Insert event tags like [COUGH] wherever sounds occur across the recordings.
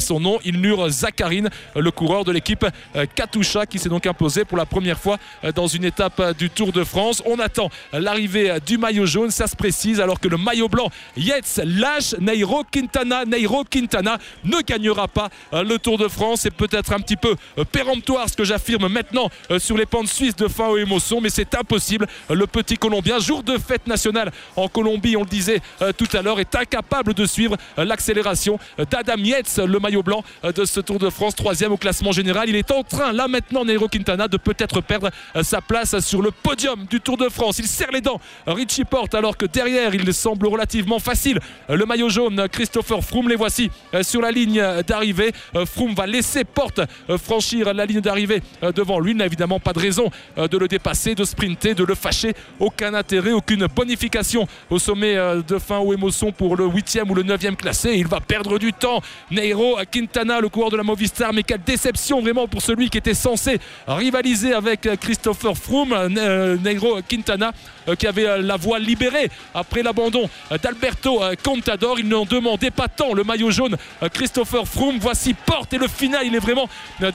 son nom, il nure Zacharine, le coureur de l'équipe Katusha qui s'est donc imposé pour la première fois dans une étape du Tour de France. On attend l'arrivée du maillot jaune, ça se précise, alors que le maillot blanc, Yates, lâche Nairo Quintana. Nairo Quintana ne gagnera pas le Tour de France. C'est peut-être un petit peu péremptoire ce que j'affirme maintenant sur les pentes suisses de fin aux émotions, mais c'est impossible. Le petit Colombien, jour de fête nationale en Colombie, on le disait tout à l'heure, est incapable de suivre l'accélération d'Adam Yates, le maillot blanc de ce Tour de France, troisième au classement général. Il est en train, là maintenant, Nairo Quintana, de peut-être perdre sa place sur le podium du Tour de France. Il serre les dents, Richie Porte, alors que derrière, il semble relativement facile. Le maillot jaune, Christopher Froome, les voici sur la ligne d'arrivée. Froome va laisser Porte franchir la ligne d'arrivée devant lui. Il n'a évidemment pas de raison de le dépasser, de sprinter, de le fâcher. Aucun intérêt, aucune bonification au sommet de fin ou émotion pour le 8e ou le 9e classé. Il va perdre du temps. Quintana, le coureur de la Movistar, mais quelle déception vraiment pour celui qui était censé rivaliser avec Christopher Froome. Neiro Quintana euh, qui avait euh, la voie libérée après l'abandon d'Alberto euh, Contador. Il n'en demandait pas tant le maillot jaune Christopher Froome. Voici Porte et le final, il est vraiment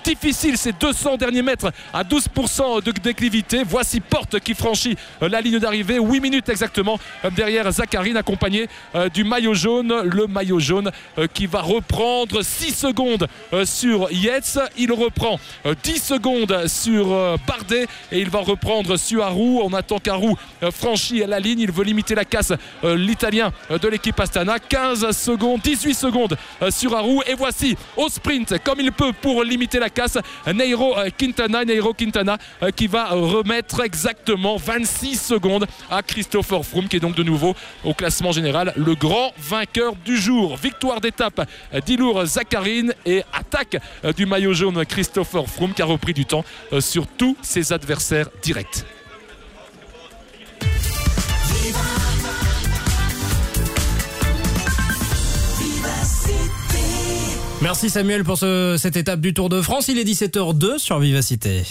difficile. Ces 200 derniers mètres à 12% de déclivité. Voici Porte qui franchit la ligne d'arrivée. 8 minutes exactement derrière Zacharine accompagné du maillot jaune. Le maillot jaune qui va reprendre 6 secondes sur Yates. Il reprend 10 secondes sur Bardet et il va reprendre sur Arou. On attend qu'Arou euh, franchit la ligne. Il veut limiter la casse, euh, l'italien euh, de l'équipe Astana. 15 secondes, 18 secondes sur Arou. Et voici au sprint, comme il peut pour limiter la casse, Neiro Quintana. Neiro Quintana qui va remettre exactement 26 secondes à Christopher Froome, qui est donc de nouveau au classement général le grand vainqueur du jour. Victoire d'étape d'Ilour Zacharine et attaque du maillot jaune Christopher Froome qui a repris du temps sur tous ses adversaires directs. Merci Samuel pour cette étape du Tour de France. Il est 17h02 sur Vivacité.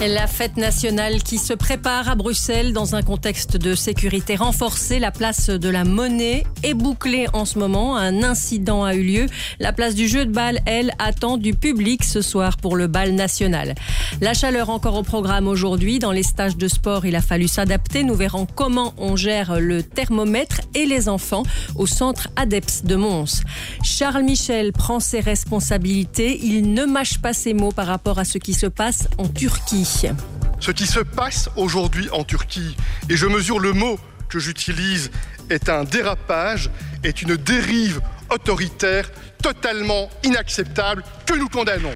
La fête nationale qui se prépare à Bruxelles dans un contexte de sécurité renforcée. La place de la monnaie est bouclée en ce moment. Un incident a eu lieu. La place du jeu de balle, elle, attend du public ce soir pour le bal national. La chaleur encore au programme aujourd'hui. Dans les stages de sport, il a fallu s'adapter. Nous verrons comment on gère le thermomètre et les enfants au centre ADEPS de Mons. Charles Michel prend ses responsabilités. Il ne mâche pas ses mots par rapport à ce qui se passe en Turquie. Ce qui se passe aujourd'hui en Turquie, et je mesure le mot que j'utilise, est un dérapage, est une dérive autoritaire totalement inacceptable que nous condamnons.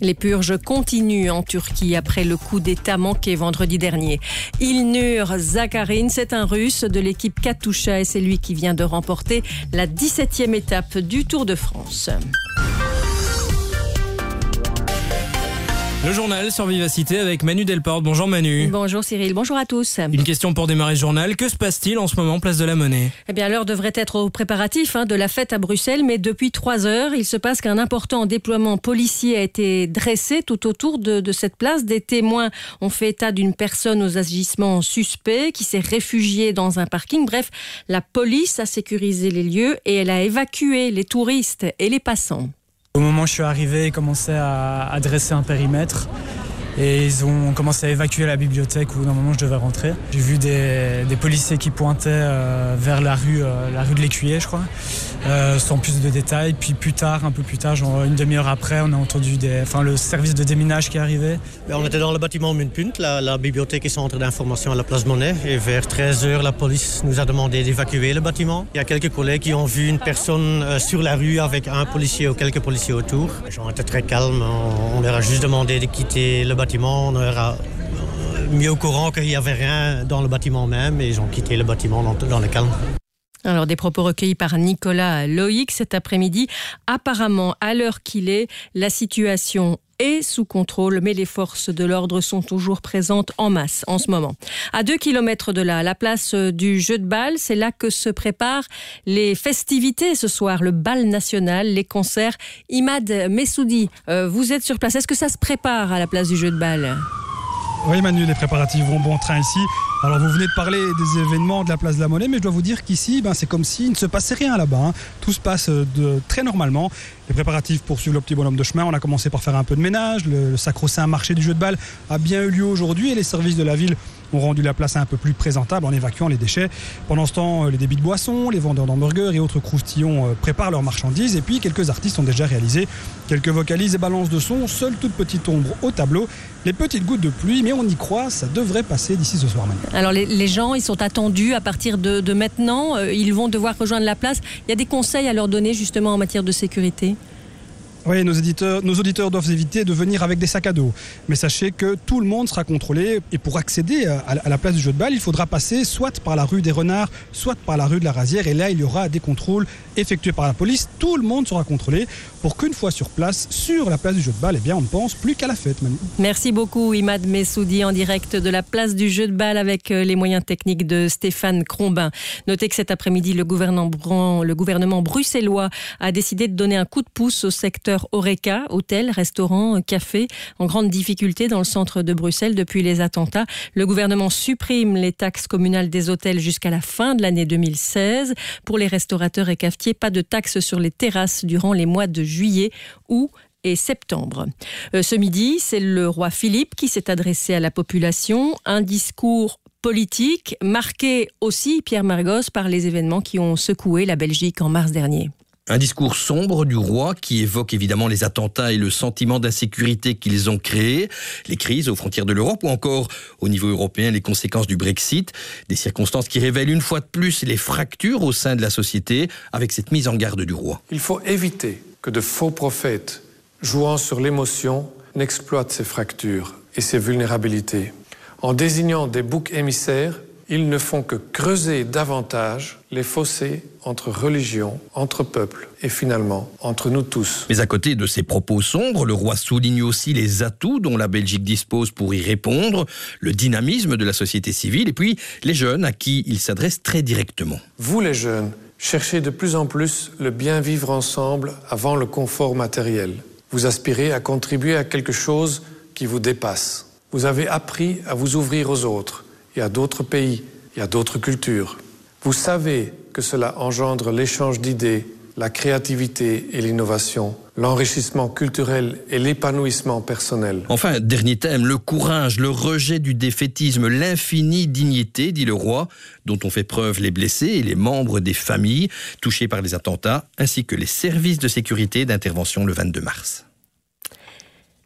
Les purges continuent en Turquie après le coup d'État manqué vendredi dernier. Ilnur Zakharin, c'est un russe de l'équipe Katusha et c'est lui qui vient de remporter la 17e étape du Tour de France. Le journal sur Vivacité avec Manu Delporte. Bonjour Manu. Bonjour Cyril, bonjour à tous. Une question pour démarrer le journal. Que se passe-t-il en ce moment, place de la Monnaie? Eh bien, l'heure devrait être au préparatif hein, de la fête à Bruxelles, mais depuis trois heures, il se passe qu'un important déploiement policier a été dressé tout autour de, de cette place. Des témoins ont fait état d'une personne aux agissements suspects qui s'est réfugiée dans un parking. Bref, la police a sécurisé les lieux et elle a évacué les touristes et les passants. Au moment où je suis arrivé, ils commençaient à, dresser un périmètre et ils ont commencé à évacuer la bibliothèque où normalement je devais rentrer. J'ai vu des, policiers qui pointaient euh, vers la rue, euh, la rue de l'Écuyer, je crois. Euh, sans plus de détails. Puis plus tard, un peu plus tard, genre une demi-heure après, on a entendu des, enfin, le service de déminage qui est arrivé. On était dans le bâtiment Munpunt, la, la bibliothèque et centre d'information à la place Monnaie. Et vers 13h, la police nous a demandé d'évacuer le bâtiment. Il y a quelques collègues qui ont vu une personne sur la rue avec un policier ou quelques policiers autour. Les gens étaient très calmes. On, leur a juste demandé de quitter le bâtiment. On leur a euh, mis au courant qu'il n'y avait rien dans le bâtiment même et ils ont quitté le bâtiment dans le calme. Alors des propos recueillis par Nicolas Loïc cet après-midi. Apparemment, à l'heure qu'il est, la situation est sous contrôle, mais les forces de l'ordre sont toujours présentes en masse en ce moment. À deux kilomètres de là, la place du jeu de balle, c'est là que se préparent les festivités ce soir, le bal national, les concerts. Imad Messoudi, euh, vous êtes sur place. Est-ce que ça se prépare à la place du jeu de balle? Oui Manu, les préparatifs vont bon train ici. Alors vous venez de parler des événements de la place de la Monnaie, mais je dois vous dire qu'ici, ben, c'est comme s'il ne se passait rien là-bas. hein. Tout se passe euh, très normalement. Les préparatifs poursuivent le petit bonhomme de chemin. On a commencé par faire un peu de ménage. Le, le sacro-saint marché du jeu de balle a bien eu lieu aujourd'hui et les services de la ville ont rendu la place un peu plus présentable en évacuant les déchets. Pendant ce temps, euh, les débits de boissons, les vendeurs d'hamburgers et autres croustillons euh, préparent leurs marchandises. Et puis, quelques artistes ont déjà réalisé quelques vocalises et balances de son. Seule toute petite ombre au tableau. Les petites gouttes de pluie, mais on y croit, ça devrait passer d'ici ce soir, Manu. Alors les, gens, ils sont attendus à partir de, de maintenant. euh, ils vont devoir rejoindre la place. Il y a des conseils à leur donner justement en matière de sécurité? Oui, nos, auditeurs doivent éviter de venir avec des sacs à dos. Mais sachez que tout le monde sera contrôlé. Et pour accéder à, la place du jeu de balle, il faudra passer soit par la rue des Renards, soit par la rue de la Rasière. Et là, il y aura des contrôles effectués par la police. Tout le monde sera contrôlé pour qu'une fois sur place, sur la place du jeu de balle, eh bien, on ne pense plus qu'à la fête. Manu. Merci beaucoup Imad Messoudi en direct de la place du jeu de balle avec euh, les moyens techniques de Stéphane Crombin. Notez que cet après-midi, le gouvernement bruxellois a décidé de donner un coup de pouce au secteur Horeca, hôtel, restaurant, café, en grande difficulté dans le centre de Bruxelles depuis les attentats. Le gouvernement supprime les taxes communales des hôtels jusqu'à la fin de l'année 2016. Pour les restaurateurs et cafetiers, pas de taxes sur les terrasses durant les mois de juillet, août et septembre. Euh, ce midi, c'est le roi Philippe qui s'est adressé à la population. Un discours politique marqué aussi, Pierre Margos, par les événements qui ont secoué la Belgique en mars dernier. Un discours sombre du roi qui évoque évidemment les attentats et le sentiment d'insécurité qu'ils ont créé, les crises aux frontières de l'Europe ou encore au niveau européen les conséquences du Brexit, des circonstances qui révèlent une fois de plus les fractures au sein de la société avec cette mise en garde du roi. Il faut éviter que de faux prophètes, jouant sur l'émotion, n'exploitent ces fractures et ces vulnérabilités. En désignant des boucs émissaires, ils ne font que creuser davantage les fossés entre religions, entre peuples et finalement entre nous tous. Mais à côté de ces propos sombres, le roi souligne aussi les atouts dont la Belgique dispose pour y répondre, le dynamisme de la société civile et puis les jeunes à qui il s'adresse très directement. Vous les jeunes, cherchez de plus en plus le bien vivre ensemble avant le confort matériel. Vous aspirez à contribuer à quelque chose qui vous dépasse. Vous avez appris à vous ouvrir aux autres et à d'autres pays et à d'autres cultures. Vous savez que cela engendre l'échange d'idées, la créativité et l'innovation, l'enrichissement culturel et l'épanouissement personnel. Enfin, dernier thème, le courage, le rejet du défaitisme, l'infinie dignité, dit le roi, dont ont fait preuve les blessés et les membres des familles touchés par les attentats, ainsi que les services de sécurité d'intervention le 22 mars.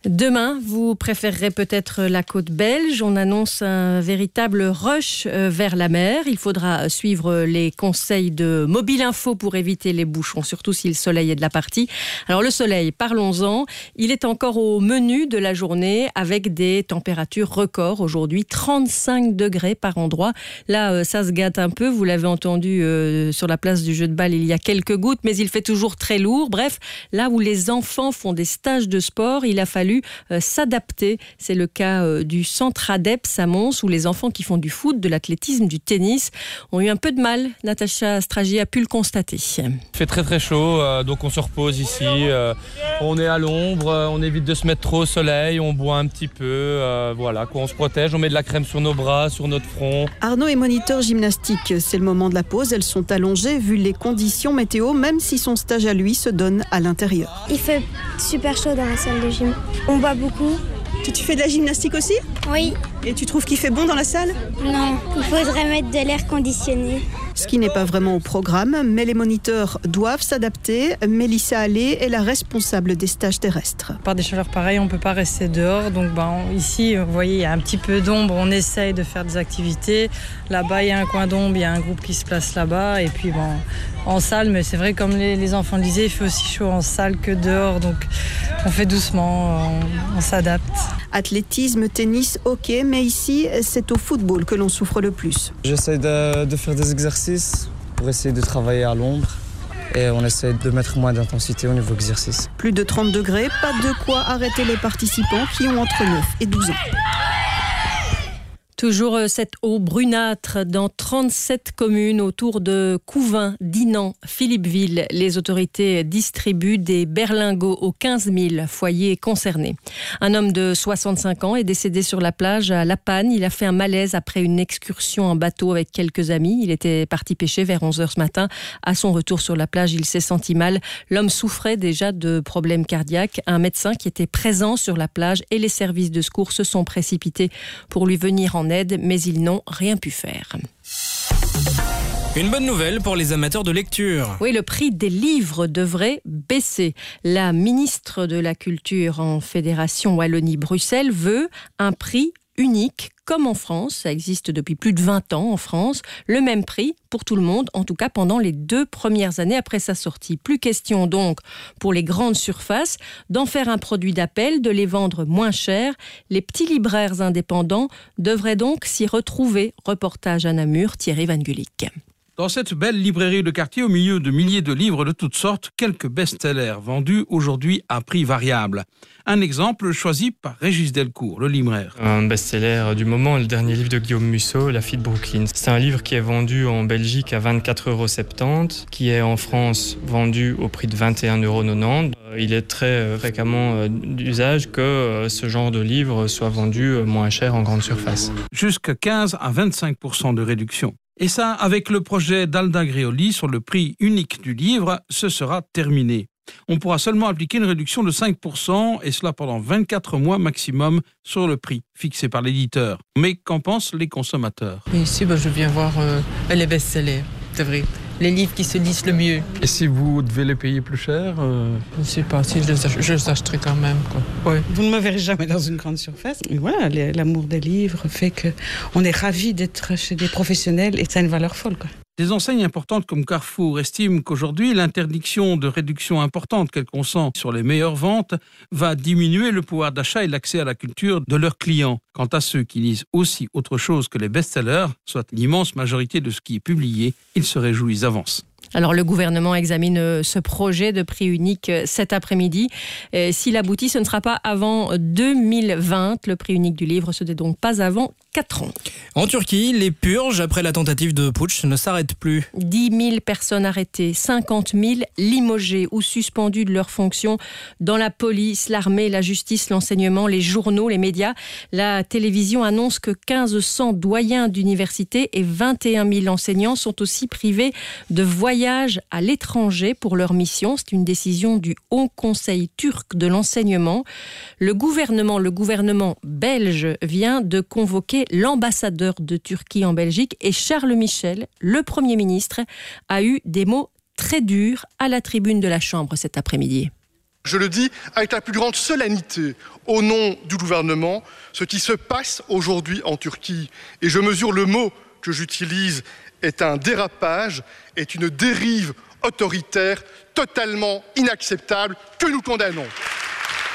Demain, vous préférerez peut-être la côte belge. On annonce un véritable rush euh, vers la mer. Il faudra suivre les conseils de Mobile Info pour éviter les bouchons, surtout si le soleil est de la partie. Alors le soleil, parlons-en. Il est encore au menu de la journée avec des températures records aujourd'hui, 35 degrés par endroit. Là, euh, ça se gâte un peu. Vous l'avez entendu euh, sur la place du jeu de balle, il y a quelques gouttes, mais il fait toujours très lourd. Bref, là où les enfants font des stages de sport, il a fallu euh, s'adapter. C'est le cas euh, du centre ADEPS à Mons, où les enfants qui font du foot, de l'athlétisme, du tennis ont eu un peu de mal. Natacha Stragi a pu le constater. Il fait très très chaud, euh, donc on se repose ici. euh, on est à l'ombre, on évite de se mettre trop au soleil, on boit un petit peu, euh, voilà, quoi, on se protège, on met de la crème sur nos bras, sur notre front. Arnaud est moniteur gymnastique. C'est le moment de la pause. Elles sont allongées vu les conditions météo, même si son stage à lui se donne à l'intérieur. Il fait super chaud dans la salle de gym. On boit beaucoup. Tu, tu fais de la gymnastique aussi Oui. Et tu trouves qu'il fait bon dans la salle? Non, il faudrait mettre de l'air conditionné. Ce qui n'est pas vraiment au programme, mais les moniteurs doivent s'adapter. Mélissa Allé est la responsable des stages terrestres. Par des chaleurs pareilles, on ne peut pas rester dehors. Donc ben, ici, vous voyez, il y a un petit peu d'ombre. On essaye de faire des activités. Là-bas, il y a un coin d'ombre, il y a un groupe qui se place là-bas. Et puis bon, en salle, mais c'est vrai, comme les, les enfants le disaient, il fait aussi chaud en salle que dehors. Donc on fait doucement, on, on s'adapte. Athlétisme, tennis, hockey, mais ici, c'est au football que l'on souffre le plus. J'essaie de, de faire des exercices pour essayer de travailler à l'ombre et on essaie de mettre moins d'intensité au niveau exercice. Plus de 30 degrés, pas de quoi arrêter les participants qui ont entre 9 et 12 ans. Toujours euh, cette eau brunâtre dans 37 communes autour de Couvin, Dinan, Philippeville. Les autorités distribuent des berlingots aux 15 000 foyers concernés. Un homme de 65 ans est décédé sur la plage à La Panne. Il a fait un malaise après une excursion en bateau avec quelques amis. Il était parti pêcher vers 11 h ce matin. À son retour sur la plage, il s'est senti mal. L'homme souffrait déjà de problèmes cardiaques. Un médecin qui était présent sur la plage et les services de secours se sont précipités pour lui venir en aide, mais ils n'ont rien pu faire. Une bonne nouvelle pour les amateurs de lecture. Oui, le prix des livres devrait baisser. La ministre de la Culture en Fédération Wallonie-Bruxelles veut un prix unique, comme en France. Ça existe depuis plus de 20 ans en France. Le même prix pour tout le monde, en tout cas pendant les deux premières années après sa sortie. Plus question donc pour les grandes surfaces d'en faire un produit d'appel, de les vendre moins cher. Les petits libraires indépendants devraient donc s'y retrouver. Reportage à Namur, Thierry Van Gulik. Dans cette belle librairie de quartier, au milieu de milliers de livres de toutes sortes, quelques best-sellers vendus aujourd'hui à prix variable. Un exemple choisi par Régis Delcourt, le libraire. Un best-seller du moment, le dernier livre de Guillaume Musso, La fille de Brooklyn. C'est un livre qui est vendu en Belgique à 24,70 euros, qui est en France vendu au prix de 21,90 euros. Il est très fréquemment euh, d'usage que euh, ce genre de livre soit vendu euh, moins cher en grande surface. Jusqu'à 15 à 25% de réduction. Et ça, avec le projet d'Alda Grioli sur le prix unique du livre, ce sera terminé. On pourra seulement appliquer une réduction de 5%, et cela pendant 24 mois maximum sur le prix fixé par l'éditeur. Mais qu'en pensent les consommateurs? Ici, ben, je viens voir euh, les best-sellers, c'est vrai les livres qui se lisent le mieux. Et si vous devez les payer plus cher euh... Je ne sais pas, si je les, ach je les achèterai quand même. Quoi. Ouais. Vous ne me verrez jamais dans une grande surface. Mais voilà, l'amour des livres fait qu'on est ravis d'être chez des professionnels et ça a une valeur folle. Quoi. Des enseignes importantes comme Carrefour estiment qu'aujourd'hui, l'interdiction de réduction importante qu'elle consent sur les meilleures ventes va diminuer le pouvoir d'achat et l'accès à la culture de leurs clients. Quant à ceux qui lisent aussi autre chose que les best-sellers, soit l'immense majorité de ce qui est publié, ils se réjouissent d'avance. Alors le gouvernement examine euh, ce projet de prix unique euh, cet après-midi. S'il aboutit, ce ne sera pas avant 2020. Le prix unique du livre, ce n'est donc pas avant 4 ans. En Turquie, les purges après la tentative de putsch ne s'arrêtent plus. 10 000 personnes arrêtées, 50 000 limogées ou suspendues de leurs fonctions dans la police, l'armée, la justice, l'enseignement, les journaux, les médias. La télévision annonce que 1500 doyens d'université et 21 000 enseignants sont aussi privés de voyage à l'étranger pour leur mission. C'est une décision du Haut Conseil turc de l'enseignement. Le gouvernement, le gouvernement belge vient de convoquer l'ambassadeur de Turquie en Belgique et Charles Michel, le Premier ministre, a eu des mots très durs à la tribune de la Chambre cet après-midi. Je le dis avec la plus grande solennité au nom du gouvernement, ce qui se passe aujourd'hui en Turquie, et je mesure le mot que j'utilise, est un dérapage, est une dérive autoritaire totalement inacceptable que nous condamnons.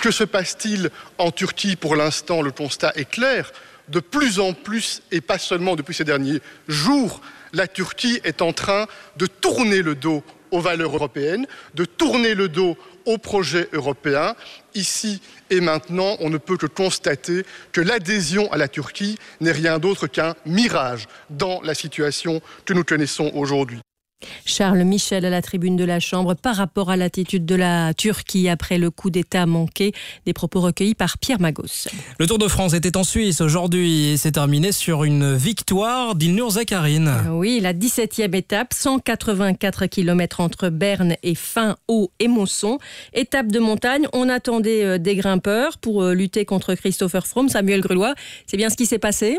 Que se passe-t-il en Turquie Pour l'instant, le constat est clair de plus en plus, et pas seulement depuis ces derniers jours, la Turquie est en train de tourner le dos aux valeurs européennes, de tourner le dos au projet européen. Ici et maintenant, on ne peut que constater que l'adhésion à la Turquie n'est rien d'autre qu'un mirage dans la situation que nous connaissons aujourd'hui. Charles Michel à la tribune de la Chambre par rapport à l'attitude de la Turquie après le coup d'État manqué. Des propos recueillis par Pierre Magos. Le Tour de France était en Suisse aujourd'hui et s'est terminé sur une victoire d'Ilnur Zakarin. Oui, la 17e étape, 184 km entre Berne et Fin-Haut et Mosson. Étape de montagne, on attendait euh, des grimpeurs pour euh, lutter contre Christopher Froome, Samuel Grulois. C'est bien ce qui s'est passé?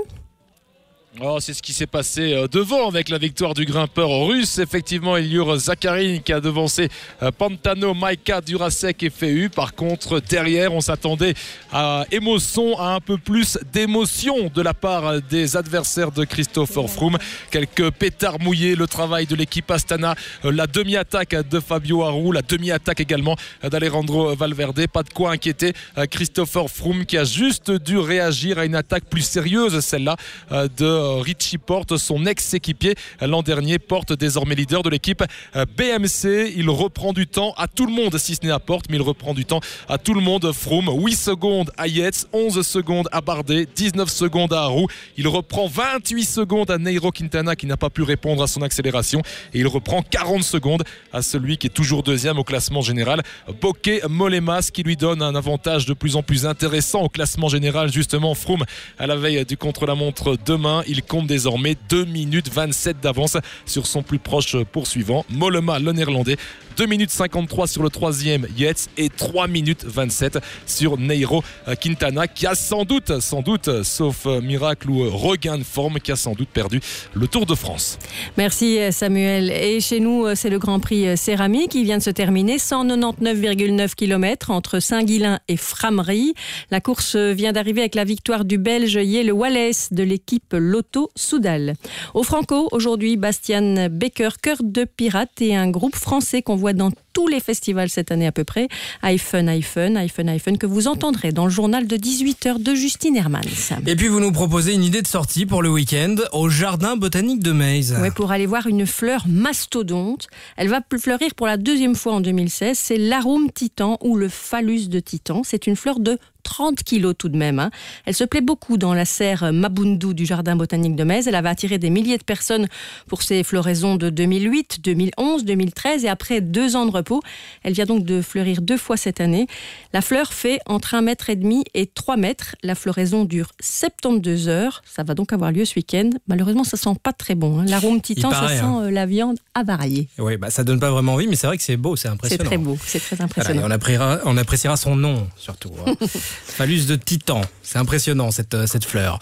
Oh, c'est ce qui s'est passé euh, devant avec la victoire du grimpeur russe. Effectivement, il y aura Zakharin qui a devancé euh, Pantano, Maika, Durasek et Féu. Par contre, derrière, on s'attendait à émotion, à un peu plus d'émotion de la part des adversaires de Christopher Froome. Quelques pétards mouillés, le travail de l'équipe Astana, euh, la demi-attaque de Fabio Aru, la demi-attaque également d'Alejandro Valverde. Pas de quoi inquiéter Christopher Froome qui a juste dû réagir à une attaque plus sérieuse, celle-là de Richie Porte, son ex-équipier l'an dernier, Porte désormais leader de l'équipe euh, BMC. Il reprend du temps à tout le monde, si ce n'est à Porte, mais il reprend du temps à tout le monde. Froome, 8 secondes à Yates, 11 secondes à Bardet, 19 secondes à Harou. Il reprend 28 secondes à Neiro Quintana qui n'a pas pu répondre à son accélération et il reprend 40 secondes à celui qui est toujours deuxième au classement général, Bokeh Molemas qui lui donne un avantage de plus en plus intéressant au classement général justement Froome à la veille du contre-la-montre demain. Compte désormais 2 minutes 27 d'avance sur son plus proche poursuivant, Mollema le néerlandais. 2 minutes 53 sur le troisième Yates et 3 minutes 27 sur Neiro Quintana qui a sans doute, sans doute, sauf miracle ou regain de forme, qui a sans doute perdu le Tour de France. Merci Samuel. Et chez nous, c'est le Grand Prix Céramique qui vient de se terminer. 199,9 km entre Saint-Guilain et Framery. La course vient d'arriver avec la victoire du Belge Yele Wallace de l'équipe Lotto Soudal. Au Franco, aujourd'hui, Bastian Becker, cœur de pirate et un groupe français qu'on voit dans tous les festivals cette année à peu près. iPhone, iPhone, iPhone, iPhone, que vous entendrez dans le journal de 18h de Justine Hermans. Et puis vous nous proposez une idée de sortie pour le week-end au Jardin botanique de Meize. Ouais, pour aller voir une fleur mastodonte. Elle va fleurir pour la deuxième fois en 2016. C'est l'arôme titan ou le phallus de titan. C'est une fleur de 30 kilos tout de même. Hein. Elle se plaît beaucoup dans la serre Mabundu du Jardin botanique de Metz. Elle avait attiré des milliers de personnes pour ses floraisons de 2008, 2011, 2013 et après deux ans de repos. Elle vient donc de fleurir deux fois cette année. La fleur fait entre 1 mètre et demi et 3 mètres. La floraison dure 72 heures. Ça va donc avoir lieu ce week-end. Malheureusement, ça sent pas très bon. Hein. L'arôme titan, ça sent hein. la viande avariée. Oui, bah, ça donne pas vraiment envie, mais c'est vrai que c'est beau, c'est impressionnant. C'est très beau, c'est très impressionnant. Voilà, on, appréciera, on appréciera son nom surtout. [LAUGHS] Phallus de titan. C'est impressionnant cette, cette fleur.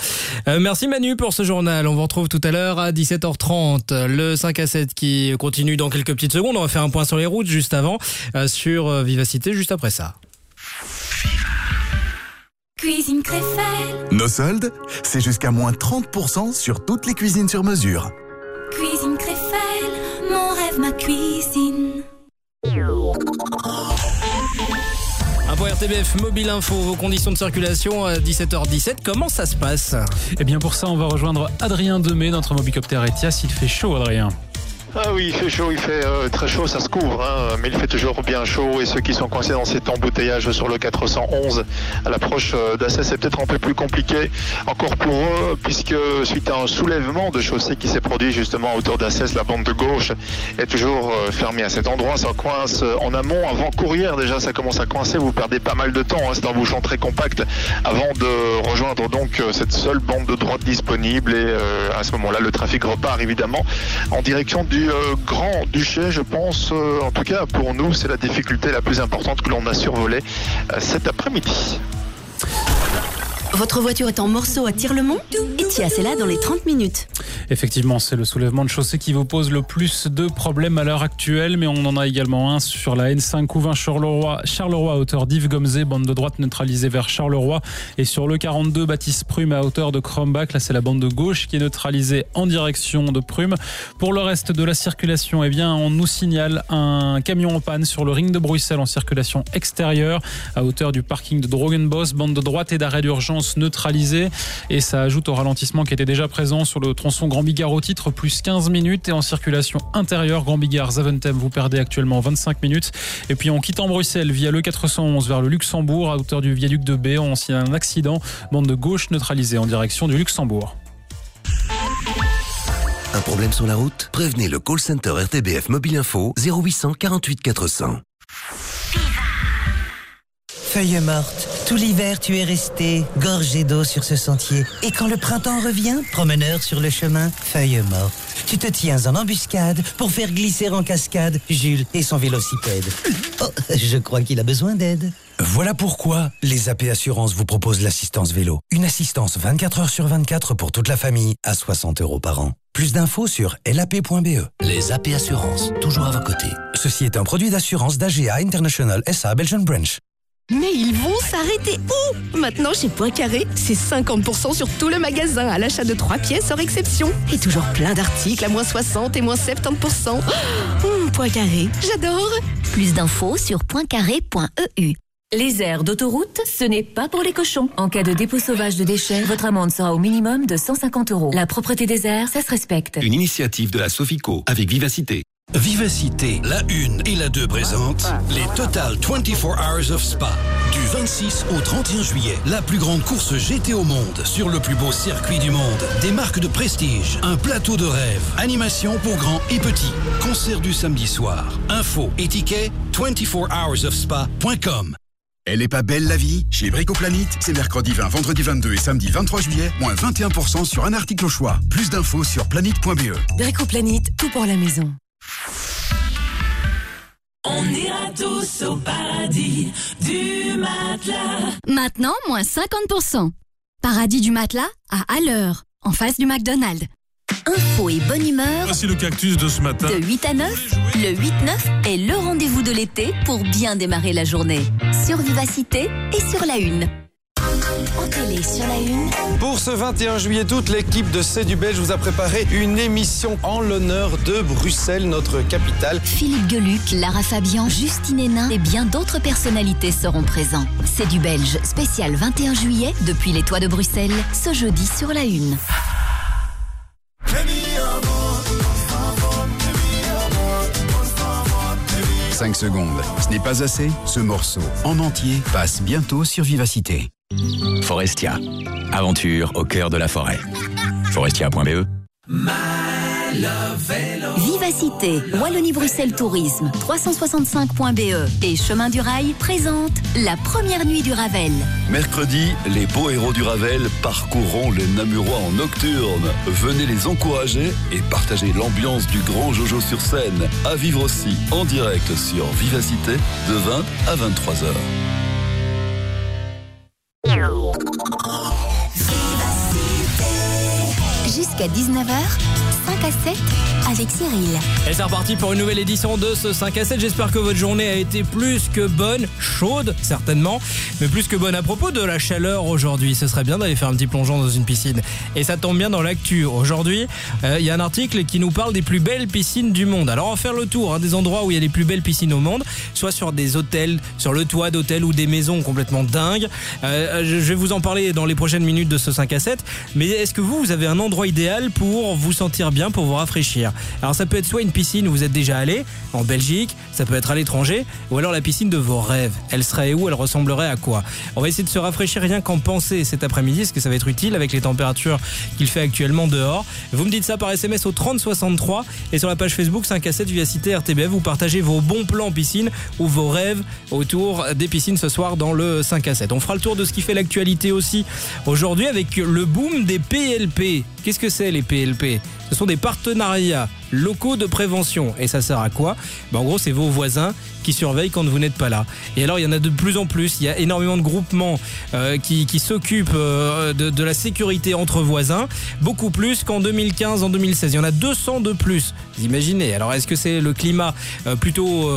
Euh, merci Manu pour ce journal. On vous retrouve tout à l'heure à 17h30. Le 5 à 7 qui continue dans quelques petites secondes. On va faire un point sur les routes juste avant, euh, sur euh, Vivacité juste après ça. Cuisine Créfelle. Nos soldes, c'est jusqu'à moins 30% sur toutes les cuisines sur mesure. Cuisine Créfelle, mon rêve, ma cuisine. RTBF Mobile Info, vos conditions de circulation à 17h17, comment ça se passe? Eh bien pour ça, on va rejoindre Adrien Demey, notre mobicoptère Etias. Il fait chaud, Adrien. Ah oui, il fait chaud, il fait euh, très chaud, ça se couvre, hein, mais il fait toujours bien chaud. Et ceux qui sont coincés dans cet embouteillage sur le 411 à l'approche euh, d'Assès, c'est peut-être un peu plus compliqué encore pour eux, puisque suite à un soulèvement de chaussée qui s'est produit justement autour d'Assès, la bande de gauche est toujours euh, fermée à cet endroit. Ça coince euh, en amont, avant Courrières déjà, ça commence à coincer. Vous perdez pas mal de temps, hein, c'est un bouchon très compact avant de rejoindre donc cette seule bande de droite disponible. Et à ce moment-là, le trafic repart évidemment en direction du euh, Grand Duché, je pense. euh, en tout cas, pour nous, c'est la difficulté la plus importante que l'on a survolée euh, cet après-midi. Votre voiture est en morceaux à Tire-le-Mont Etias est là dans les 30 minutes. Effectivement, c'est le soulèvement de chaussée qui vous pose le plus de problèmes à l'heure actuelle, mais on en a également un sur la N5 Couvin Charleroi, Charleroi à hauteur d'Yves Gomzé, bande de droite neutralisée vers Charleroi, et sur le 42 Baptiste Prume à hauteur de Krombach, là c'est la bande de gauche qui est neutralisée en direction de Prume. Pour le reste de la circulation, eh bien on nous signale un camion en panne sur le ring de Bruxelles en circulation extérieure à hauteur du parking de Drogenbos, bande de droite et d'arrêt d'urgence neutralisée, et ça ajoute au ralentissement qui était déjà présent sur le tronçon Grand Bigard au titre, plus 15 minutes et en circulation intérieure, Grand Bigard, Zaventem, vous perdez actuellement 25 minutes. Et puis en quittant Bruxelles via le 411 vers le Luxembourg, à hauteur du viaduc de B, on signale un accident, bande de gauche neutralisée en direction du Luxembourg. Un problème sur la route? Prévenez le call center RTBF Mobile Info 0800 48 400. Feuille morte. Tout l'hiver, tu es resté gorgé d'eau sur ce sentier. Et quand le printemps revient, promeneur sur le chemin, feuille morte. Tu te tiens en embuscade pour faire glisser en cascade Jules et son vélocipède. Oh, je crois qu'il a besoin d'aide. Voilà pourquoi les AP Assurances vous proposent l'assistance vélo. Une assistance 24 heures sur 24 pour toute la famille à 60 euros par an. Plus d'infos sur lap.be. Les AP Assurances, toujours à vos côtés. Ceci est un produit d'assurance d'AGA International SA Belgian Branch. Mais ils vont s'arrêter où? Maintenant, chez Poincaré, c'est 50% sur tout le magasin à l'achat de 3 pièces hors exception. Et toujours plein d'articles à moins 60 et moins 70%. Oh, Poincaré, j'adore Plus d'infos sur pointcarré.eu. Les aires d'autoroute, ce n'est pas pour les cochons. En cas de dépôt sauvage de déchets, votre amende sera au minimum de 150 euros. La propreté des airs, ça se respecte. Une initiative de la Sofico avec Vivacité. Vivacité, la 1 et la 2 présentent les Total 24 Hours of Spa. Du 26 au 31 juillet, la plus grande course GT au monde sur le plus beau circuit du monde. Des marques de prestige, un plateau de rêve, animation pour grands et petits, concert du samedi soir. Info et tickets 24hoursofspa.com. Elle est pas belle la vie? Chez Bricoplanet, c'est mercredi 20, vendredi 22 et samedi 23 juillet, moins 21% sur un article au choix. Plus d'infos sur planète.be. Bricoplanète, tout pour la maison. On ira tous au paradis du matelas. Maintenant, moins 50%. Paradis du matelas à Alleur, en face du McDonald's. Info et bonne humeur. Voici le cactus de ce matin. De 8 à 9, le 8-9 est le rendez-vous de l'été pour bien démarrer la journée. Sur Vivacité et sur la Une. En télé, sur la Une. Pour ce 21 juillet, toute l'équipe de C'est du Belge vous a préparé une émission en l'honneur de Bruxelles, notre capitale. Philippe Geluc, Lara Fabian, Justine Hénin et bien d'autres personnalités seront présents. C'est du Belge, spécial 21 juillet, depuis les toits de Bruxelles, ce jeudi sur la Une. 5 secondes. Ce n'est pas assez Ce morceau, en entier, passe bientôt sur Vivacité. Forestia. Aventure au cœur de la forêt. Forestia.be Vivacité, Wallonie-Bruxelles Tourisme, 365.be et Chemin du Rail présente la première nuit du Ravel. Mercredi, les beaux héros du Ravel parcourront les Namurois en nocturne. Venez les encourager et partager l'ambiance du grand Jojo sur scène. À vivre aussi en direct sur Vivacité de 20 à 23 heures. Jusqu'à 19h, 5 à 7 avec Cyril. Et c'est reparti pour une nouvelle édition de ce 5 à 7. J'espère que votre journée a été plus que bonne, chaude certainement, mais plus que bonne à propos de la chaleur aujourd'hui. Ce serait bien d'aller faire un petit plongeon dans une piscine. Et ça tombe bien dans l'actu. Aujourd'hui, euh, il y a un article qui nous parle des plus belles piscines du monde. Alors on va faire le tour hein, des endroits où il y a les plus belles piscines au monde, soit sur des hôtels, sur le toit d'hôtels ou des maisons complètement dingues. Euh, je je vais vous en parler dans les prochaines minutes de ce 5 à 7. Mais est-ce que vous, vous avez un endroit idéal pour vous sentir bien, pour vous rafraîchir Alors ça peut être soit une piscine où vous êtes déjà allé, en Belgique, ça peut être à l'étranger, ou alors la piscine de vos rêves. Elle serait où Elle ressemblerait à quoi? On va essayer de se rafraîchir rien qu'en penser cet après-midi, est-ce que ça va être utile avec les températures qu'il fait actuellement dehors Vous me dites ça par SMS au 3063 et sur la page Facebook 5 à 7 Vivacité RTBF, vous partagez vos bons plans piscine ou vos rêves autour des piscines ce soir dans le 5 à 7. On fera le tour de ce qui fait l'actualité aussi aujourd'hui avec le boom des PLP. Qu'est-ce que c'est les PLP Ce sont des partenariats locaux de prévention. Et ça sert à quoi Ben, En gros, c'est vos voisins qui surveillent quand vous n'êtes pas là. Et alors, il y en a de plus en plus. Il y a énormément de groupements euh, qui, s'occupent euh, de, la sécurité entre voisins, beaucoup plus qu'en 2015, en 2016. Il y en a 200 de plus. Vous imaginez Alors, est-ce que c'est le climat euh, plutôt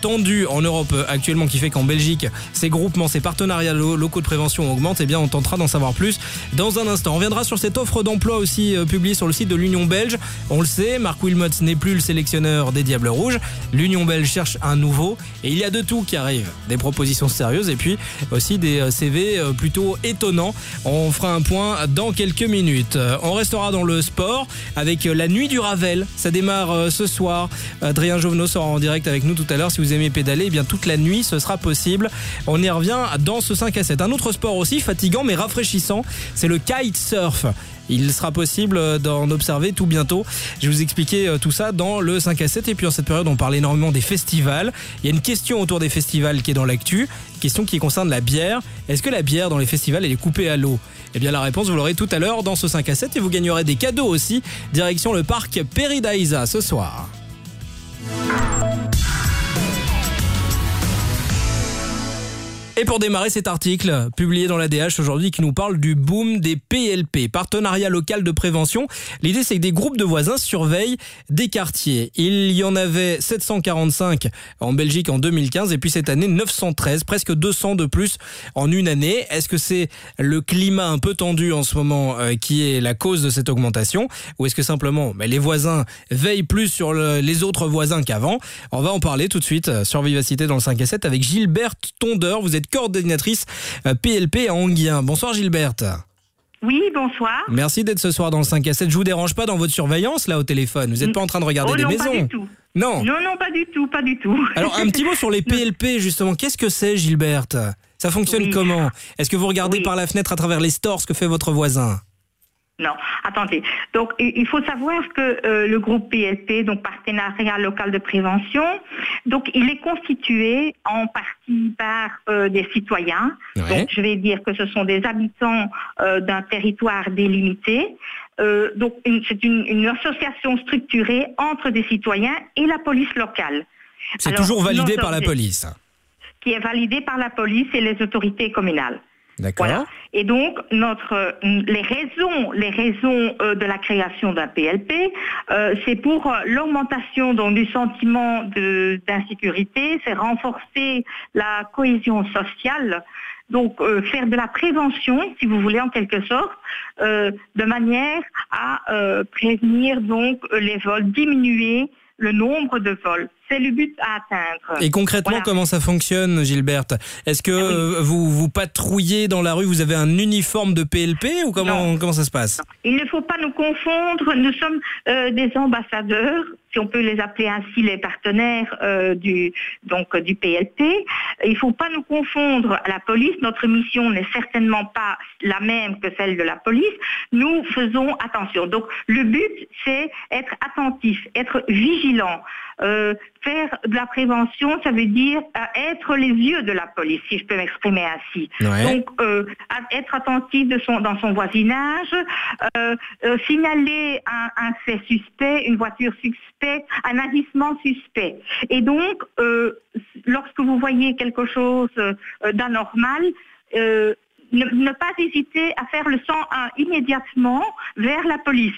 tendu en Europe actuellement qui fait qu'en Belgique, ces groupements, ces partenariats lo- locaux de prévention augmentent? Eh bien, on tentera d'en savoir plus dans un instant. On reviendra sur cette offre d'emploi aussi publiée sur le site de l'Union belge. On le sait, Marc Wilmots n'est plus le sélectionneur des Diables Rouges. L'Union belge cherche un nouveau et il y a de tout qui arrive. Des propositions sérieuses et puis aussi des euh, CV euh, plutôt étonnants. On fera un point dans quelques minutes. Euh, On restera dans le sport avec la nuit du Ravel. Ça démarre ce soir. Adrien Jovenot sera en direct avec nous tout à l'heure. Si vous aimez pédaler, eh bien toute la nuit ce sera possible. On y revient dans ce 5 à 7. Un autre sport aussi fatigant mais rafraîchissant, c'est le kitesurf. Il sera possible euh, d'en observer tout bientôt. Je vais vous expliquer euh, tout ça dans le 5 à 7. Et puis en cette période, on parle énormément des festivals. Il y a une question autour des festivals qui est dans l'actu. Question qui concerne la bière. Est-ce que la bière dans les festivals, elle est coupée à l'eau? Eh bien, la réponse, vous l'aurez tout à l'heure dans ce 5 à 7. Et vous gagnerez des cadeaux aussi. Direction le parc Peridaisa ce soir. Et pour démarrer cet article publié dans l'ADH aujourd'hui qui nous parle du boom des PLP, partenariat local de prévention. L'idée c'est que des groupes de voisins surveillent des quartiers. Il y en avait 745 en Belgique en 2015 et puis cette année 913, presque 200 de plus en une année. Est-ce que c'est le climat un peu tendu en ce moment euh, qui est la cause de cette augmentation ou est-ce que simplement ben, les voisins veillent plus sur le- les autres voisins qu'avant? On va en parler tout de suite euh, sur Vivacité dans le 5 à 7 avec Gilberte Tondeur. Vous êtes coordinatrice euh, PLP à Anguien. Bonsoir Gilberte. Oui, bonsoir. Merci d'être ce soir dans le 5 à 7. Je vous dérange pas dans votre surveillance là au téléphone. Vous n'êtes pas en train de regarder Oh des non, maisons pas du tout. Non. Non, non, pas du tout, pas du tout. Alors un petit mot sur les [LAUGHS] PLP justement. Qu'est-ce que c'est Gilberte? Ça fonctionne Oui. comment? Est-ce que vous regardez Oui. par la fenêtre à travers les stores ce que fait votre voisin? Non, attendez. Donc, il faut savoir que euh, le groupe PLP, donc Partenariat local de prévention, donc il est constitué en partie par euh, des citoyens. Ouais. Donc, je vais dire que ce sont des habitants euh, d'un territoire délimité. Donc, c'est une, une association structurée entre des citoyens et la police locale. C'est toujours validé par la police. Qui est validé par la police et les autorités communales. D'accord. Voilà. Et donc, les raisons, euh, de la création d'un PLP, euh, c'est pour euh, l'augmentation du sentiment d'insécurité, c'est renforcer la cohésion sociale, donc faire de la prévention, si vous voulez, en quelque sorte, de manière à prévenir donc les vols, diminuer le nombre de vols. C'est le but à atteindre. Et concrètement, Voilà. comment ça fonctionne, Gilberte Est-ce que euh, vous vous patrouillez dans la rue Vous avez un uniforme de PLP ou comment comment ça se passe? Il ne faut pas nous confondre. Nous sommes euh, des ambassadeurs, si on peut les appeler ainsi, les partenaires euh, du donc du PLP. Il ne faut pas nous confondre à la police. Notre mission n'est certainement pas la même que celle de la police. Nous faisons attention. Donc le but, c'est être attentif, être vigilant. Euh, faire de la prévention, ça veut dire euh, être les yeux de la police, si je peux m'exprimer ainsi. Ouais. Donc, euh, être attentif de son, dans son voisinage, euh, signaler un, un fait suspect, une voiture suspecte, un agissement suspect. Et donc, lorsque vous voyez quelque chose d'anormal, ne, ne pas hésiter à faire le 101 immédiatement vers la police.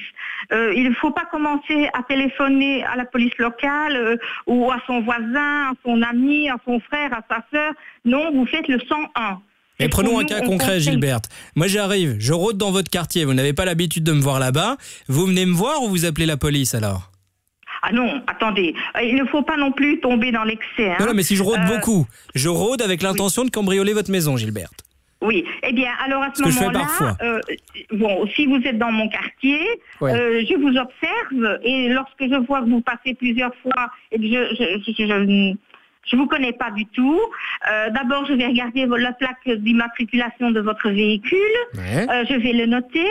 Euh, il ne faut pas commencer à téléphoner à la police locale euh, ou à son voisin, à son ami, à son frère, à sa sœur. Non, vous faites le 101. Et Et prenons un cas on concret, Gilberte. Moi, j'arrive, je rôde dans votre quartier. Vous n'avez pas l'habitude de me voir là-bas. Vous venez me voir ou vous appelez la police alors? Ah non, attendez, Euh, il ne faut pas non plus tomber dans l'excès. hein. Non, non, mais si je rôde Euh, beaucoup, je rôde avec l'intention de cambrioler votre maison, Gilberte. Oui, eh bien, alors à ce, moment-là, euh, bon, si vous êtes dans mon quartier, Ouais. euh, je vous observe et lorsque je vois que vous passez plusieurs fois et que je je, je, je- je vous connais pas du tout, euh, d'abord je vais regarder la plaque d'immatriculation de votre véhicule, Ouais. Euh, je vais le noter,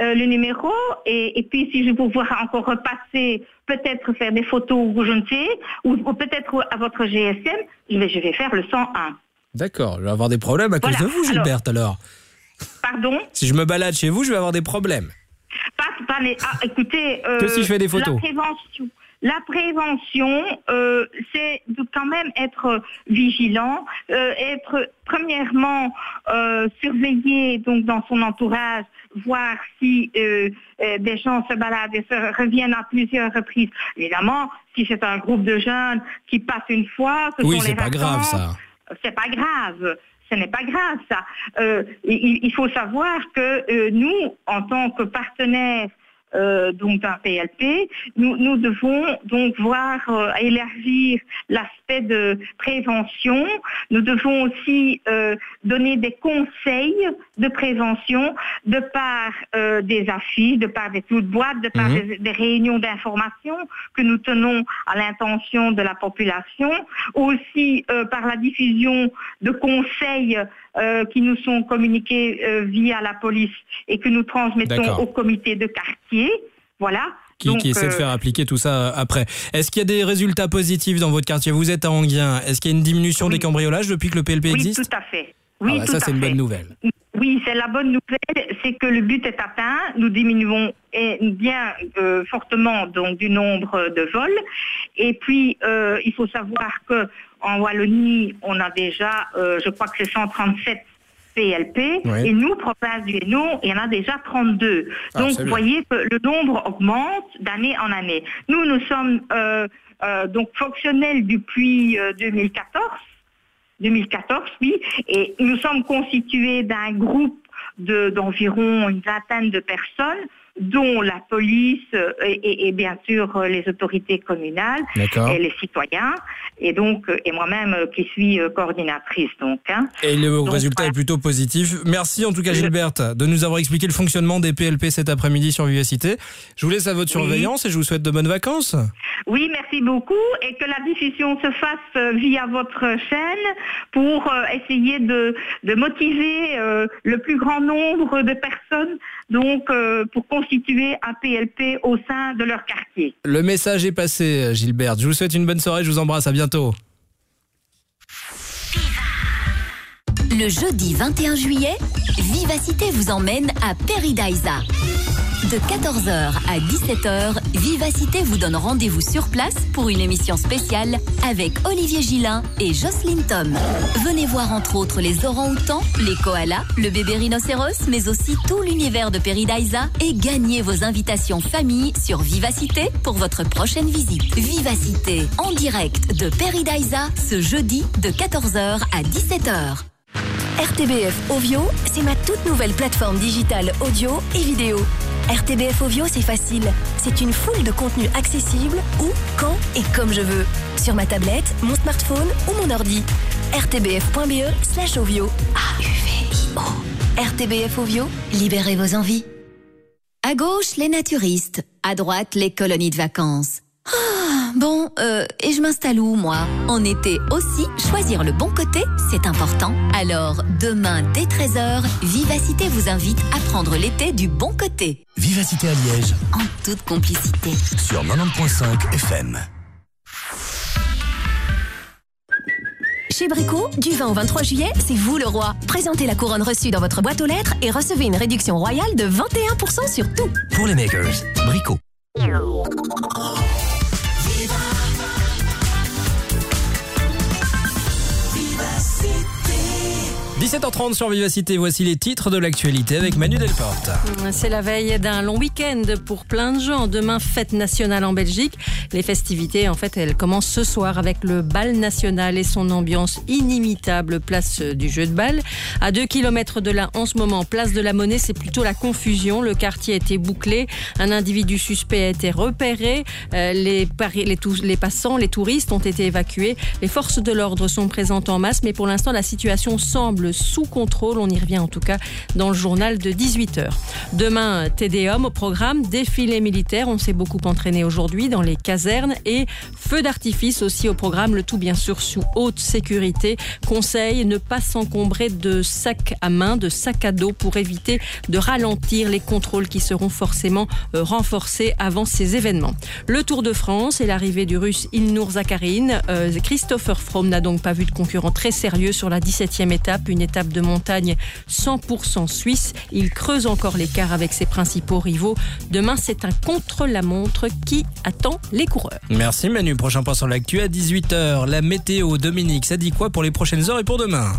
euh, le numéro, et, et puis si je vous vois encore repasser, peut-être faire des photos ou je ne sais, ou, ou peut-être à votre GSM, je vais, je vais faire le 101. D'accord, je vais avoir des problèmes à cause de vous, Gilberte, alors. Pardon Si je me balade chez vous, je vais avoir des problèmes. Pas, pas les- ah, écoutez, euh, Que si je fais des photos La prévention, la prévention euh, c'est de quand même être vigilant, euh, être premièrement surveiller donc dans son entourage, voir si euh, euh, des gens se baladent et se reviennent à plusieurs reprises. Évidemment, si c'est un groupe de jeunes qui passent une fois, ce Oui, sont c'est les pas grave, ça. C'est pas grave. Ce n'est pas grave, ça. Euh, il, faut savoir que euh, nous, en tant que partenaires euh, donc d'un PLP, nous, nous devons donc voir euh, élargir l'aspect de prévention. Nous devons aussi euh, donner des conseils de prévention de par euh, des affiches, de par des toutes boîtes, de par Mhm. des, des réunions d'information que nous tenons à l'intention de la population, aussi euh, par la diffusion de conseils euh, qui nous sont communiqués euh, via la police et que nous transmettons au comité de quartier. Voilà. Qui, Donc, qui essaie de euh, faire appliquer tout ça après. Est-ce qu'il y a des résultats positifs dans votre quartier? Vous êtes à Anguien. Est-ce qu'il y a une diminution des cambriolages depuis que le PLP oui, existe? tout à fait. Oui, Ah bah tout ça, c'est une bonne nouvelle. Oui, c'est la bonne nouvelle, c'est que le but est atteint. Nous diminuons bien euh, fortement donc du nombre de vols. Et puis, euh, il faut savoir que en Wallonie, on a déjà, euh, je crois que c'est 137 PLP, et nous, province du Hainaut, il y en a déjà 32. Ah, donc, vous voyez que le nombre augmente d'année en année. Nous, nous sommes donc fonctionnels depuis euh, 2014. 2014, oui, et nous sommes constitués d'un groupe de- d'environ une vingtaine de personnes. Dont la police euh, et, et bien sûr euh, les autorités communales et les citoyens, et donc euh, et moi-même qui suis coordinatrice donc. hein. Et le Donc, résultat est plutôt positif. Merci en tout cas Gilberte de nous avoir expliqué le fonctionnement des PLP cet après-midi sur Vivacité. Je vous laisse à votre surveillance et je vous souhaite de bonnes vacances. Oui, merci beaucoup et que la diffusion se fasse via votre chaîne pour essayer de, de motiver le plus grand nombre de personnes donc euh, pour constituer un PLP au sein de leur quartier. Le message est passé Gilberte. Je vous souhaite une bonne soirée, je vous embrasse, à bientôt. Le jeudi 21 juillet, Vivacité vous emmène à Peridaisa. De 14h à 17h, Vivacité vous donne rendez-vous sur place pour une émission spéciale avec Olivier Gillin et Jocelyne Tom. Venez voir entre autres les orang-outans, les koalas, le bébé rhinocéros, mais aussi tout l'univers de Peridaisa et gagnez vos invitations famille sur Vivacité pour votre prochaine visite. Vivacité en direct de Peridaisa ce jeudi de 14h à 17h. RTBF Ovio, c'est ma toute nouvelle plateforme digitale audio et vidéo. RTBF Ovio, c'est facile. C'est une foule de contenus accessibles où, quand et comme je veux. Sur ma tablette, mon smartphone ou mon ordi. rtbf.be slash ovio. A-U-V-I-O. RTBF Ovio, libérez vos envies. À gauche, les naturistes. À droite, les colonies de vacances. Ah, bon, euh, et je m'installe où, moi? En été aussi, choisir le bon côté, c'est important. Alors, demain, dès 13h, Vivacité vous invite à prendre l'été du bon côté. Vivacité à Liège En toute complicité. sur 90.5 FM. Chez Brico, du 20 au 23 juillet, c'est vous le roi. Présentez la couronne reçue dans votre boîte aux lettres et recevez une réduction royale de 21% sur tout. Pour les makers, Brico. 17h30 sur Vivacité, voici les titres de l'actualité avec Manu Delporte. C'est la veille d'un long week-end pour plein de gens. Demain, fête nationale en Belgique. Les festivités, en fait, elles commencent ce soir avec le bal national et son ambiance inimitable place du jeu de balle. À 2 km de là, en ce moment, place de la Monnaie, c'est plutôt la confusion. Le quartier a été bouclé. Un individu suspect a été repéré. Euh, les, passants, les touristes ont été évacués. Les forces de l'ordre sont présentes en masse, mais pour l'instant, la situation semble sous contrôle. On y revient en tout cas dans le journal de 18h. Demain, Tédéum au programme, défilé militaire. On s'est beaucoup entraîné aujourd'hui dans les casernes et feu d'artifice aussi au programme. Le tout bien sûr sous haute sécurité. Conseil, ne pas s'encombrer de sacs à main, de sacs à dos pour éviter de ralentir les contrôles qui seront forcément euh, renforcés avant ces événements. Le Tour de France et l'arrivée du russe Ilnur Zakharine. Euh, Christopher Froome n'a donc pas vu de concurrent très sérieux sur la 17e étape, étape de montagne 100% suisse. Il creuse encore l'écart avec ses principaux rivaux. Demain, c'est un contre-la-montre qui attend les coureurs. Merci Manu, prochain point sur l'actu à 18h. La météo, Dominique, ça dit quoi pour les prochaines heures et pour demain?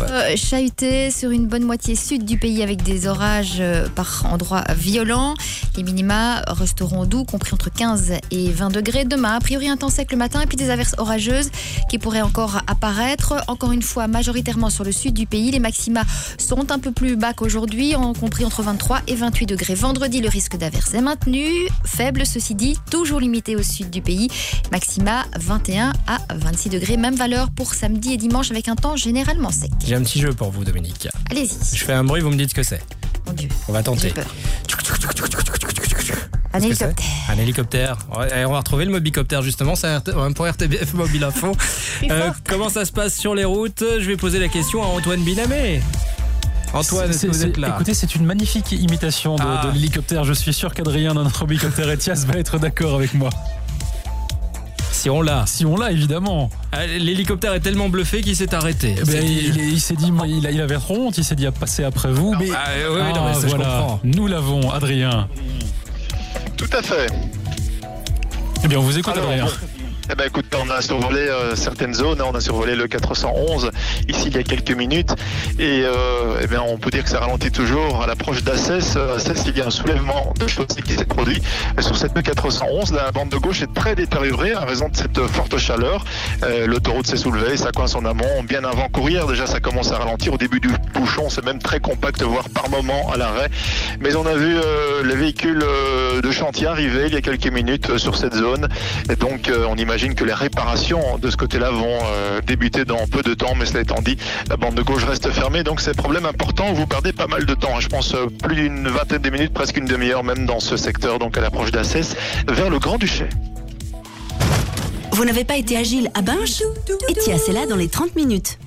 Euh, chahuté sur une bonne moitié sud du pays avec des orages euh, par endroits violents. Les minima resteront doux, compris entre 15 et 20 degrés. Demain, a priori un temps sec le matin et puis des averses orageuses qui pourraient encore apparaître. Encore une fois, majoritairement sur le sud du pays. Les maxima sont un peu plus bas qu'aujourd'hui, compris entre 23 et 28 degrés. Vendredi, le risque d'averse est maintenu. Faible, ceci dit, toujours limité au sud du pays. Maxima 21 à 26 degrés. Même valeur pour samedi et dimanche avec un temps généralement sec. J'ai un petit jeu pour vous, Dominique. Allez-y. Je fais un bruit, vous me dites ce que c'est. Mon Dieu. On va tenter. Peur. Un hélicoptère. Un hélicoptère. Ouais, on va retrouver le mobicoptère justement, c'est RT pour RTBF Mobile Info. [LAUGHS] Euh, comment ça se passe sur les routes? Je vais poser la question à Antoine Binamé. Antoine, est-ce que vous êtes là? Écoutez, c'est une magnifique imitation de, Ah. de l'hélicoptère. Je suis sûr qu'Adrien, dans notre hélicoptère Etias, va être d'accord avec moi. Si on l'a. Si on l'a, évidemment. Ah, L'hélicoptère est tellement bluffé qu'il s'est arrêté. Eh ben, il s'est dit, il, avait trop honte, il s'est dit à passer après vous. Mais Ah, oui, oui, non, mais ça, je voilà, comprends. nous l'avons, Adrien. Tout à fait. Eh bien, on vous écoute, Alors, Adrien. Eh ben écoute, on a survolé euh, certaines zones, hein. on a survolé le 411 ici il y a quelques minutes et euh, eh bien, on peut dire que ça ralentit toujours à l'approche d'Assès. Euh, Assès, il y a un soulèvement de chaussée qui s'est produit sur cette 411. La bande de gauche est très détériorée à raison de cette forte chaleur. Euh, L'autoroute s'est soulevée, ça coince en amont. Bien avant courir, déjà ça commence à ralentir. Au début du bouchon, c'est même très compact, voire par moment à l'arrêt. Mais on a vu euh, les véhicules euh, de chantier arriver il y a quelques minutes euh, sur cette zone. Et donc on imagine que les réparations de ce côté-là vont euh, débuter dans peu de temps. Mais cela étant dit, la bande de gauche reste fermée. Donc c'est un problème important. Vous perdez pas mal de temps. hein. Je pense euh, plus d'une vingtaine de minutes, presque une demi-heure même dans ce secteur, donc à l'approche d'Assès, vers le Grand-Duché. Vous n'avez pas été agile à Binche tiens, c'est là dans les 30 minutes.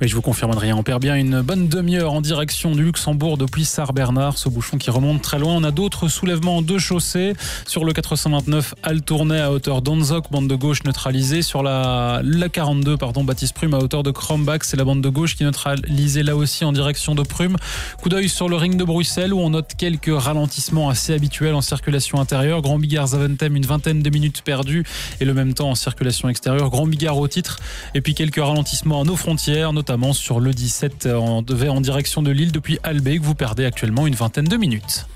Oui, je vous confirme, Adrien, on perd bien une bonne demi-heure en direction du Luxembourg depuis Sart-Bernard, ce bouchon qui remonte très loin. On a d'autres soulèvements de chaussée sur le 429 Al Tournai à hauteur d'Onzok, bande de gauche neutralisée. Sur la, la 42, pardon, Baptiste Prume à hauteur de Krombach, c'est la bande de gauche qui neutralisée là aussi en direction de Prume. Coup d'œil sur le ring de Bruxelles où on note quelques ralentissements assez habituels en circulation intérieure. Grand Bigard Zaventem, une vingtaine de minutes perdues et le même temps en circulation extérieure. Grand Bigard au titre et puis quelques ralentissements à nos frontières, notamment sur le 17 en, en direction de Lille depuis Albeck. Vous perdez actuellement une vingtaine de minutes.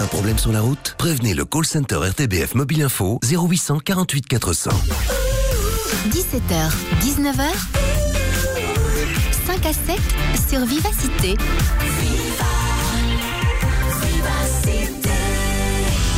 Un problème sur la route? Prévenez le call center RTBF Mobile Info 0800 48 400. 17h, 19h, 5 à 7 sur Vivacité.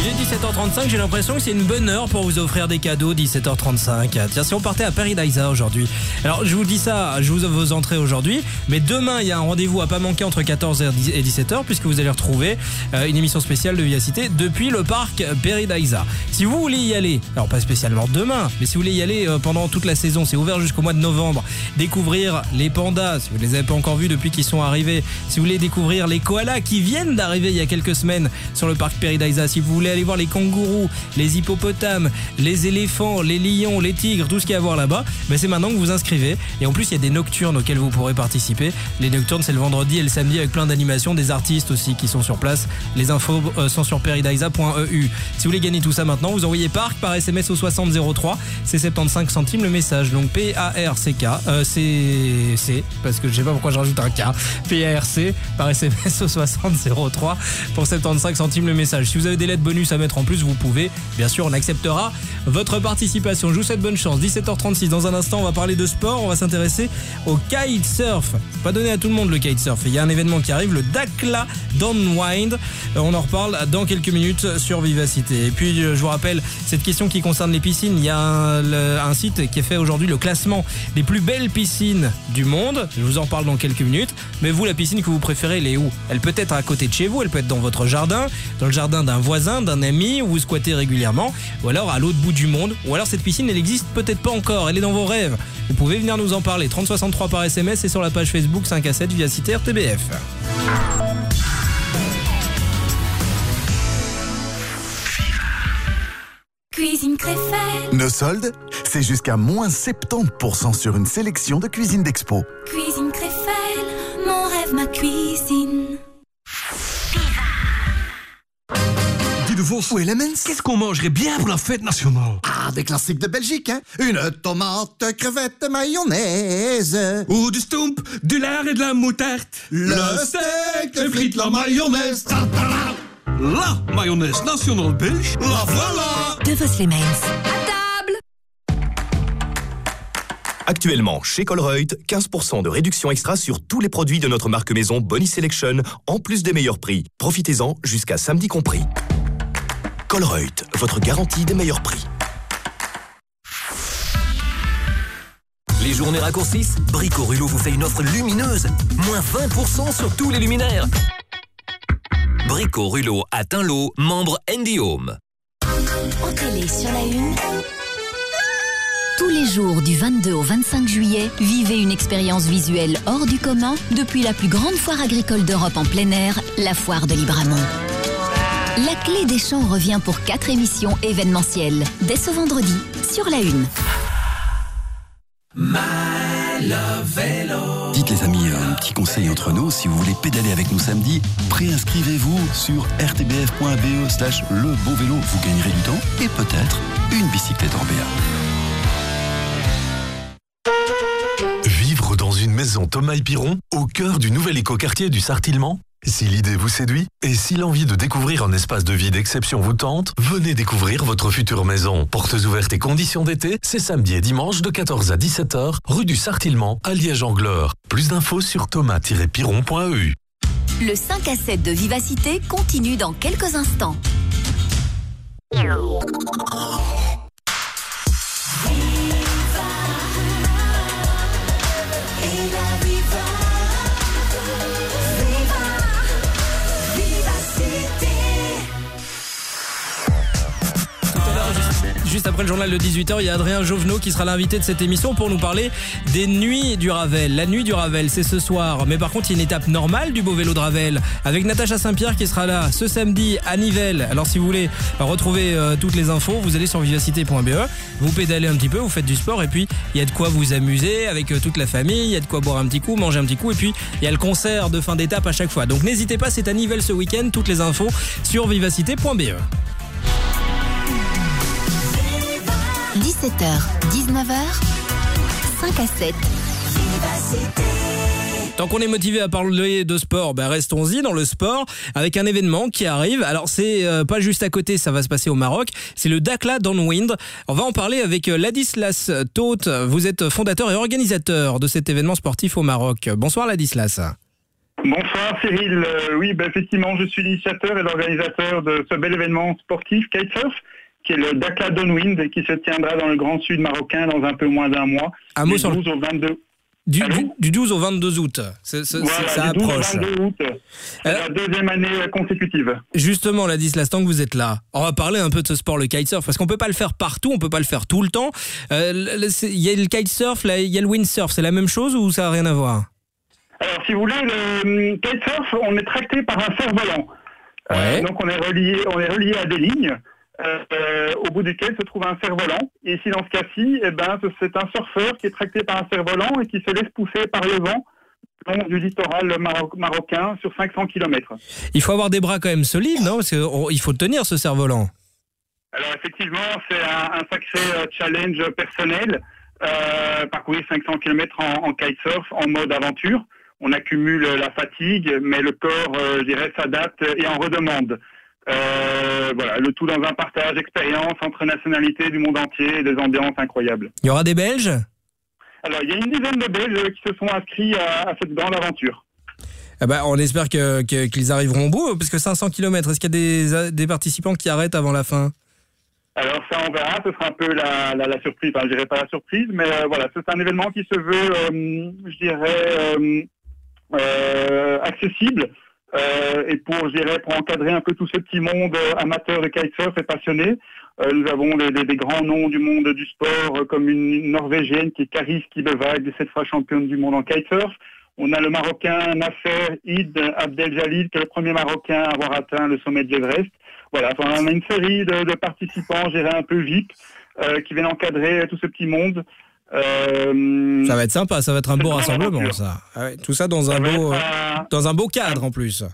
Il est 17h35, j'ai l'impression que c'est une bonne heure pour vous offrir des cadeaux, 17h35. Tiens, si on partait à Paradisa aujourd'hui. Alors, je vous dis ça, je vous offre vos entrées aujourd'hui, mais demain, il y a un rendez-vous à pas manquer entre 14h et 17h, puisque vous allez retrouver euh, une émission spéciale de Vivacité depuis le parc Paradisa. Si vous voulez y aller, alors pas spécialement demain, mais si vous voulez y aller euh, pendant toute la saison, c'est ouvert jusqu'au mois de novembre, découvrir les pandas, si vous ne les avez pas encore vus depuis qu'ils sont arrivés, si vous voulez découvrir les koalas qui viennent d'arriver il y a quelques semaines sur le parc Paradisa, si vous voulez aller voir les kangourous, les hippopotames, les éléphants, les lions, les tigres, tout ce qu'il y a à voir là-bas, ben c'est maintenant que vous vous inscrivez. Et en plus, il y a des nocturnes auxquelles vous pourrez participer. Les nocturnes, c'est le vendredi et le samedi avec plein d'animations, des artistes aussi qui sont sur place. Les infos euh, sont sur peridaisa.eu. Si vous voulez gagner tout ça maintenant, vous envoyez parc par SMS au 6003. C'est 75 centimes le message. Donc P-A-R-C-K. Euh, c'est C, parce que je sais pas pourquoi je rajoute un K. P-A-R-C par SMS au 6003 pour 75 centimes le message. Si vous avez des lettres bonus à mettre en plus, vous pouvez. Bien sûr, on acceptera votre participation. Je vous souhaite bonne chance. 17h36. Dans un instant, on va parler de sport. On va s'intéresser au kitesurf. Pas donné à tout le monde le kitesurf. Il y a un événement qui arrive, le Dakla Downwind. Euh, On en reparle dans quelques minutes sur Vivacité. Et puis, euh, je vous rappelle cette question qui concerne les piscines. Il y a un, un site qui est fait aujourd'hui le classement des plus belles piscines du monde. Je vous en parle dans quelques minutes. Mais vous, la piscine que vous préférez, elle est où? Elle peut être à côté de chez vous, elle peut être dans votre jardin, dans le jardin d'un voisin, d'un ami où vous squattez régulièrement, ou alors à l'autre bout du monde, ou alors cette piscine, elle existe peut-être pas encore, elle est dans vos rêves. Vous pouvez venir nous en parler. 3063 par SMS et sur la page Facebook 5 à 7 via Cité RTBF. Cuisine Créfelle, Nos soldes, c'est jusqu'à moins 70% sur une sélection de cuisine d'expo. Cuisine Créfelle, mon rêve, ma cuisine. De Vos, où est Qu'est-ce qu'on mangerait bien pour la fête nationale? Ah, des classiques de Belgique, hein Une tomate, crevette, mayonnaise. Ou du stomp, du lard et de la moutarde. Le steak, les frites, la mayonnaise. Ta, ta, la. La mayonnaise nationale belge. La voilà De Vos les Actuellement, chez Colreuth, 15% de réduction extra sur tous les produits de notre marque maison Bonnie Selection, en plus des meilleurs prix. Profitez-en jusqu'à samedi compris. Colreuth, votre garantie des meilleurs prix. Les journées raccourcissent Brico Rulo vous fait une offre lumineuse. Moins 20% sur tous les luminaires. Brico Rulo atteint l'eau, membre Andy Home. Sur la. Tous les jours du 22 au 25 juillet, vivez une expérience visuelle hors du commun depuis la plus grande foire agricole d'Europe en plein air, la foire de Libramont. La clé des champs revient pour quatre émissions événementielles, dès ce vendredi, sur la une. My Love Vélo. les amis, un petit conseil entre nous. Si vous voulez pédaler avec nous samedi, préinscrivez-vous sur rtbf.be slash le beau vélo. Vous gagnerez du temps et peut-être une bicyclette Orbea. Vivre dans une maison Thomas et Piron, au cœur du nouvel écoquartier du Sartillement Si l'idée vous séduit et si l'envie de découvrir un espace de vie d'exception vous tente, venez découvrir votre future maison. Portes ouvertes et conditions d'été, c'est samedi et dimanche de 14 à 17h, rue du Sartillement à Liège-Angleur. Plus d'infos sur thomas-piron.eu. Le 5 à 7 de Vivacité continue dans quelques instants. Après le journal de 18h, il y a Adrien Jovenot qui sera l'invité de cette émission pour nous parler des nuits du Ravel. La nuit du Ravel, c'est ce soir. Mais par contre, il y a une étape normale du beau vélo de Ravel avec Natacha Saint-Pierre qui sera là ce samedi à Nivelles. Alors si vous voulez retrouver euh, toutes les infos, vous allez sur vivacité.be, vous pédalez un petit peu, vous faites du sport et puis il y a de quoi vous amuser avec euh, toute la famille, il y a de quoi boire un petit coup, manger un petit coup et puis il y a le concert de fin d'étape à chaque fois. Donc n'hésitez pas, c'est à Nivelles ce week-end. Toutes les infos sur vivacité.be. 17h, 19h, 5 à 7. Tant qu'on est motivé à parler de sport, ben restons-y dans le sport avec un événement qui arrive. Alors c'est euh, pas juste à côté, ça va se passer au Maroc. C'est le Dakla Downwind. On va en parler avec euh, Ladislas Taute. Vous êtes fondateur et organisateur de cet événement sportif au Maroc. Bonsoir Ladislas. Bonsoir Cyril. Euh, oui, ben, effectivement, je suis l'initiateur et l'organisateur de ce bel événement sportif kitesurf qui est le Dakla Downwind qui se tiendra dans le grand sud marocain dans un peu moins d'un mois. Un mot du sur le- 12 au 22. Du, Allô du- du 12 au 22 août. C'est- c'est- Voilà, ça du 12 au approche. 22 août. C'est la deuxième année euh, consécutive. Justement, Ladislas, tant que vous êtes là, on va parler un peu de ce sport, le kitesurf, parce qu'on peut pas le faire partout, on peut pas le faire tout le temps. Euh, Il y a le kitesurf, il y a le windsurf, c'est la même chose ou ça a rien à voir? Alors, si vous voulez, le hum, kitesurf, on est tracté par un cerf-volant. Euh, donc, on est relié, on est relié à des lignes. Euh, au bout duquel se trouve un cerf-volant. Et ici, dans ce cas-ci, eh ben, c'est un surfeur qui est tracté par un cerf-volant et qui se laisse pousser par le vent du littoral maro- marocain sur 500 km. Il faut avoir des bras quand même solides, non? Parce qu'il faut tenir, ce cerf-volant. Alors effectivement, c'est un, un sacré euh, challenge personnel. Euh, parcourir 500 km en, en kitesurf en mode aventure. On accumule la fatigue, mais le corps, euh, je dirais, s'adapte et en redemande. Euh, voilà, le tout dans un partage d'expériences entre nationalités du monde entier et des ambiances incroyables. Il y aura des Belges? Alors, il y a une dizaine de Belges qui se sont inscrits à, à cette grande aventure. Eh ben, On espère que- que- qu'ils arriveront au bout, parce que 500 km, est-ce qu'il y a des, des participants qui arrêtent avant la fin? Alors ça, on verra. Ce sera un peu la, la, la surprise. Enfin, je dirais pas la surprise, mais euh, voilà, c'est un événement qui se veut, euh, je dirais, euh, euh, accessible. Euh, et pour, je dirais, pour encadrer un peu tout ce petit monde euh, amateur de kitesurf et passionné, euh, nous avons des, des- des grands noms du monde du sport, euh, comme une, Norvégienne qui est Karis Kibevag, 17 fois championne du monde en kitesurf. On a le Marocain Nasser Id Abdeljalil, qui est le premier Marocain à avoir atteint le sommet de l'Everest. Voilà, on a une série de, de participants, je dirais un peu VIP, euh, qui viennent encadrer tout ce petit monde. Euh, Ça va être sympa, ça va être un beau rassemblement, ça. Ah ouais, tout ça dans un, beau, euh, un- dans un beau cadre en plus.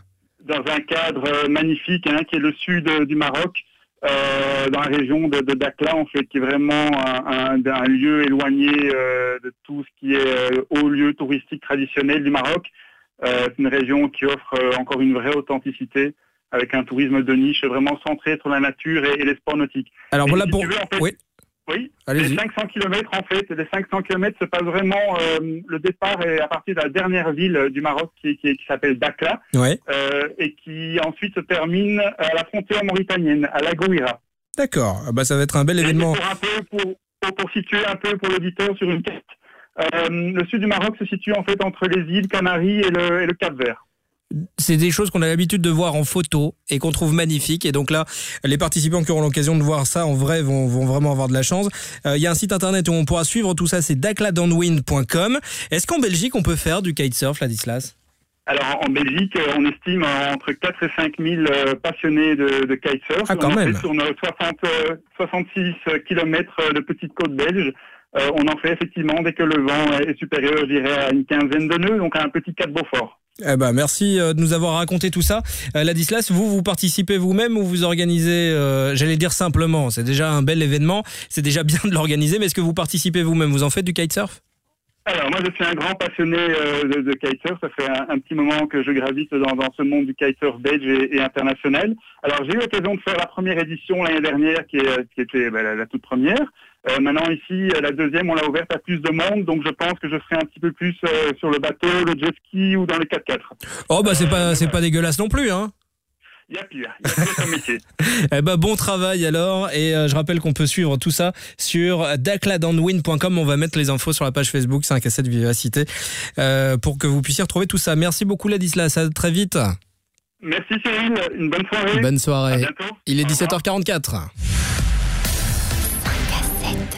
dans un cadre euh, magnifique, hein, qui est le sud euh, du Maroc, euh, dans la région de, de Dakhla, en fait, qui est vraiment un, un- un lieu éloigné euh, de tout ce qui est euh, haut lieu touristique traditionnel du Maroc. Euh, c'est une région qui offre euh, encore une vraie authenticité, avec un tourisme de niche vraiment centré sur la nature et, et les sports nautiques. Alors Et voilà si pour. veux, en fait, Oui. Oui, les 500 km en fait, les 500 km se passe vraiment, euh, le départ est à partir de la dernière ville euh, du Maroc qui, qui, qui s'appelle Ouais. euh, et qui ensuite se termine à la frontière mauritanienne, à la Gouira. D'accord, Ah bah, ça va être un bel événement. Pour, un peu, pour, pour, pour situer un peu pour l'auditeur sur une carte, euh, le sud du Maroc se situe en fait entre les îles Canaries et le, et le Cap Vert. C'est des choses qu'on a l'habitude de voir en photo et qu'on trouve magnifiques. Et donc là, les participants qui auront l'occasion de voir ça en vrai vont, vont vraiment avoir de la chance. Euh, Il y a un site internet où on pourra suivre tout ça, c'est dakladownwind.com. Est-ce qu'en Belgique, on peut faire du kitesurf, Ladislas? Alors en Belgique, euh, on estime euh, entre 4 et 5 000 euh, passionnés de, de kitesurf. Ah, quand On même. fait Sur nos 60, euh, 66 km de petites côtes belges. Euh, on en fait effectivement dès que le vent est supérieur, je dirais, à une quinzaine de nœuds, donc à un petit cap Beaufort. Eh ben, merci euh, de nous avoir raconté tout ça. Euh, Ladislas, vous, vous participez vous-même ou vous organisez, euh, j'allais dire simplement, c'est déjà un bel événement, c'est déjà bien de l'organiser, mais est-ce que vous participez vous-même? Vous en faites du kitesurf? Alors moi je suis un grand passionné euh, de, de kitesurf, ça fait un, petit moment que je gravite dans, dans ce monde du kitesurf belge et, international. Alors j'ai eu l'occasion de faire la première édition l'année dernière qui, est, qui était la, la toute première. Euh, maintenant ici, la deuxième, on l'a ouverte à plus de monde, donc je pense que je serai un petit peu plus euh, sur le bateau, le jet ski ou dans les 4x4. Oh bah c'est pas c'est pas dégueulasse non plus hein. Il y a pire, il y a pire comme métier. [LAUGHS] Eh ben bon travail alors et euh, je rappelle qu'on peut suivre tout ça sur dacladandwin.com. On va mettre les infos sur la page Facebook 5 à 7 Vivacité euh, pour que vous puissiez retrouver tout ça. Merci beaucoup Ladislas, à très vite. Merci Cyril, une bonne soirée. Bonne soirée. À bientôt. Il est Au revoir. 17h44.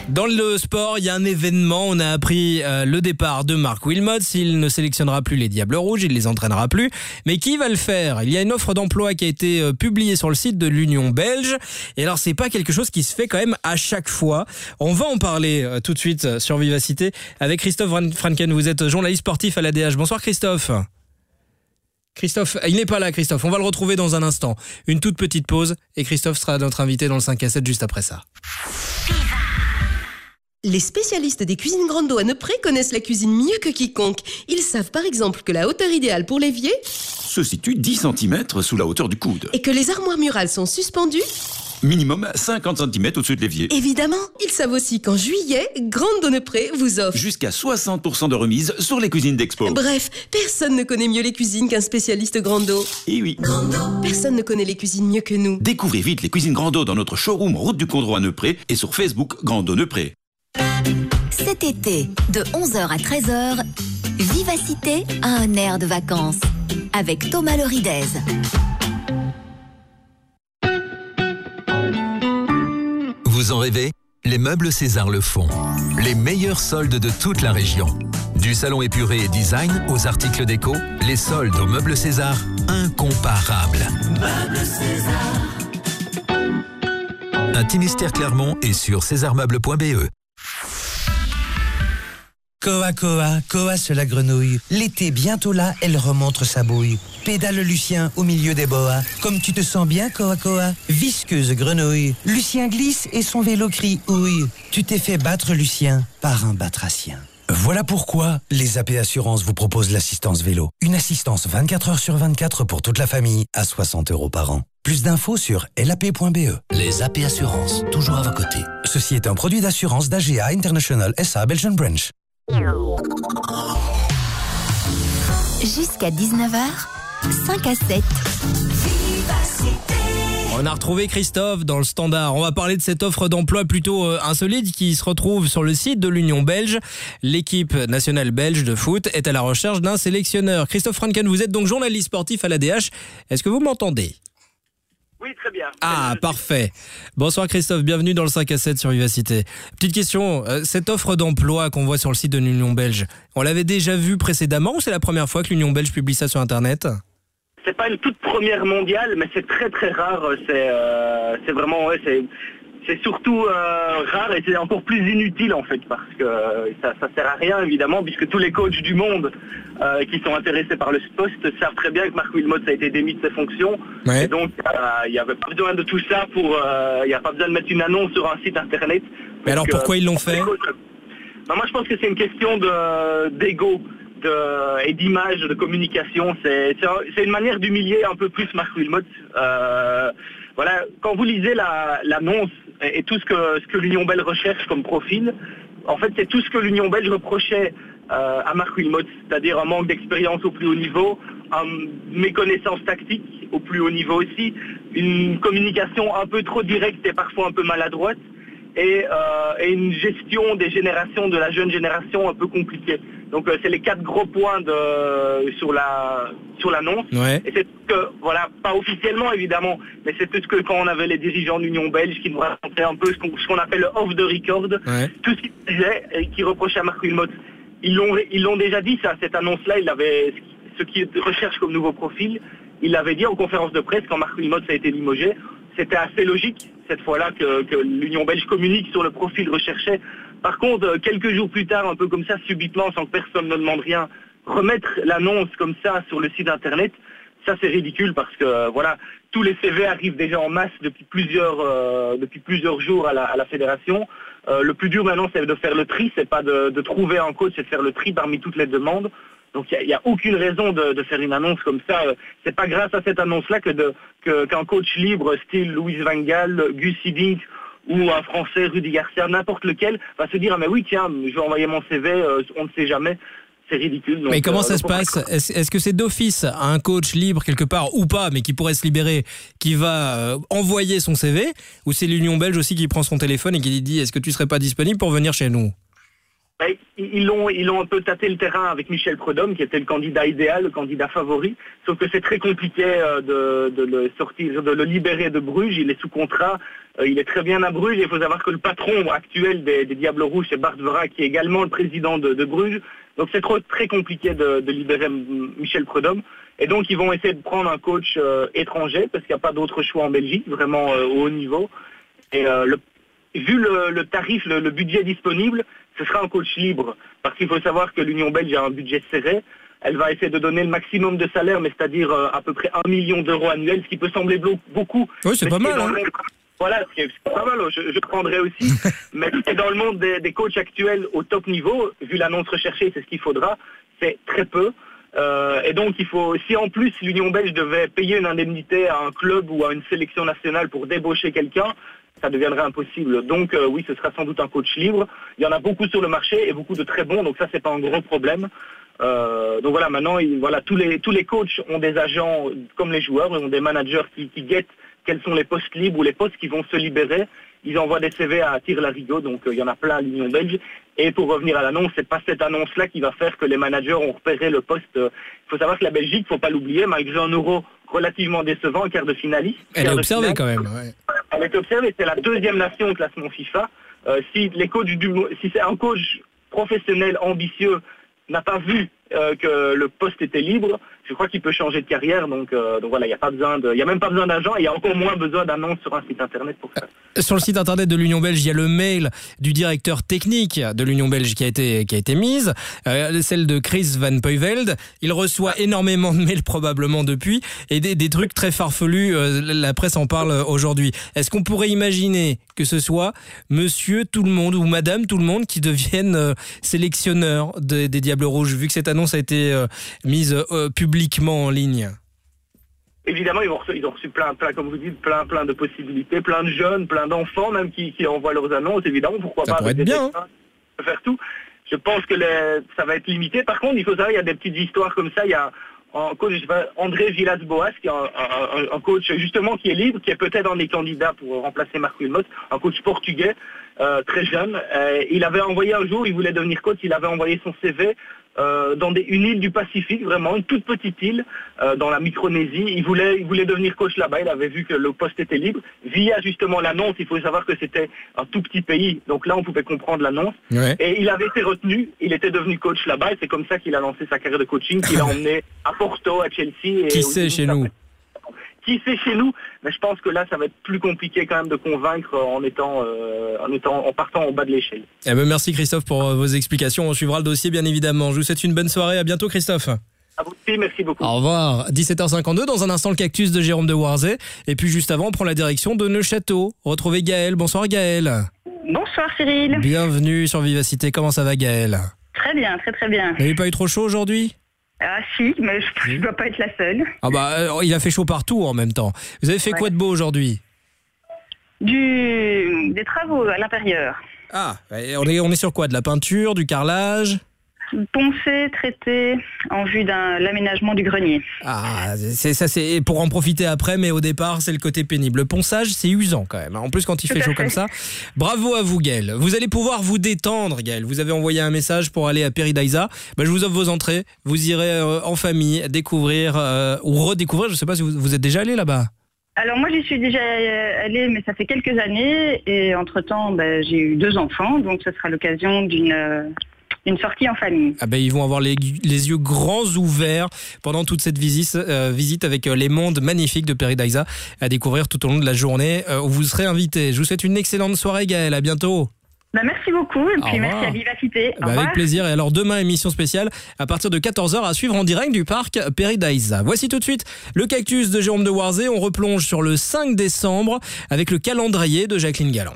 Dans le sport, il y a un événement. On a appris euh, le départ de Marc Wilmots. Il ne sélectionnera plus les Diables Rouges, il les entraînera plus. Mais qui va le faire? Il y a une offre d'emploi qui a été euh, publiée sur le site de l'Union belge. Et alors, c'est pas quelque chose qui se fait quand même à chaque fois. On va en parler euh, tout de suite sur Vivacité avec Christophe Franken. Vous êtes journaliste sportif à l'ADH. Bonsoir Christophe. Christophe, il n'est pas là Christophe, on va le retrouver dans un instant. Une toute petite pause et Christophe sera notre invité dans le 5 à 7 juste après ça. Les spécialistes des cuisines Grando à Neupré connaissent la cuisine mieux que quiconque. Ils savent par exemple que la hauteur idéale pour l'évier se situe 10 cm sous la hauteur du coude. et que les armoires murales sont suspendues. Minimum 50 cm au-dessus de l'évier. Évidemment, ils savent aussi qu'en juillet, Grando Neupré vous offre. Jusqu'à 60% de remise sur les cuisines d'expo. Bref, personne ne connaît mieux les cuisines qu'un spécialiste Grando. Et oui. Personne ne connaît les cuisines mieux que nous. Découvrez vite les cuisines Grando dans notre showroom Route du Condro à Neupré et sur Facebook Grando Neupré. Cet été, de 11h à 13h, Vivacité a un air de vacances avec Thomas Loridez. Vous en rêvez? Les meubles César le font. Les meilleurs soldes de toute la région. Du salon épuré et design aux articles déco, les soldes aux meubles César, incomparables. Meubles César. Clermont est sur césarmeubles.be. Koa Koa, Koa sur la grenouille. L'été bientôt là, elle remontre sa bouille. Pédale Lucien au milieu des boas. Comme tu te sens bien, Koa Koa? Visqueuse grenouille. Lucien glisse et son vélo crie ouille. Tu t'es fait battre, Lucien, par un batracien. Voilà pourquoi les AP Assurances vous proposent l'assistance vélo. Une assistance 24 heures sur 24 pour toute la famille à 60 euros par an. Plus d'infos sur lap.be. Les AP Assurances, toujours à vos côtés. Ceci est un produit d'assurance d'AGA International SA Belgian Branch. Jusqu'à 19h, 5 à 7. On a retrouvé Christophe dans le standard. On va parler de cette offre d'emploi plutôt euh, insolite qui se retrouve sur le site de l'Union belge. L'équipe nationale belge de foot est à la recherche d'un sélectionneur. Christophe Franken, vous êtes donc journaliste sportif à l'ADH. Est-ce que vous m'entendez? Oui, très bien. Ah, parfait. Bonsoir Christophe, bienvenue dans le 5 à 7 sur Vivacité. Petite question, euh, cette offre d'emploi qu'on voit sur le site de l'Union belge, on l'avait déjà vue précédemment ou c'est la première fois que l'Union belge publie ça sur Internet? C'est pas une toute première mondiale, mais c'est très très rare. C'est euh, vraiment, ouais, c'est c'est surtout euh, rare et c'est encore plus inutile en fait parce que euh, ça, ça sert à rien évidemment puisque tous les coachs du monde euh, qui sont intéressés par le poste savent très bien que Marc Wilmot a été démis de ses fonctions Ouais. et donc euh, il n'y avait pas besoin de tout ça pour, il n'y a pas besoin de mettre une annonce sur un site internet. Mais alors pourquoi ils l'ont fait bah, moi, je pense que c'est une question de- d'ego de, et d'image, de communication. C'est c'est un- c'est une manière d'humilier un peu plus Marc Wilmot. Euh, voilà, quand vous lisez la- l'annonce et, tout ce que, ce que l'Union Belge recherche comme profil, en fait, c'est tout ce que l'Union Belge reprochait euh, à Marc Wilmot, c'est-à-dire un manque d'expérience au plus haut niveau, une méconnaissance tactique au plus haut niveau aussi, une communication un peu trop directe et parfois un peu maladroite, et, euh, et une gestion des générations, de la jeune génération un peu compliquée. Donc euh, c'est les quatre gros points de, sur la sur l'annonce. Ouais. Et c'est que, voilà, pas officiellement évidemment, mais c'est tout ce que quand on avait les dirigeants de l'Union belge qui nous racontaient un peu ce qu'on appelle le off the record, Ouais. tout ce qu'ils disaient et qui reprochaient à Marc Wilmot. Ils l'ont ils l'ont déjà dit ça, cette annonce-là, il avait ce qui recherche comme nouveau profil, il l'avait dit en conférence de presse quand Marc Wilmot a été limogé. C'était assez logique cette fois-là que, l'Union belge communique sur le profil recherché Par contre, euh, quelques jours plus tard, un peu comme ça, subitement, sans que personne ne demande rien, remettre l'annonce comme ça sur le site internet, ça c'est ridicule parce que euh, voilà, tous les CV arrivent déjà en masse depuis plusieurs, euh, depuis plusieurs jours à la, fédération. Le plus dur maintenant c'est de faire le tri, c'est pas de, de trouver un coach, c'est de faire le tri parmi toutes les demandes. Donc il n'y a, aucune raison de, de faire une annonce comme ça. C'est pas grâce à cette annonce-là que qu'un coach libre style Louis Van Gaal, Gus Hiddink ou un Français Rudy Garcia, n'importe lequel, va se dire ah mais oui tiens, je vais envoyer mon CV, euh, on ne sait jamais. C'est ridicule. Donc, Mais comment euh, ça se passe? Est-ce que c'est d'office à un coach libre quelque part ou pas, mais qui pourrait se libérer, qui va euh, envoyer son CV Ou c'est l'Union belge aussi qui prend son téléphone et qui lui dit est-ce que tu serais pas disponible pour venir chez nous? Ils l'ont ils un peu tâté le terrain avec Michel Prudhomme, qui était le candidat idéal, le candidat favori. Sauf que c'est très compliqué euh, de, le sortir, de le libérer de Bruges. Il est sous contrat. Euh, il est très bien à Bruges. Il faut savoir que le patron actuel des, Diables Rouges, c'est Bart Vera, qui est également le président de, Bruges. Donc c'est très compliqué de, libérer Michel Prudhomme. Et donc ils vont essayer de prendre un coach euh, étranger parce qu'il n'y a pas d'autre choix en Belgique, vraiment au haut niveau. Et vu le, tarif, le budget disponible, ce sera un coach libre. Parce qu'il faut savoir que l'Union belge a un budget serré. Elle va essayer de donner le maximum de salaire, mais c'est-à-dire euh, à peu près un million d'euros annuels, ce qui peut sembler beaucoup. Oui, c'est pas mal, hein. le- Voilà, c'est pas mal, je, je prendrais aussi. [LAUGHS] mais c'est dans le monde des, des coachs actuels au top niveau, vu l'annonce recherchée, c'est ce qu'il faudra, c'est très peu. Euh, et donc il faut, si en plus l'Union belge devait payer une indemnité à un club ou à une sélection nationale pour débaucher quelqu'un, ça deviendrait impossible. Donc euh, oui, ce sera sans doute un coach libre. Il y en a beaucoup sur le marché et beaucoup de très bons, donc ça c'est pas un gros problème. Euh, donc voilà, maintenant il- voilà, tous les tous les coachs ont des agents comme les joueurs, ils ont des managers qui, guettent quels sont les postes libres ou les postes qui vont se libérer. Ils envoient des CV à tir larigot, donc euh, il y en a plein à l'Union belge. Et pour revenir à l'annonce, c'est pas cette annonce-là qui va faire que les managers ont repéré le poste. Il faut savoir que la Belgique, faut pas l'oublier, malgré un euro relativement décevant, quart de finaliste. Elle est observée finale. quand même. ouais. Elle est observée, c'est la deuxième nation au classement FIFA. Euh, si les coachs du, si c'est un coach professionnel ambitieux n'a pas vu euh, que le poste était libre, je crois qu'il peut changer de carrière. Donc, euh, voilà, il n'y a a même pas besoin d'agent, il y a encore moins besoin d'annonce sur un site internet pour ça. Sur le site internet de l'Union belge, il y a le mail du directeur technique de l'Union belge qui a été, qui a été mise, euh, celle de Chris Van Peuveld. Il reçoit énormément de mails probablement depuis et des, des trucs très farfelus. euh, la presse en parle aujourd'hui. Est-ce qu'on pourrait imaginer que ce soit monsieur tout le monde ou madame tout le monde qui devienne euh, sélectionneur des, des Diables Rouges, vu que cette annonce a été euh, mise euh, publiquement en ligne Évidemment, ils ont reçu, ils ont reçu plein, plein, comme vous dites, plein, plein de possibilités, plein de jeunes, plein d'enfants même qui, qui envoient leurs annonces. Évidemment, pourquoi Ça pas pourrait avec être des bien, dessins, faire tout. Je pense que les- ça va être limité. Par contre, il faut savoir, il y a des petites histoires comme ça. Il y a un coach, je sais pas, André Villas-Boas, qui est un, un- un- un coach justement qui est libre, qui est peut-être un des candidats pour remplacer Marc Wilmot, un coach portugais, euh, très jeune. Euh, il avait envoyé un jour, il voulait devenir coach, il avait envoyé son CV euh, dans des, une île du Pacifique, vraiment une toute petite île euh, dans la Micronésie. Il voulait, il voulait devenir coach là-bas. Il avait vu que le poste était libre. Via justement l'annonce, il faut savoir que c'était un tout petit pays. Donc là, on pouvait comprendre l'annonce. Ouais. Et il avait été retenu. Il était devenu coach là-bas. Et c'est comme ça qu'il a lancé sa carrière de coaching, qu'il a [LAUGHS] emmené à Porto, à Chelsea. Et Qui sait chez nous? Qui sait chez nous, mais je pense que là, ça va être plus compliqué quand même de convaincre en étant, euh, en étant, en partant en bas de l'échelle. Eh ben, merci Christophe pour euh, vos explications. On suivra le dossier bien évidemment. Je vous souhaite une bonne soirée. À bientôt Christophe. À vous aussi, merci beaucoup. Au revoir. 17h52, dans un instant le cactus de Jérôme de Warzé. Et puis juste avant, on prend la direction de Neuchâteau. Retrouvez Gaël. Bonsoir Gaël. Bonsoir Cyril. Bienvenue sur Vivacité. Comment ça va Gaël? Très bien, très très bien. Vous n'avez pas eu trop chaud aujourd'hui? Ah si, mais je ne dois pas être la seule. Ah bah euh, il a fait chaud partout en même temps. Vous avez fait quoi de beau aujourd'hui? Du... Des travaux à l'intérieur. Ah, on est, on est sur quoi? De la peinture, du carrelage? Poncé, traité, en vue d'un l'aménagement du grenier. Ah, c'est ça, c'est pour en profiter après, mais au départ, c'est le côté pénible. Le ponçage, c'est usant quand même. hein. En plus, quand il Tout fait chaud fait. comme ça. Bravo à vous, Gaël. Vous allez pouvoir vous détendre, Gaël. Vous avez envoyé un message pour aller à Peridaisa. Ben, je vous offre vos entrées. Vous irez euh, en famille découvrir euh, ou redécouvrir. Je sais pas si vous, vous êtes déjà allé là-bas. Alors moi j'y suis déjà euh, allée, mais ça fait quelques années, et entre-temps ben, j'ai eu deux enfants, donc ce sera l'occasion d'une d'une sortie en famille. Ah ben, ils vont avoir les, les yeux grands ouverts pendant toute cette visite, euh, visite avec euh, les mondes magnifiques de Peridaisa à découvrir tout au long de la journée euh, où vous serez invités. Je vous souhaite une excellente soirée, Gaël. À bientôt. Bah, merci beaucoup et puis merci à Vivacité. Bah, avec plaisir. Et alors demain, émission spéciale à partir de 14h à suivre en direct du parc Peridaisa. Voici tout de suite le cactus de Jérôme de Warzé. On replonge sur le 5 décembre avec le calendrier de Jacqueline Galland.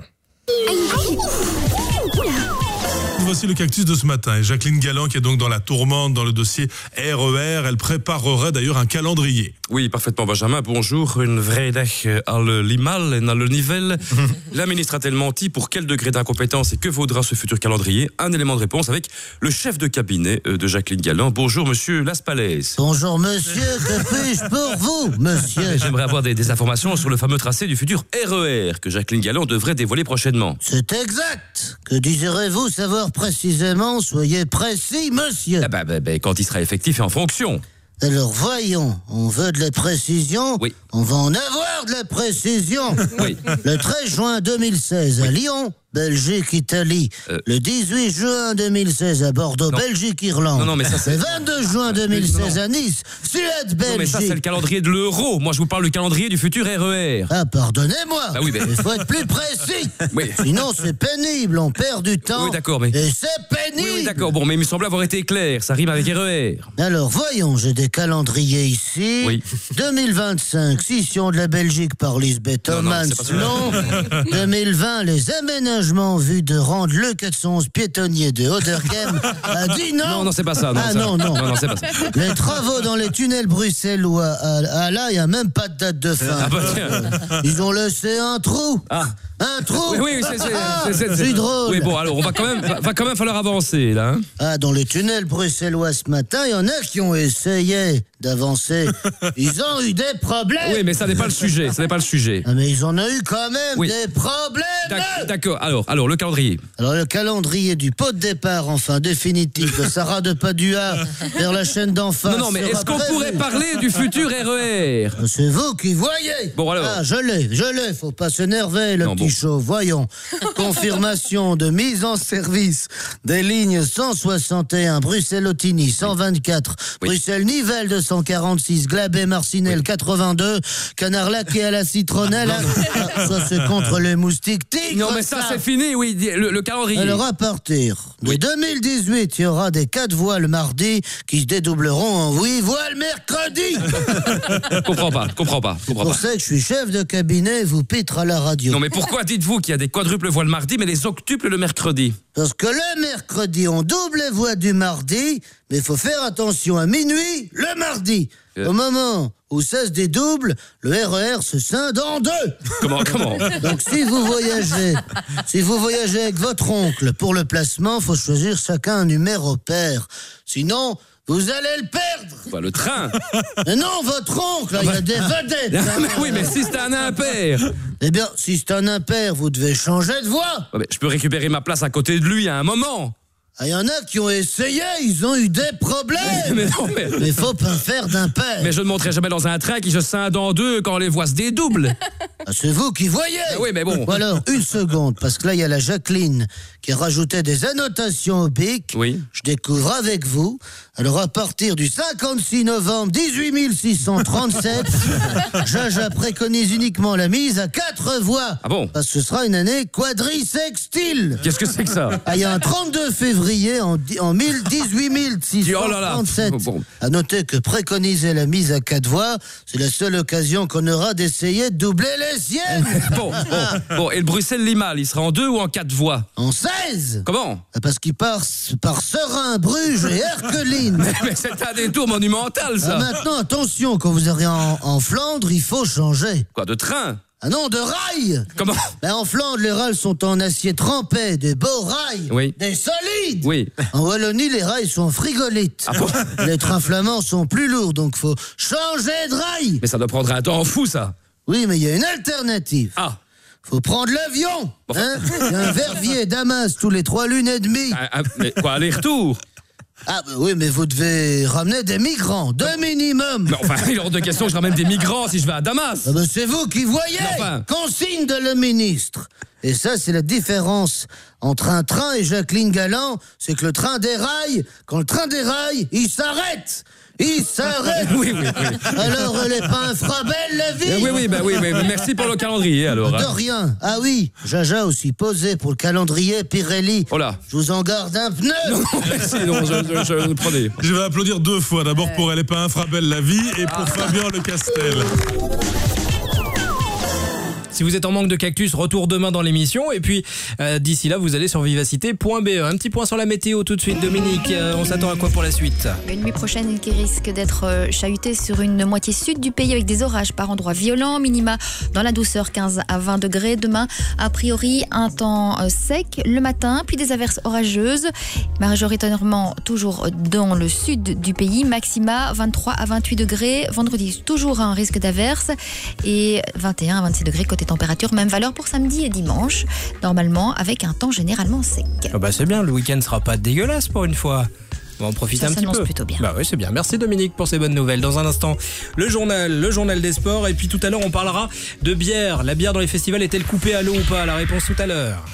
Voici le cactus de ce matin. Et Jacqueline Galland, qui est donc dans la tourmente, dans le dossier RER, elle préparerait d'ailleurs un calendrier. Oui, parfaitement, Benjamin. Bonjour. Une vraie dag à le Limal et à le Nivelle. [LAUGHS] La ministre a-t-elle menti Pour quel degré d'incompétence et que vaudra ce futur calendrier? Un élément de réponse avec le chef de cabinet euh, de Jacqueline Galland. Bonjour, monsieur Laspalès. Bonjour monsieur, que puis-je pour vous, monsieur? [LAUGHS] J'aimerais avoir des, des informations sur le fameux tracé du futur RER que Jacqueline Galland devrait dévoiler prochainement. C'est exact. Que désirez-vous savoir précisément? Soyez précis, monsieur. Ah bah, bah, bah, quand il sera effectif et en fonction. Alors voyons, on veut de la précision Oui. On va en avoir de la précision [LAUGHS] Oui. Le 13 juin 2016 à Lyon, Belgique, Italie. Euh. Le 18 juin 2016 à Bordeaux, Belgique, Irlande. Non, non, mais ça, c'est- Le 22 juin 2016 à Nice, Suède, Belgique. Non, mais ça, c'est le calendrier de l'euro. Moi, je vous parle du calendrier du futur RER. Ah, pardonnez-moi. Ah oui, mais- Il faut être plus précis. [LAUGHS] Oui. Sinon, c'est pénible. On perd du temps. Oui, d'accord, mais. Et c'est pénible. oui, d'accord. Bon, mais il me semble avoir été clair. Ça rime avec RER. Alors, voyons, j'ai des calendriers ici. Oui. 2025, scission de la Belgique par Lisbeth Non, non, Homans. Non. [LAUGHS] 2020, les aménagements en vue de rendre le 411 piétonnier de Odergem a dit non. Non, non, c'est pas ça. Non, ah non, non. Non, non, pas ça. Les travaux dans les tunnels bruxellois, ah, ah, là, il n'y a même pas de date de fin. Ah, bah. Ils ont laissé un trou. Ah. Un trou. Oui, oui, Ah, c'est- drôle. Oui, bon, alors, on va quand même, va, va quand même falloir avancer, là. hein. Ah, dans les tunnels bruxellois ce matin, il y en a qui ont essayé d'avancer. [LAUGHS] Ils ont eu des problèmes. Oui, mais ça n'est pas le sujet. Ça n'est pas le sujet. Ah, mais ils en ont eu quand même Oui. des problèmes. D'ac- D'accord. Alors, alors, le calendrier. Alors le calendrier du pot de départ, enfin définitif, de Sarah de Padua [LAUGHS] vers la chaîne d'en face. Non, non, mais est-ce qu'on pourrait parler du futur RER C'est vous qui voyez. Bon, alors. Ah, je l'ai, je l'ai. Faut pas s'énerver, le Non, petit bon. chaud. Voyons. [LAUGHS] Confirmation de mise en service des lignes 161 Bruxelles-Otigny 124, Bruxelles-Nivelles 246, Glabé-Marcinelle 82, Canard-Lac et à la citronnelle. Ah, ça, c'est contre les moustiques tigres. Non, mais ça, c'est fini, oui, le, le calendrier. Alors à partir de 2018, il y aura des 4 voies le mardi qui se dédoubleront en 8 voies le mercredi. comprends pas, comprends pas, comprends pour pas. ça que je suis chef de cabinet et vous pitre à la radio. Non, mais pourquoi dites-vous qu'il y a des quadruples voies le mardi, mais des octuples le mercredi? Parce que le mercredi, on double les voies du mardi, mais il faut faire attention à minuit, le mardi. Au moment où ça se dédouble, le RER se scinde en deux. Comment, comment [LAUGHS] Donc si vous voyagez, si vous voyagez avec votre oncle pour le placement, faut choisir chacun un numéro pair. Sinon, vous allez le perdre. Bah, le train [LAUGHS] Mais non, votre oncle, il y a des [LAUGHS] vedettes. Mais oui, mais si c'est un impair Eh bien, si c'est un impair, vous devez changer de voie. Ouais, mais Je peux récupérer ma place à côté de lui à un moment Il y en a qui ont essayé, ils ont eu des problèmes. [LAUGHS] Mais non, mais... Mais faut pas faire d'impair. Mais je ne monterai jamais dans un train qui se scinde en deux quand les voies se dédoublent [LAUGHS] Ah, c'est vous qui voyez. Ah oui, mais bon. Alors, une seconde, parce que là, il y a la Jacqueline qui rajoutait des annotations au bic. Oui. Je découvre avec vous. Alors, à partir du 56 novembre 18637, [LAUGHS] Jaja préconise uniquement la mise à quatre voies. Ah bon Parce que ce sera une année quadrisextile. Qu'est-ce que c'est que ça Ah, il y a un 32 février en, en 1000 18 Oh là là. 637. Bon. À noter que préconiser la mise à quatre voies, c'est la seule occasion qu'on aura d'essayer de doubler les [LAUGHS] Bon, bon, bon, et le Bruxelles-Limal, il sera en deux ou en quatre voies En 16 Comment Parce qu'il part par Serein, Bruges et Herculine. [LAUGHS] mais, mais c'est un détour monumental, Ah, ça maintenant, attention, quand vous arrivez en, en Flandre, il faut changer. Quoi, de train Ah non, de rails Comment ben, En Flandre, les rails sont en acier trempé, des beaux rails, Oui. des solides. Oui. En Wallonie, les rails sont en frigolite. Ah bon les trains flamands sont plus lourds, donc faut changer de rail. Mais ça doit prendre un temps fou, ça Oui, mais il y a une alternative. Ah Faut prendre l'avion. Hein Il y a un Verviers, Damas, tous les trois lunes et demie. Ah, ah, Mais quoi, aller-retour? Ah bah oui, mais vous devez ramener des migrants, deux minimum. Mais enfin, il est hors de question que je ramène des migrants si je vais à Damas Ah bah c'est vous qui voyez Mais enfin. Consigne de le ministre. Et ça, c'est la différence entre un train et Jacqueline Galland, c'est que le train déraille. Quand le train déraille, il s'arrête. Il s'arrête. [LAUGHS] Oui, oui, oui. Alors, elle est pas infrabelle, la vie Euh, oui, oui, bah oui, oui, mais merci pour le calendrier alors. De hein. rien. Ah oui, Jaja aussi posé pour le calendrier Pirelli. Oh là. Je vous en garde un pneu. [LAUGHS] Merci, non, je, je, je- prenez. Je vais applaudir deux fois. D'abord pour Elle est pas infrabelle la vie et Ah. pour Fabien Le Castel. Si vous êtes en manque de cactus, retour demain dans l'émission. Et puis, euh, d'ici là, vous allez sur vivacité.be. Un petit point sur la météo tout de suite, Dominique. Euh, on s'attend à quoi pour la suite? Une nuit prochaine qui risque d'être euh, chahutée sur une moitié sud du pays avec des orages par endroits violents, minima dans la douceur 15 à 20 degrés. Demain, a priori, un temps sec le matin, puis des averses orageuses, majoritairement toujours dans le sud du pays, maxima 23 à 28 degrés. Vendredi, toujours un risque d'averse et 21 à 26 degrés côté température, même valeur pour samedi et dimanche, normalement avec un temps généralement sec. Ah bah c'est bien, le week-end sera pas dégueulasse pour une fois. On en profiter Ça un petit peu. plutôt bien. Bah oui, c'est bien. Merci Dominique pour ces bonnes nouvelles. Dans un instant, le journal, le journal des sports. Et puis tout à l'heure, on parlera de bière. La bière dans les festivals est-elle coupée à l'eau ou pas? La réponse tout à l'heure.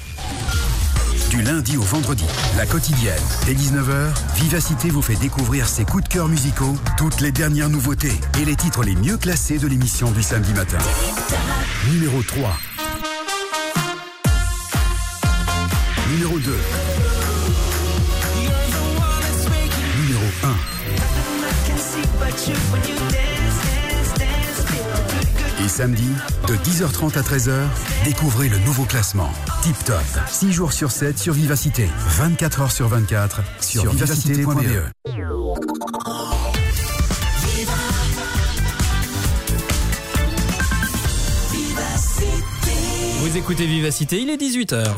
Du lundi au vendredi, la quotidienne, dès 19h, Vivacité vous fait découvrir ses coups de cœur musicaux, toutes les dernières nouveautés et les titres les mieux classés de l'émission du samedi matin. Numéro 3. Numéro 2. Numéro 1. Samedi, de 10h30 à 13h, découvrez le nouveau classement. Tip Top. 6 jours sur 7 sur Vivacité. 24 heures sur 24 sur, vivacité.be. Vous écoutez Vivacité, il est 18h.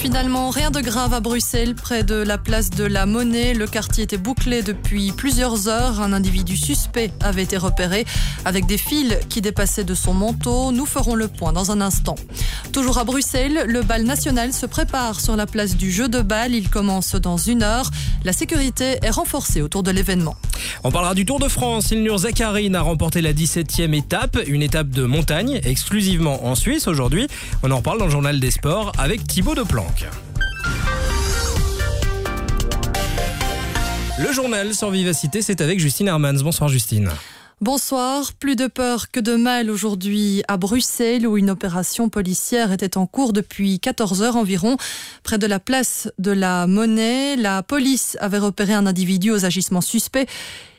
Finalement, rien de grave à Bruxelles, près de la place de la Monnaie. Le quartier était bouclé depuis plusieurs heures. Un individu suspect avait été repéré avec des fils qui dépassaient de son manteau. Nous ferons le point dans un instant. Toujours à Bruxelles, le bal national se prépare sur la place du jeu de bal. Il commence dans une heure. La sécurité est renforcée autour de l'événement. On parlera du Tour de France. Ilnur Zakarin a remporté la 17e étape, une étape de montagne, exclusivement en Suisse aujourd'hui. On en reparle dans le journal des sports avec Thibaut Le journal sur Vivacité, c'est avec Justine Hermans. Bonsoir Justine. Bonsoir. Plus de peur que de mal aujourd'hui à Bruxelles où une opération policière était en cours depuis 14 heures environ. Près de la place de la Monnaie, la police avait repéré un individu aux agissements suspects.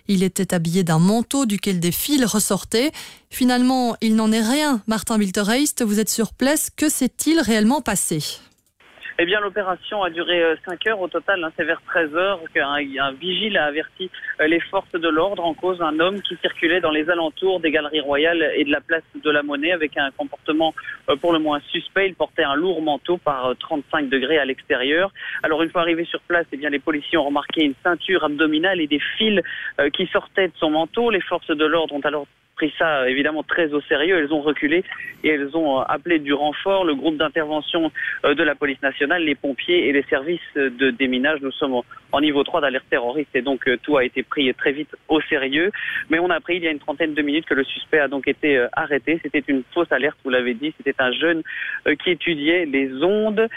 Il était habillé d'un manteau duquel des fils ressortaient. Finalement, il n'en est rien. Martin Biltereist, vous êtes sur place. Que s'est-il réellement passé? Eh bien, l'opération a duré 5 heures au total. hein. C'est vers 13 heures qu'un un vigile a averti euh, les forces de l'ordre en cause un homme qui circulait dans les alentours des Galeries Royales et de la place de la Monnaie avec un comportement euh, pour le moins suspect. Il portait un lourd manteau par euh, 35 degrés à l'extérieur. Alors, une fois arrivé sur place, eh bien, les policiers ont remarqué une ceinture abdominale et des fils euh, qui sortaient de son manteau. Les forces de l'ordre ont alors pris ça euh, évidemment très au sérieux. Elles ont reculé et elles ont euh, appelé du renfort, le groupe d'intervention euh, de la police nationale, les pompiers et les services de déminage. Nous sommes en- niveau 3 d'alerte terroriste et donc tout a été pris très vite au sérieux. Mais on a appris il y a une trentaine de minutes que le suspect a donc été arrêté. C'était une fausse alerte, vous l'avez dit. C'était un jeune qui étudiait les ondes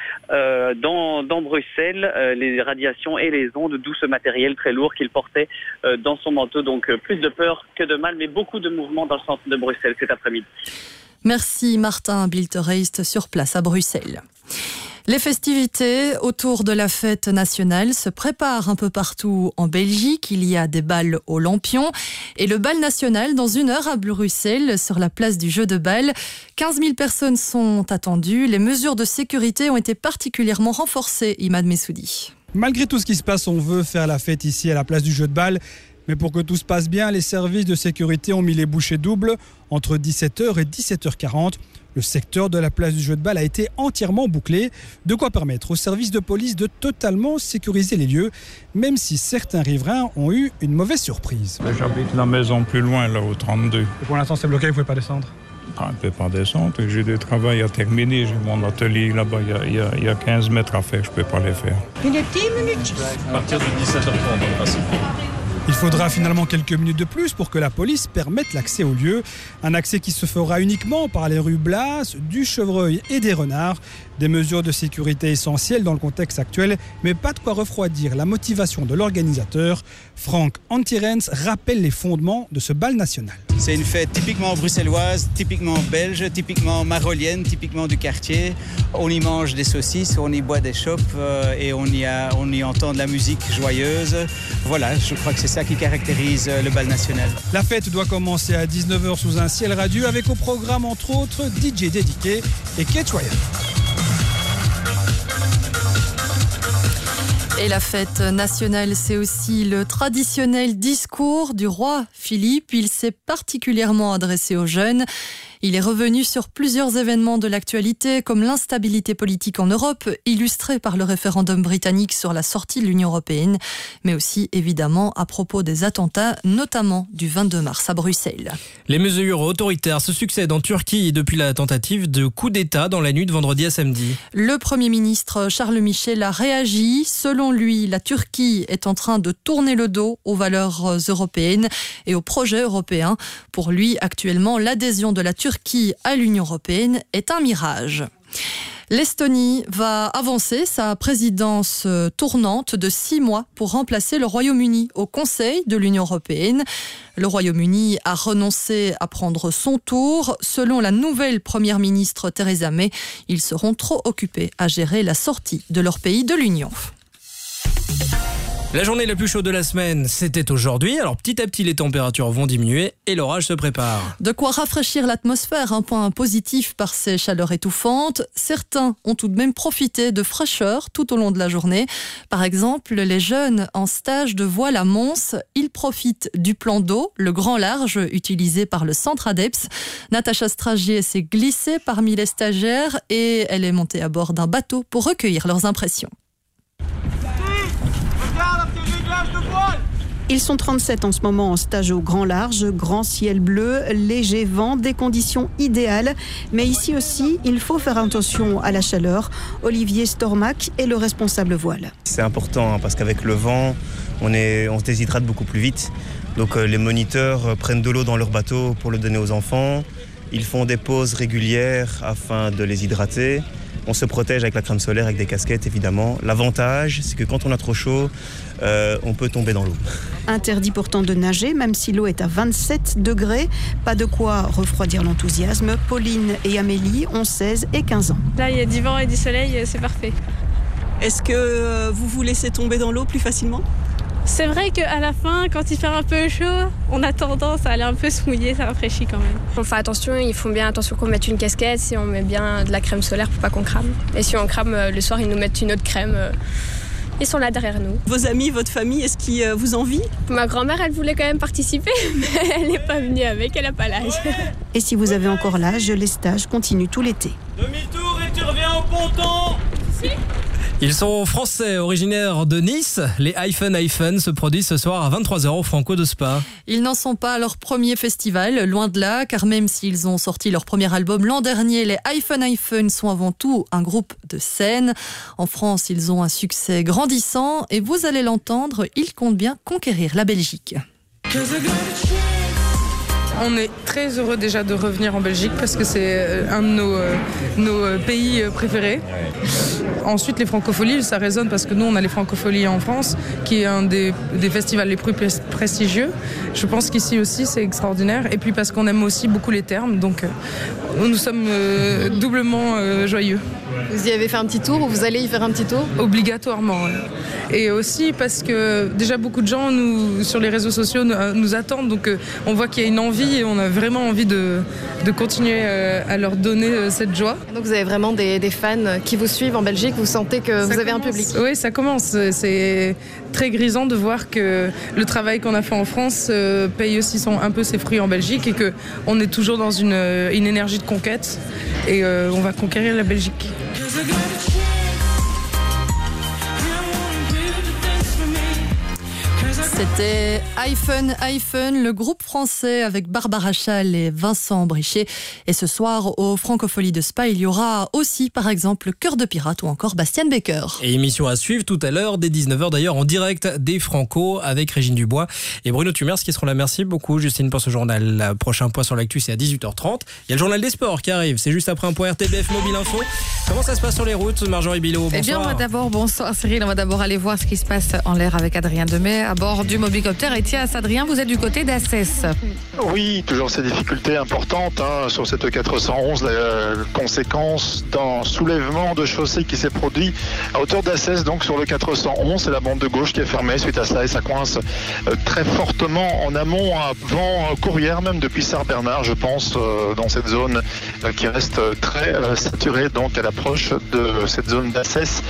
dans, dans Bruxelles, les radiations et les ondes, d'où ce matériel très lourd qu'il portait dans son manteau. Donc plus de peur que de mal, mais beaucoup de mouvements dans le centre de Bruxelles cet après-midi. Merci Martin Biltereist sur place à Bruxelles. Les festivités autour de la fête nationale se préparent un peu partout en Belgique. Il y a des balles au Lampion et le bal national dans une heure à Bruxelles sur la place du jeu de balle. 15 000 personnes sont attendues. Les mesures de sécurité ont été particulièrement renforcées, Imad Messoudi. Malgré tout ce qui se passe, on veut faire la fête ici à la place du jeu de balle. Mais pour que tout se passe bien, les services de sécurité ont mis les bouchées doubles entre 17h et 17h40. Le secteur de la place du jeu de balle a été entièrement bouclé, de quoi permettre aux services de police de totalement sécuriser les lieux, même si certains riverains ont eu une mauvaise surprise. J'habite la maison plus loin, là, au 32. Pour l'instant, c'est bloqué, vous ne pouvez pas descendre? Ah, On ne peut pas descendre. J'ai des travaux à terminer. J'ai mon atelier là-bas. Il y a- il y, a- il y a 15 mètres à faire. Je ne peux pas les faire. Une petite minute. À partir de 17h30, en principe. Il faudra finalement quelques minutes de plus pour que la police permette l'accès au lieu. Un accès qui se fera uniquement par les rues Blas, du Chevreuil et des Renards. Des mesures de sécurité essentielles dans le contexte actuel, mais pas de quoi refroidir la motivation de l'organisateur. Franck Antirens rappelle les fondements de ce bal national. C'est une fête typiquement bruxelloise, typiquement belge, typiquement marolienne, typiquement du quartier. On y mange des saucisses, on y boit des chopes euh, et on y, a- on y entend de la musique joyeuse. Voilà, je crois que c'est ça qui caractérise euh, le bal national. La fête doit commencer à 19h sous un ciel radieux avec au programme entre autres DJ Dédiqué et Kate. Et la fête nationale, c'est aussi le traditionnel discours du roi Philippe. Il s'est particulièrement adressé aux jeunes. Il est revenu sur plusieurs événements de l'actualité, comme l'instabilité politique en Europe, illustrée par le référendum britannique sur la sortie de l'Union européenne, mais aussi évidemment à propos des attentats, notamment du 22 mars à Bruxelles. Les mesures autoritaires se succèdent en Turquie depuis la tentative de coup d'État dans la nuit de vendredi à samedi. Le Premier ministre Charles Michel a réagi. Selon lui, la Turquie est en train de tourner le dos aux valeurs européennes et au projet européen. Pour lui, actuellement, l'adhésion de la Turquie à l'Union européenne est un mirage. L'Estonie va avancer sa présidence euh, tournante de six mois pour remplacer le Royaume-Uni au Conseil de l'Union européenne. Le Royaume-Uni a renoncé à prendre son tour. Selon la nouvelle première ministre Theresa May, ils seront trop occupés à gérer la sortie de leur pays de l'Union. La journée la plus chaude de la semaine, c'était aujourd'hui. Alors petit à petit, les températures vont diminuer et l'orage se prépare. De quoi rafraîchir l'atmosphère, un point positif par ces chaleurs étouffantes. Certains ont tout de même profité de fraîcheur tout au long de la journée. Par exemple, les jeunes en stage de voile à Mons, ils profitent du plan d'eau, le grand large utilisé par le centre ADEPS. Natacha Stragier s'est glissée parmi les stagiaires et elle est montée à bord d'un bateau pour recueillir leurs impressions. Ils sont 37 en ce moment en stage au grand large, grand ciel bleu, léger vent, des conditions idéales. Mais ici aussi, il faut faire attention à la chaleur. Olivier Stormac est le responsable voile. C'est important hein, parce qu'avec le vent, on, se déshydrate beaucoup plus vite. Donc euh, les moniteurs euh, prennent de l'eau dans leur bateau pour le donner aux enfants. Ils font des pauses régulières afin de les hydrater. On se protège avec la crème solaire, avec des casquettes évidemment. L'avantage, c'est que quand on a trop chaud, euh, on peut tomber dans l'eau. Interdit pourtant de nager, même si l'eau est à 27 degrés. Pas de quoi refroidir l'enthousiasme. Pauline et Amélie ont 16 et 15 ans. Là, il y a du vent et du soleil, c'est parfait. Est-ce que euh, vous vous laissez tomber dans l'eau plus facilement? C'est vrai qu'à la fin, quand il fait un peu chaud, on a tendance à aller un peu se mouiller, ça rafraîchit quand même. On fait attention, ils font bien attention qu'on mette une casquette, si on met bien de la crème solaire pour pas qu'on crame. Et si on crame euh, le soir, ils nous mettent une autre crème. euh, Ils sont là derrière nous. Vos amis, votre famille, est-ce qu'ils euh, vous envient? Ma grand-mère, elle voulait quand même participer, [LAUGHS] mais elle n'est pas venue avec, elle n'a pas l'âge. Et si vous avez encore l'âge, les stages continuent tout l'été. Demi-tour et tu reviens au ponton Ils sont français, originaires de Nice. Les iPhone iPhone se produisent ce soir à 23h au Franco de Spa. Ils n'en sont pas à leur premier festival, loin de là, car même s'ils ont sorti leur premier album l'an dernier, les iPhone iPhone sont avant tout un groupe de scène. En France, ils ont un succès grandissant et vous allez l'entendre, ils comptent bien conquérir la Belgique. On est très heureux déjà de revenir en Belgique parce que c'est euh, un de nos, euh, nos euh, pays préférés. Ensuite, les francopholies, ça résonne parce que nous, on a les francopholies en France, qui est un des, des festivals les plus pres- prestigieux. Je pense qu'ici aussi, c'est extraordinaire. Et puis parce qu'on aime aussi beaucoup les termes, donc nous sommes euh, doublement euh, joyeux. Vous y avez fait un petit tour ou vous allez y faire un petit tour? Obligatoirement. ouais. Et aussi parce que déjà beaucoup de gens nous, sur les réseaux sociaux nous, nous attendent, donc on voit qu'il y a une envie et on a vraiment envie de, de continuer euh, à leur donner euh, cette joie. Donc vous avez vraiment des, des fans qui vous suivent en Belgique, vous sentez que vous avez un public. Oui, ça commence. C'est très grisant de voir que le travail qu'on a fait en France euh, paye aussi son, un peu ses fruits en Belgique et que on est toujours dans une, une énergie de conquête et on va conquérir la Belgique. C'était iPhone, iPhone, le groupe français avec Barbara Chal et Vincent Brichet. Et ce soir, au Francofolie de Spa, il y aura aussi, par exemple, Cœur de Pirate ou encore Bastien Baker. Et émission à suivre tout à l'heure, dès 19h d'ailleurs, en direct des Franco avec Régine Dubois et Bruno Tumers qui seront là. Merci beaucoup, Justine, pour ce journal. Le prochain point sur l'actu, c'est à 18h30. Il y a le journal des sports qui arrive. C'est juste après un point RTBF Mobile Info. Comment ça se passe sur les routes, Marjorie Bilot Eh bien, on va d'abord, bonsoir Cyril, on va d'abord aller voir ce qui se passe en l'air avec Adrien Demet à bord du Mobicopter. Et tiens, Adrien, vous êtes du côté d'Assès. Oui, toujours ces difficultés importantes hein, sur cette 411, la conséquence d'un soulèvement de chaussée qui s'est produit à hauteur d'Assès, donc sur le 411, c'est la bande de gauche qui est fermée suite à ça et ça coince euh, très fortement en amont, avant euh, Courrières, même depuis Sarre-Bernard, je pense, euh, dans cette zone qui reste très saturée, donc à l'approche de cette zone d'Assès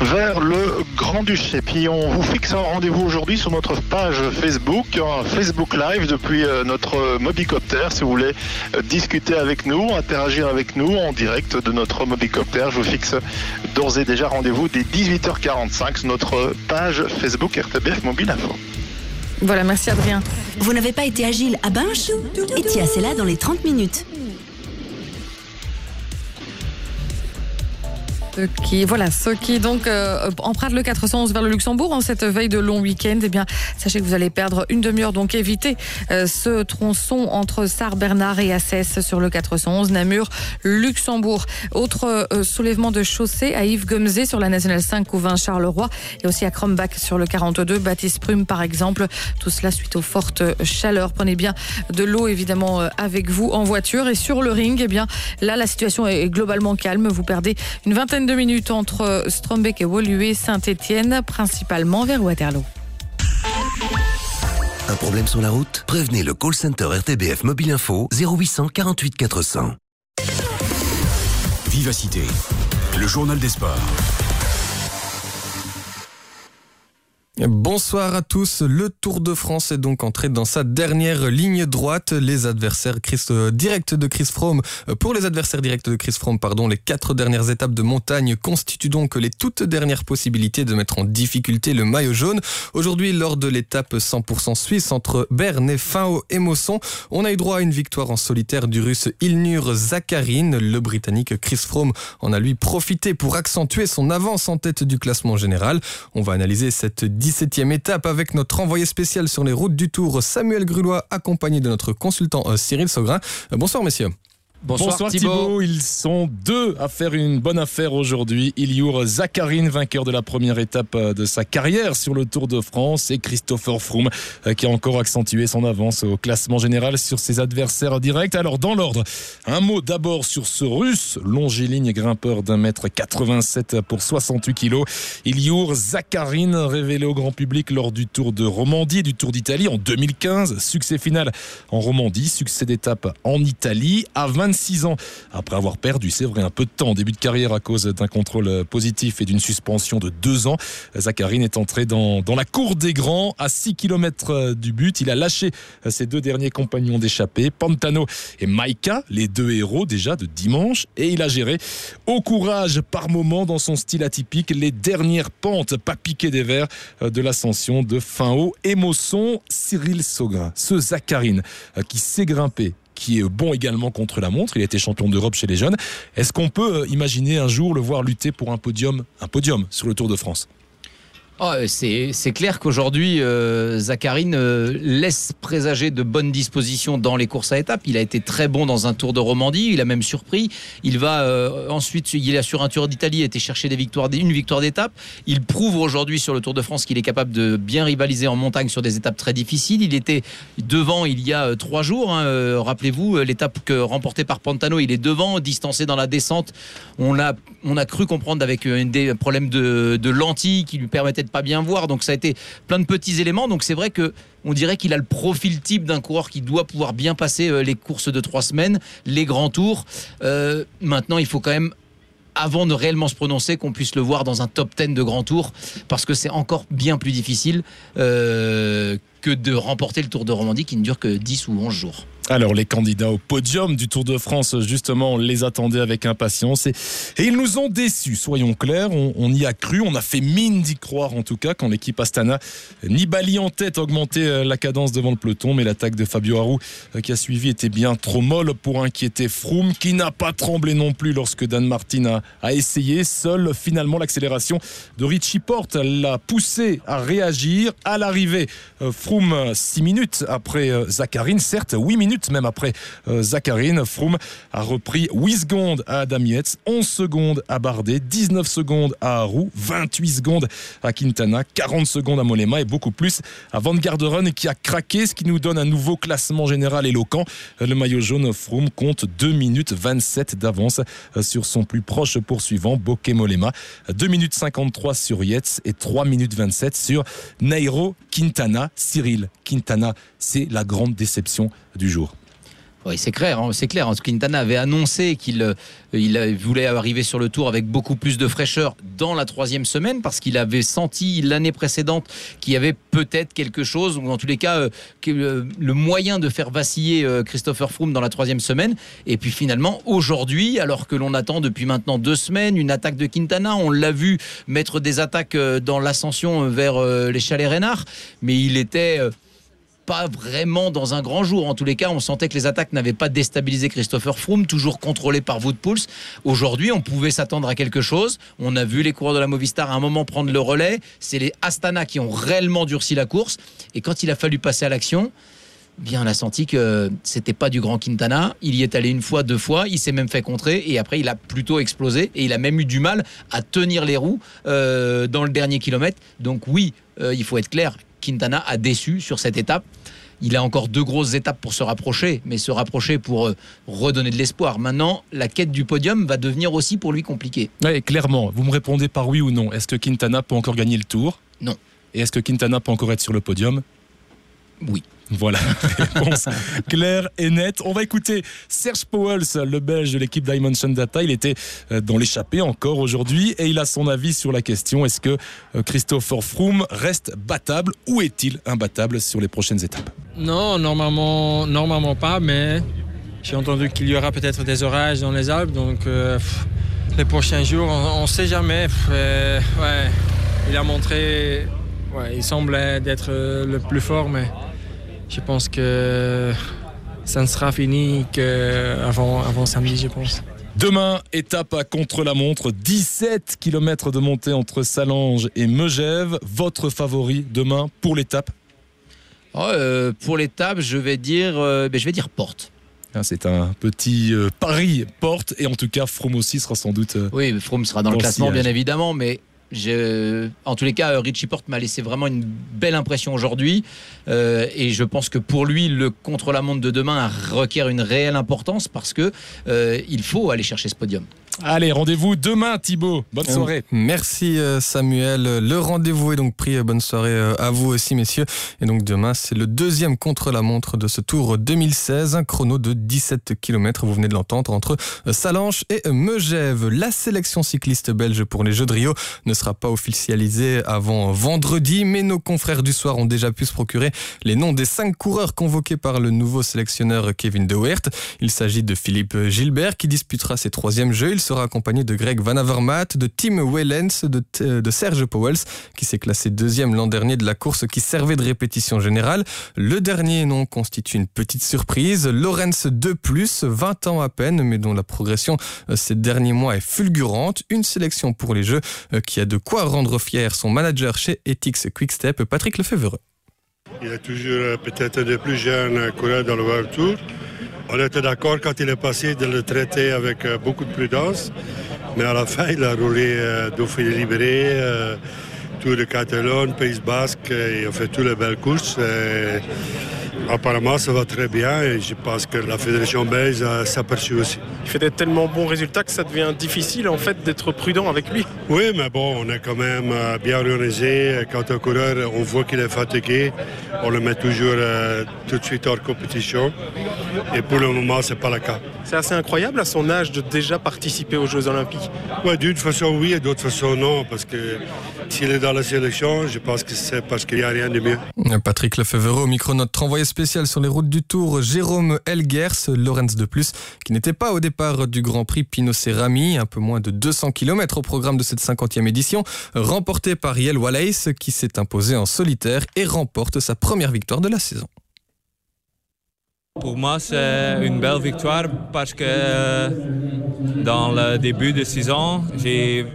vers le Grand-Duché. Puis on vous fixe un rendez-vous aujourd'hui sur notre page Facebook, un Facebook Live depuis euh, notre Mobicopter. Si vous voulez euh, discuter avec nous, interagir avec nous en direct de notre Mobicopter, je vous fixe d'ores et déjà rendez-vous dès 18h45 sur notre page Facebook RTBF Mobile Info. Voilà, merci Adrien. Vous n'avez pas été agile à Binche Et tiens, c'est là dans les 30 minutes. Ceux qui, voilà, ceux qui donc euh, empruntent le 411 vers le Luxembourg en cette veille de long week-end, eh bien, sachez que vous allez perdre une demi-heure, donc évitez euh, ce tronçon entre Sarre-Bernard et Assès sur le 411 Namur-Luxembourg. Autre euh, soulèvement de chaussée à Yves Gomzé sur la nationale 5 au 20 Charleroi et aussi à Krombach sur le 42 Baptiste Prume par exemple. Tout cela suite aux fortes chaleurs. Prenez bien de l'eau évidemment euh, avec vous en voiture et sur le ring, eh bien, là la situation est globalement calme. Vous perdez une vingtaine de minutes entre Strombeck et Woluwe, Saint-Étienne, principalement vers Waterloo. Un problème sur la route? Prévenez le call center RTBF Mobile Info 0800 48 400. Vivacité, le journal des sports. Bonsoir à tous. Le Tour de France est donc entré dans sa dernière ligne droite. Les adversaires euh, directs de Chris Froome, euh, pour les adversaires directs de Chris Froome, pardon, les quatre dernières étapes de montagne constituent donc les toutes dernières possibilités de mettre en difficulté le maillot jaune. Aujourd'hui, lors de l'étape 100% suisse entre Berne et Finau et Mosson, on a eu droit à une victoire en solitaire du russe Ilnur Zakharin. Le britannique Chris Froome en a lui profité pour accentuer son avance en tête du classement général. On va analyser cette 17e étape avec notre envoyé spécial sur les routes du Tour, Samuel Grulois, accompagné de notre consultant euh, Cyril Saugrin. Euh, bonsoir messieurs. Bonsoir, Thibaut. Ils sont deux à faire une bonne affaire aujourd'hui. Iliour Zakharine, vainqueur de la première étape euh, de sa carrière sur le Tour de France, et Christopher Froome euh, qui a encore accentué son avance au classement général sur ses adversaires directs. Alors dans l'ordre, un mot d'abord sur ce russe, longiligne grimpeur d'un mètre 87 pour 68 kilos. Iliour Zakharine, révélé au grand public lors du Tour de Romandie, du Tour d'Italie en 2015. Succès final en Romandie, succès d'étape en Italie. À 26 ans, après avoir perdu, c'est vrai, un peu de temps en début de carrière à cause d'un contrôle positif et d'une suspension de deux ans, Zakharine est entré dans, la cour des grands à 6 km du but. Il a lâché ses deux derniers compagnons d'échappée, Pantano et Maika, les deux héros déjà de dimanche, et il a géré au courage par moment dans son style atypique les dernières pentes pas piquées des verres de l'ascension de Finhaut et Mosson, Cyril Saugrin, ce Zakharine qui s'est grimpé qui est bon également contre la montre. Il a été champion d'Europe chez les jeunes. Est-ce qu'on peut imaginer un jour le voir lutter pour un podium, un podium sur le Tour de France? Oh, c'est clair qu'aujourd'hui, euh, Zacharine euh, laisse présager de bonnes dispositions dans les courses à étapes. Il a été très bon dans un Tour de Romandie, il a même surpris. Il va euh, ensuite, il a sur un Tour d'Italie été chercher des victoires, une victoire d'étape. Il prouve aujourd'hui sur le Tour de France qu'il est capable de bien rivaliser en montagne sur des étapes très difficiles. Il était devant il y a euh, trois jours. hein, Rappelez-vous l'étape remportée par Pantano. Il est devant, distancé dans la descente. On a cru comprendre avec des problèmes de, de lentilles qui lui permettaient de pas bien voir. Donc ça a été plein de petits éléments. Donc c'est vrai que on dirait qu'il a le profil type d'un coureur qui doit pouvoir bien passer euh, les courses de trois semaines, les grands tours. Euh, maintenant, il faut quand même avant de réellement se prononcer, qu'on puisse le voir dans un top 10 de grand tour, parce que c'est encore bien plus difficile euh, que de remporter le Tour de Romandie qui ne dure que 10 ou 11 jours. Alors les candidats au podium du Tour de France, justement, on les attendait avec impatience et, ils nous ont déçus, soyons clairs, on, y a cru, on a fait mine d'y croire en tout cas quand l'équipe Astana, Nibali en tête, augmentait euh, la cadence devant le peloton, mais l'attaque de Fabio Aru euh, qui a suivi était bien trop molle pour inquiéter Froome, qui n'a pas tremblé non plus lorsque Dan Martin a, a essayé, seul finalement l'accélération de Richie Porte l'a poussé à réagir. À l'arrivée. Euh, Froome 6 minutes après Zacharine, certes 8 minutes même après euh, Zacharine. Froome a repris 8 secondes à Adam Yates, 11 secondes à Bardet, 19 secondes à Haru, 28 secondes à Quintana, 40 secondes à Molema et beaucoup plus à Van Garderen qui a craqué, ce qui nous donne un nouveau classement général éloquent. Le maillot jaune Froome compte 2 minutes 27 d'avance euh, sur son plus proche poursuivant, Bokeh Molema. 2 minutes 53 sur Yates et 3 minutes 27 sur Nairo Quintana. Cyril Quintana, c'est la grande déception du jour. Oui, c'est clair, hein, c'est clair. Quintana avait annoncé qu'il euh, il voulait arriver sur le tour avec beaucoup plus de fraîcheur dans la troisième semaine parce qu'il avait senti l'année précédente qu'il y avait peut-être quelque chose, ou en tous les cas euh, euh, le moyen de faire vaciller Christopher Froome dans la troisième semaine. Et puis finalement, aujourd'hui, alors que l'on attend depuis maintenant deux semaines une attaque de Quintana, on l'a vu mettre des attaques dans l'ascension vers les chalets Reynard, mais il était pas vraiment dans un grand jour. En tous les cas, on sentait que les attaques n'avaient pas déstabilisé Christopher Froome, toujours contrôlé par Woodpulse. Aujourd'hui, on pouvait s'attendre à quelque chose. On a vu les coureurs de la Movistar à un moment prendre le relais. C'est les Astana qui ont réellement durci la course. Et quand il a fallu passer à l'action, bien, on a senti que c'était pas du grand Quintana. Il y est allé une fois, deux fois. Il s'est même fait contrer et après, il a plutôt explosé et il a même eu du mal à tenir les roues euh, dans le dernier kilomètre. Donc oui, euh, il faut être clair. Quintana a déçu sur cette étape. Il a encore deux grosses étapes pour se rapprocher, mais se rapprocher pour euh, redonner de l'espoir. Maintenant, la quête du podium va devenir aussi pour lui compliquée. Oui, clairement. Vous me répondez par oui ou non. Est-ce que Quintana peut encore gagner le tour? Non. Et est-ce que Quintana peut encore être sur le podium? Oui. Voilà, [LAUGHS] réponse claire et nette. On va écouter Serge Powels, le belge de l'équipe Dimension Data. Il était euh, dans l'échappée encore aujourd'hui et il a son avis sur la question est-ce que euh, Christopher Froome reste battable ou est-il imbattable sur les prochaines étapes? Non, normalement, normalement pas, mais j'ai entendu qu'il y aura peut-être des orages dans les Alpes, donc euh, les prochains jours, on ne sait jamais. il a montré, ouais, il semblait d'être le plus fort, mais je pense que ça ne sera fini qu'avant avant samedi, je pense. Demain, étape à contre-la-montre, 17 km de montée entre Salange et Megève. Votre favori demain pour l'étape oh, euh, Pour l'étape, je vais dire, euh, ben, je vais dire porte. Ah, c'est un petit euh, pari porte et en tout cas Froome aussi sera sans doute. oui, Froome sera dans, le classement bien évidemment, mais en tous les cas, Richie Porte m'a laissé vraiment une belle impression aujourd'hui. Euh, et je pense que pour lui, le contre-la-montre de demain requiert une réelle importance parce que euh, faut aller chercher ce podium. Allez, rendez-vous demain, Thibaut. Bonne soirée. Merci euh, Samuel. Le rendez-vous est donc pris. Bonne soirée euh, à vous aussi, messieurs. Et donc demain, c'est le deuxième contre-la-montre de ce Tour 2016. Un chrono de 17 km, vous venez de l'entendre, entre euh, Salanches et Megève. La sélection cycliste belge pour les Jeux de Rio ne sera pas officialisée avant vendredi, mais nos confrères du soir ont déjà pu se procurer les noms des cinq coureurs convoqués par le nouveau sélectionneur Kevin De Weert. Il s'agit de Philippe Gilbert qui disputera ses troisièmes Jeux. Il sera accompagné de Greg Van Avermaet, de Tim Wellens, de, de Serge Powels, qui s'est classé deuxième l'an dernier de la course qui servait de répétition générale. Le dernier nom constitue une petite surprise. Lorenz de 20 ans à peine, mais dont la progression euh, ces derniers mois est fulgurante. Une sélection pour les Jeux euh, qui a de quoi rendre fier son manager chez Ethics Quickstep, Patrick Lefebvre. Il est toujours euh, peut-être le plus jeune coureur dans le World Tour. On était d'accord quand il est passé de le traiter avec euh, beaucoup de prudence, mais à la fin, il a roulé euh, Dauphiné libéré, euh, Tour de Catalogne, Pays Basque, il a fait toutes les belles courses. Apparemment, ça va très bien et je pense que la fédération belge s'aperçut aussi. Il fait des tellement bons résultats que ça devient difficile en fait d'être prudent avec lui. Oui, mais bon, on est quand même euh, bien organisé. Quand un coureur, on voit qu'il est fatigué, on le met toujours euh, tout de suite hors compétition. Et pour le moment, ce n'est pas le cas. C'est assez incroyable à son âge de déjà participer aux Jeux Olympiques. Oui, d'une façon oui et d'autre façon non, parce que S'il est dans la sélection, je pense que c'est parce qu'il n'y a rien de mieux. Patrick Lefebvre au micro, notre envoyé spécial sur les routes du Tour, Jérôme Elgers, Lorenz de Plus, qui n'était pas au départ du Grand Prix Pinot-Serrami, un peu moins de 200 km au programme de cette 50e édition, remporté par Yel Wallace, qui s'est imposé en solitaire et remporte sa première victoire de la saison. Pour moi, c'est une belle victoire parce que dans le début de saison, j'ai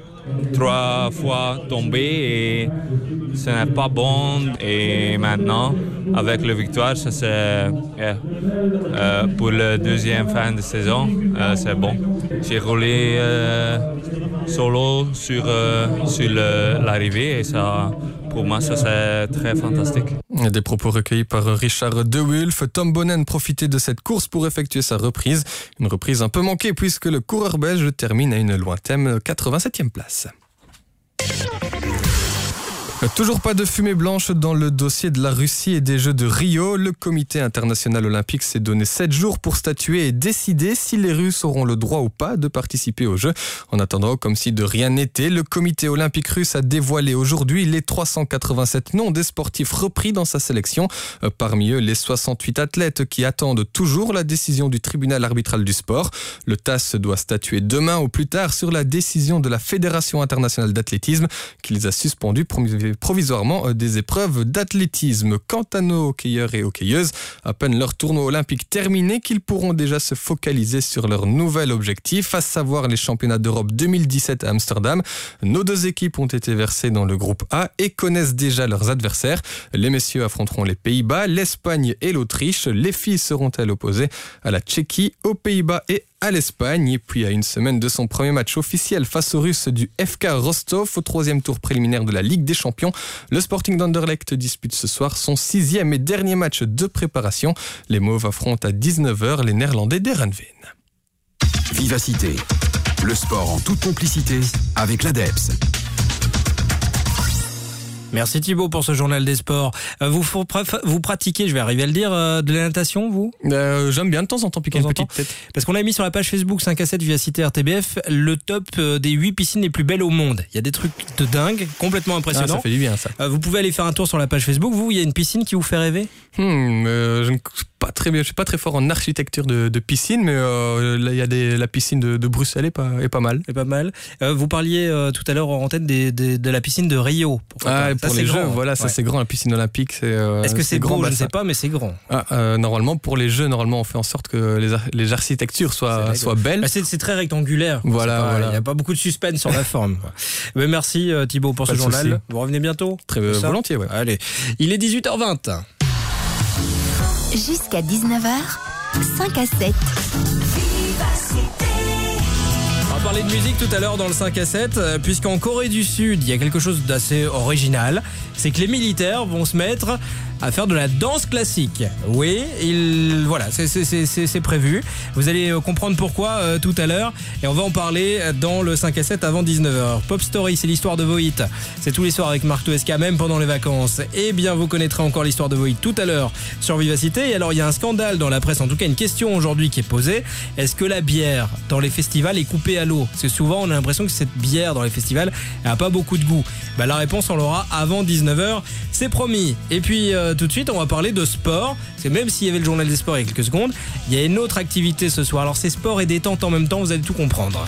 trois fois tombé et ce n'est pas bon. Et maintenant, avec la victoire, ça c'est euh, pour la deuxième fin de saison, euh, c'est bon. J'ai roulé euh, solo sur, sur le- l'arrivée et ça, pour moi, ça c'est très fantastique. Des propos recueillis par Richard De Wulf. Tom Bonnen profitait de cette course pour effectuer sa reprise. Une reprise un peu manquée puisque le coureur belge termine à une lointaine 87e place. Toujours pas de fumée blanche dans le dossier de la Russie et des Jeux de Rio. Le comité international olympique s'est donné 7 jours pour statuer et décider si les Russes auront le droit ou pas de participer aux Jeux. En attendant, comme si de rien n'était, le comité olympique russe a dévoilé aujourd'hui les 387 noms des sportifs repris dans sa sélection. Parmi eux, les 68 athlètes qui attendent toujours la décision du tribunal arbitral du sport. Le TAS doit statuer demain ou plus tard sur la décision de la Fédération internationale d'athlétisme qui les a suspendus provisoirement euh, des épreuves d'athlétisme. Quant à nos hockeyeurs et hockeyeuses, à peine leur tournoi olympique terminé qu'ils pourront déjà se focaliser sur leur nouvel objectif, à savoir les championnats d'Europe 2017 à Amsterdam. Nos deux équipes ont été versées dans le groupe A et connaissent déjà leurs adversaires. Les messieurs affronteront les Pays-Bas, l'Espagne et l'Autriche. Les filles seront-elles opposées à la Tchéquie, aux Pays-Bas et à l'Espagne. Et puis à une semaine de son premier match officiel face aux Russes du FK Rostov au troisième tour préliminaire de la Ligue des Champions, le Sporting d'Anderlecht dispute ce soir son sixième et dernier match de préparation. Les Mauves affrontent à 19h les Néerlandais d'Erenveen. Vivacité. Le sport en toute complicité avec l'ADEPS. Merci Thibaut pour ce journal des sports. Euh, Vous, vous pratiquez, je vais arriver à le dire, euh, de la natation, vous? Euh, J'aime bien de temps en temps piquer une en temps. petite tête. Parce qu'on a mis sur la page Facebook 5 à 7 Vivacité RTBF le top des 8 piscines les plus belles au monde. Il y a des trucs de dingue, complètement impressionnants. Ah, ça fait du bien ça. Vous pouvez aller faire un tour sur la page Facebook. Vous, il y a une piscine qui vous fait rêver? Hmm, euh, je ne suis pas très bien, je suis pas très fort en architecture de, de piscine, mais euh, là il y a des, la piscine de, de Bruxelles est pas, est pas mal. C'est pas mal. Vous parliez tout à l'heure en tête des- des- de la piscine de Rio. Ah, Ça, pour c'est les grand, jeux, hein. voilà, ça Ouais. c'est grand, la piscine olympique. c'est, euh, Est-ce que c'est grand beau? Je ne sais pas, mais c'est grand. Ah, euh, normalement, pour les jeux, normalement, on fait en sorte que les, les architectures soient, soient belles. Bah, c'est très rectangulaire. Voilà, C'est pas- voilà. Il n'y a pas beaucoup de suspense sur la forme. quoi. Mais merci euh, Thibaut pour Pas ce journal. souci. Vous revenez bientôt? Très volontiers, ouais. Allez, il est 18h20. Jusqu'à 19h, 5 à 7. Parler de musique tout à l'heure dans le 5 à 7, euh, puisqu'en Corée du Sud, il y a quelque chose d'assez original. C'est que les militaires vont se mettre à faire de la danse classique. Oui, il, voilà, c'est- prévu. Vous allez euh, comprendre pourquoi euh, tout à l'heure. Et on va en parler dans le 5 à 7 avant 19h. Pop Story, c'est l'histoire de Voït. C'est tous les soirs avec Marc Toesca, même pendant les vacances. Eh bien, vous connaîtrez encore l'histoire de Voït tout à l'heure sur Vivacité. Et alors, il y a un scandale dans la presse, en tout cas une question aujourd'hui qui est posée. Est-ce que la bière dans les festivals est coupée à l'eau? Parce que souvent, on a l'impression que cette bière dans les festivals n'a pas beaucoup de goût. Bah, la réponse, on l'aura avant 19h. C'est promis. Et puis, euh, tout de suite, on va parler de sport. Parce que même s'il y avait le journal des sports il y a quelques secondes, il y a une autre activité ce soir. Alors, c'est sport et détente en même temps, vous allez tout comprendre.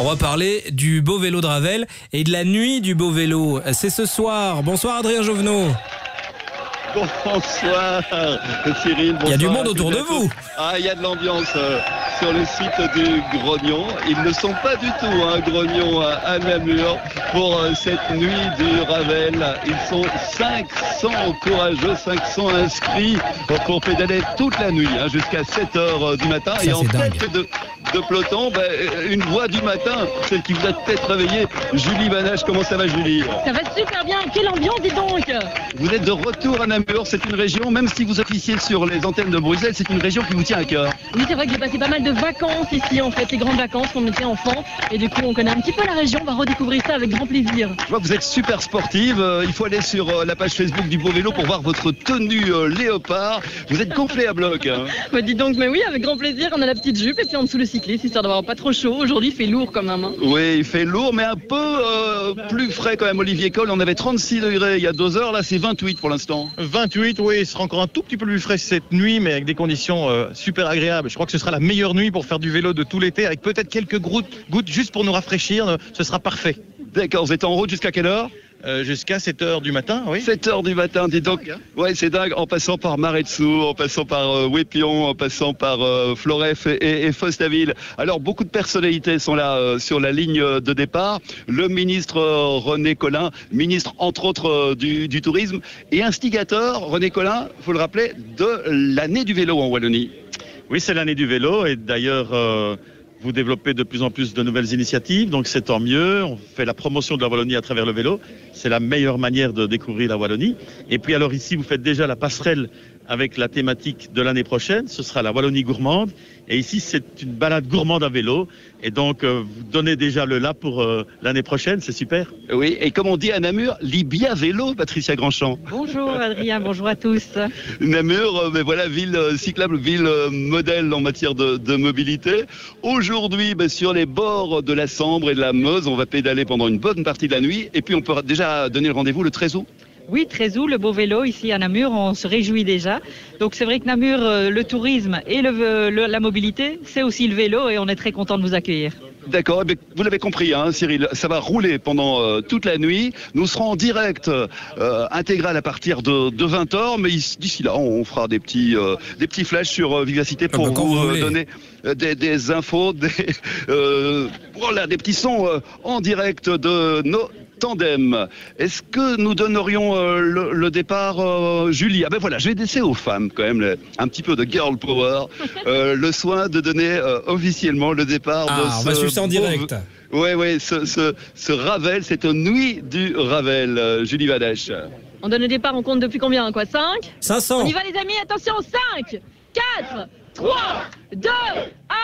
On va parler du beau vélo de Ravel et de la nuit du beau vélo. C'est ce soir. Bonsoir Adrien Jovenot. Bonsoir Cyril. Il y a du bonsoir monde autour de vous. Ah, il y a de l'ambiance euh, sur le site du Grognon. Ils ne sont pas du tout un Grognon à, à Namur pour euh, cette nuit du Ravel. Ils sont 500 courageux, 500 inscrits pour, pédaler toute la nuit hein, jusqu'à 7 heures euh, du matin. Ça, Et en dingue. tête de, de peloton, ben, euh, une voix du matin, celle qui vous a peut-être réveillé, Julie Banache. Comment ça va Julie? Ça va super bien, quelle ambiance dis donc Vous êtes de retour à Namur, c'est une région, même si vous officiez sur les antennes de Bruxelles, c'est une région qui vous tient à cœur. Oui c'est vrai que j'ai passé pas mal de vacances ici en fait, les grandes vacances quand on était enfant et du coup on connaît un petit peu la région, on va redécouvrir ça avec grand plaisir. Je vois que vous êtes super sportive, euh, il faut aller sur euh, la page Facebook du Beau Vélo pour voir votre tenue euh, léopard. Vous êtes complet à bloc. hein. [LAUGHS] Bah dis donc mais oui avec grand plaisir, on a la petite jupe et puis en dessous le cycliste, histoire d'avoir pas trop chaud. Aujourd'hui, il fait lourd quand même. hein. Oui, il fait lourd, mais un peu euh, plus frais quand même, Olivier Cole. On avait 36 degrés il y a deux heures, là c'est 28 pour l'instant. 28, oui, ce sera encore un tout petit peu plus frais cette nuit, mais avec des conditions euh, super agréables. Je crois que ce sera la meilleure nuit pour faire du vélo de tout l'été, avec peut-être quelques gouttes, gouttes juste pour nous rafraîchir. Ce sera parfait. D'accord, vous êtes en route jusqu'à quelle heure? Euh, Jusqu'à 7 heures du matin, oui. 7 heures du matin, dis donc. Ouais, c'est dingue. En passant par Maretsu, en passant par euh, Wépion, en passant par euh, Floref et, et, et Fostaville. Alors, beaucoup de personnalités sont là euh, sur la ligne de départ. Le ministre euh, René Collin, ministre entre autres euh, du, du tourisme et instigateur, René Collin, faut le rappeler, de l'année du vélo en Wallonie. Oui, c'est l'année du vélo et d'ailleurs, euh, vous développez de plus en plus de nouvelles initiatives, donc c'est tant mieux. On fait la promotion de la Wallonie à travers le vélo. C'est la meilleure manière de découvrir la Wallonie. Et puis alors ici, vous faites déjà la passerelle avec la thématique de l'année prochaine. Ce sera la Wallonie gourmande. Et ici, c'est une balade gourmande à vélo. Et donc, euh, vous donnez déjà le là pour euh, l'année prochaine. C'est super. Oui, et comme on dit à Namur, Libia Vélo, Patricia Grandchamp. Bonjour Adrien, bonjour à tous. [LAUGHS] Namur, euh, mais voilà, ville euh, cyclable, ville euh, modèle en matière de, de mobilité. Aujourd'hui, ben, sur les bords de la Sambre et de la Meuse, on va pédaler pendant une bonne partie de la nuit. Et puis, on peut déjà donner le rendez-vous le 13 août. Oui, très août, le beau vélo ici à Namur, on se réjouit déjà. Donc c'est vrai que Namur, euh, le tourisme et le- le- la mobilité, c'est aussi le vélo et on est très content de vous accueillir. D'accord, eh vous l'avez compris, hein, Cyril, ça va rouler pendant euh, toute la nuit. Nous serons en direct euh, intégral à partir de, de 20h, mais ici- d'ici là, on fera des petits, euh, des petits flashs sur euh, Vivacité pour bah, quand vous donner des, des infos, [LAUGHS] des, euh, voilà, des petits sons euh, en direct de nos tandems. Est-ce que nous donnerions euh, le, le départ, euh, Julie? Ah ben voilà, je vais laisser aux femmes quand même le- un petit peu de girl power, [LAUGHS] euh, le soin de donner euh, officiellement le départ Ah, de on ce va suivre ça en direct. Ouais, ouais, ce, ce, ce Ravel, c'est une nuit du Ravel, euh, Julie Vadèche. On donne le départ, on compte depuis combien? Quoi 5 500 On y va les amis, attention 5, 4, 3, 2, 1,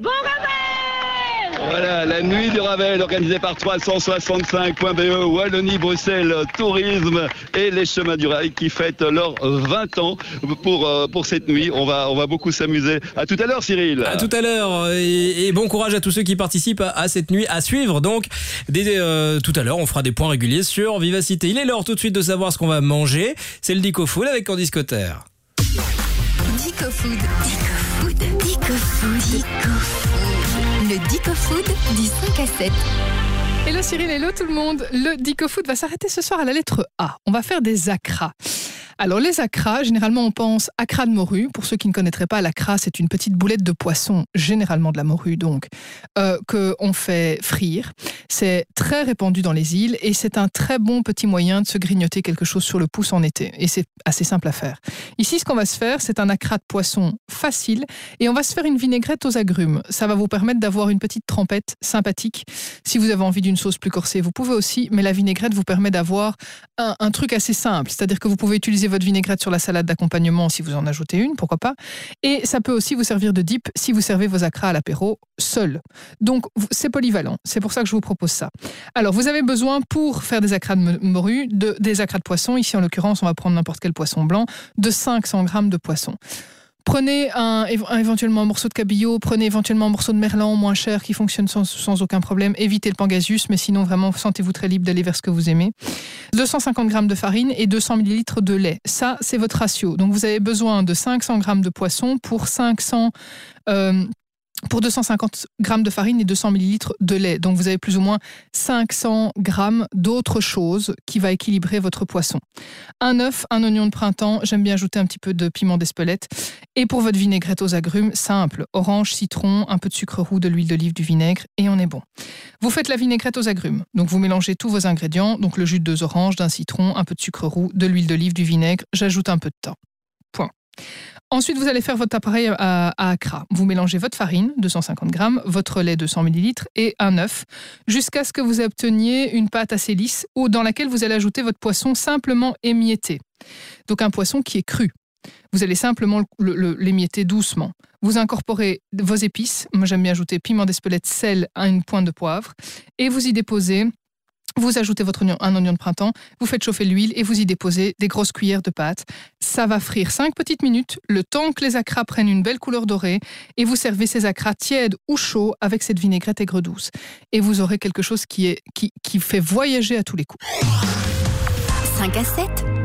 bon réveil Voilà, la nuit du Ravel, organisée par 365.be, E, Wallonie, Bruxelles, Tourisme et les Chemins du Rail qui fêtent leurs 20 ans pour, euh, pour cette nuit. On va, on va beaucoup s'amuser. À tout à l'heure, Cyril. À tout à l'heure et, et bon courage à tous ceux qui participent à, à cette nuit à suivre. Donc dès euh, tout à l'heure, on fera des points réguliers sur Vivacité. Il est l'heure tout de suite de savoir ce qu'on va manger. C'est le Dico Food avec Candice Cotter. Dico Food. Dico Food. Dico Food. Dico Food. Le Dico Food du 5 à 7. Hello Cyril, hello tout le monde. Le Dico Food va s'arrêter ce soir à la lettre A. On va faire des acras. Alors les acras, généralement on pense acra de morue. Pour ceux qui ne connaîtraient pas, l'acra c'est une petite boulette de poisson, généralement de la morue donc, euh, que on fait frire. C'est très répandu dans les îles et c'est un très bon petit moyen de se grignoter quelque chose sur le pouce en été. Et c'est assez simple à faire. Ici, ce qu'on va se faire, c'est un acra de poisson facile et on va se faire une vinaigrette aux agrumes. Ça va vous permettre d'avoir une petite trempette sympathique. Si vous avez envie d'une sauce plus corsée, vous pouvez aussi, mais la vinaigrette vous permet d'avoir un, un truc assez simple. C'est-à-dire que vous pouvez utiliser votre vinaigrette sur la salade d'accompagnement si vous en ajoutez une, pourquoi pas. Et ça peut aussi vous servir de dip si vous servez vos acras à l'apéro seul. Donc, c'est polyvalent. C'est pour ça que je vous propose ça. Alors, vous avez besoin pour faire des acras de morue, de, des acras de poisson. Ici, en l'occurrence, on va prendre n'importe quel poisson blanc, de 500 grammes de poisson. Prenez un, un- éventuellement un morceau de cabillaud, prenez éventuellement un morceau de merlan moins cher qui fonctionne sans, aucun problème. Évitez le pangasius, mais sinon vraiment sentez-vous très libre d'aller vers ce que vous aimez. 250 grammes de farine et 200 millilitres de lait. Ça, c'est votre ratio. Donc vous avez besoin de 500 grammes de poisson pour 500 euh, pour 250 grammes de farine et 200 millilitres de lait. Donc vous avez plus ou moins 500 grammes d'autre chose qui va équilibrer votre poisson. Un œuf, un oignon de printemps, j'aime bien ajouter un petit peu de piment d'Espelette. Et pour votre vinaigrette aux agrumes, simple, orange, citron, un peu de sucre roux, de l'huile d'olive, du vinaigre, et on est bon. Vous faites la vinaigrette aux agrumes. Donc vous mélangez tous vos ingrédients, donc le jus de deux oranges, d'un citron, un peu de sucre roux, de l'huile d'olive, du vinaigre, j'ajoute un peu de thym. Point. Ensuite, vous allez faire votre appareil à, à acra. Vous mélangez votre farine, 250 grammes, votre lait, 200 millilitres, et un œuf, jusqu'à ce que vous obteniez une pâte assez lisse ou dans laquelle vous allez ajouter votre poisson simplement émietté. Donc un poisson qui est cru. Vous allez simplement le- le- l'émietter doucement. Vous incorporez vos épices. Moi, j'aime bien ajouter piment d'Espelette, sel, une pointe de poivre. Et vous y déposez Vous ajoutez votre oignon, un oignon de printemps, vous faites chauffer l'huile et vous y déposez des grosses cuillères de pâte. Ça va frire 5 petites minutes, le temps que les acras prennent une belle couleur dorée, et vous servez ces acras tièdes ou chauds avec cette vinaigrette aigre douce. Et vous aurez quelque chose qui, est, qui, qui fait voyager à tous les coups. 5 à 7.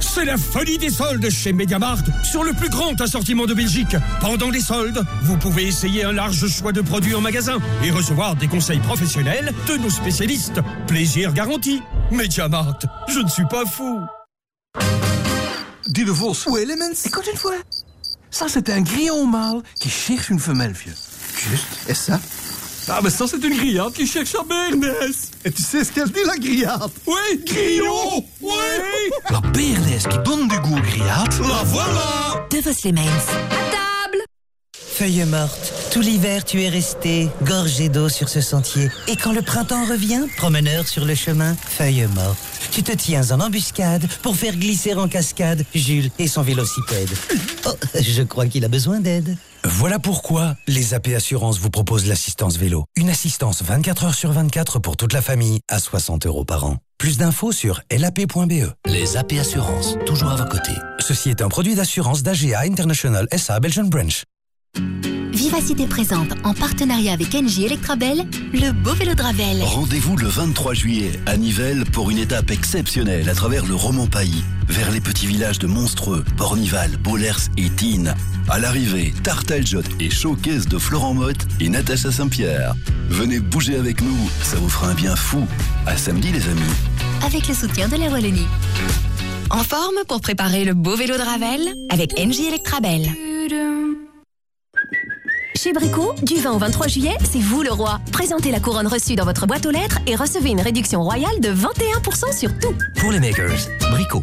C'est la folie des soldes chez Mediamart sur le plus grand assortiment de Belgique. Pendant les soldes, vous pouvez essayer un large choix de produits en magasin et recevoir des conseils professionnels de nos spécialistes. Plaisir garanti. Mediamart, je ne suis pas fou. Dis de Vos. Où est Elements Écoute une fois? Ça, c'est un grillon mâle qui cherche une femelle, vieux. Juste. Et ça? Ah, mais ça, c'est une grillade qui cherche à Bernès. Et tu sais ce qu'elle dit, la grillade? Oui, grillon Oui La Bernès qui donne du goût aux grillades. La voilà De Vos les Mens. Feuille morte. Tout l'hiver, tu es resté, gorgé d'eau sur ce sentier. Et quand le printemps revient, promeneur sur le chemin, feuille morte. Tu te tiens en embuscade pour faire glisser en cascade Jules et son vélocipède. Oh, je crois qu'il a besoin d'aide. Voilà pourquoi les AP Assurances vous proposent l'assistance vélo. Une assistance 24 heures sur 24 pour toute la famille à 60 euros par an. Plus d'infos sur lap.be. Les AP Assurances, toujours à vos côtés. Ceci est un produit d'assurance d'AGA International SA Belgian Branch. Vivacité présente, en partenariat avec NJ Electrabel, le beau vélo de Ravel. Rendez-vous le 23 juillet à Nivelles pour une étape exceptionnelle à travers le roman Pays, vers les petits villages de Monstreux, Bornival, Bollers et Tine. À l'arrivée, Tartaljot et Showcase de Florent Motte et Natacha Saint-Pierre. Venez bouger avec nous, ça vous fera un bien fou. À samedi les amis. Avec le soutien de la Wallonie. En forme pour préparer le beau vélo de Ravel avec NJ Electrabel. Chez Brico, du 20 au 23 juillet, c'est vous le roi. Présentez la couronne reçue dans votre boîte aux lettres et recevez une réduction royale de 21% sur tout. Pour les makers, Brico.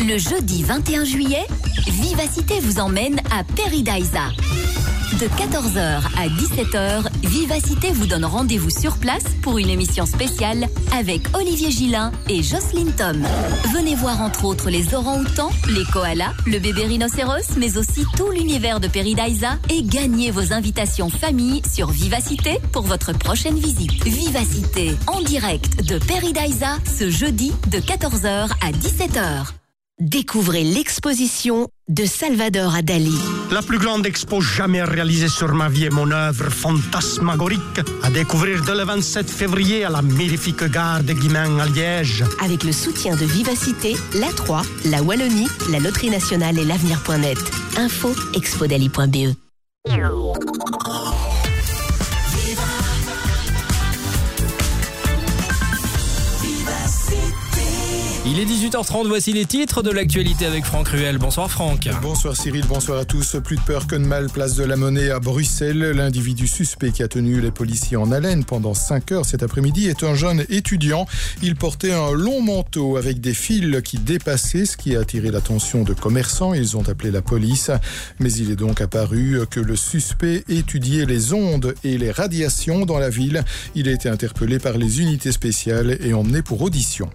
Le jeudi 21 juillet, Vivacité vous emmène à Peridaisa. De 14h à 17h, Vivacité vous donne rendez-vous sur place pour une émission spéciale avec Olivier Gillin et Jocelyne Tom. Venez voir entre autres les orang-outans, les koalas, le bébé rhinocéros, mais aussi tout l'univers de Peridaisa et gagnez vos invitations famille sur Vivacité pour votre prochaine visite. Vivacité en direct de Peridaisa ce jeudi de 14h à 17h. Découvrez l'exposition de Salvador à Dali. La plus grande expo jamais réalisée sur ma vie est mon œuvre fantasmagorique à découvrir dès le 27 février à la magnifique gare de Guimain à Liège. Avec le soutien de Vivacité, la 3, la Wallonie, la Loterie Nationale et l'avenir.net. Info expodali.be. Il est 18h30, voici les titres de l'actualité avec Franck Ruel. Bonsoir Franck. Bonsoir Cyril, bonsoir à tous. Plus de peur que de mal, place de la Monnaie à Bruxelles. L'individu suspect qui a tenu les policiers en haleine pendant 5 heures cet après-midi est un jeune étudiant. Il portait un long manteau avec des fils qui dépassaient, ce qui a attiré l'attention de commerçants. Ils ont appelé la police. Mais il est donc apparu que le suspect étudiait les ondes et les radiations dans la ville. Il a été interpellé par les unités spéciales et emmené pour audition.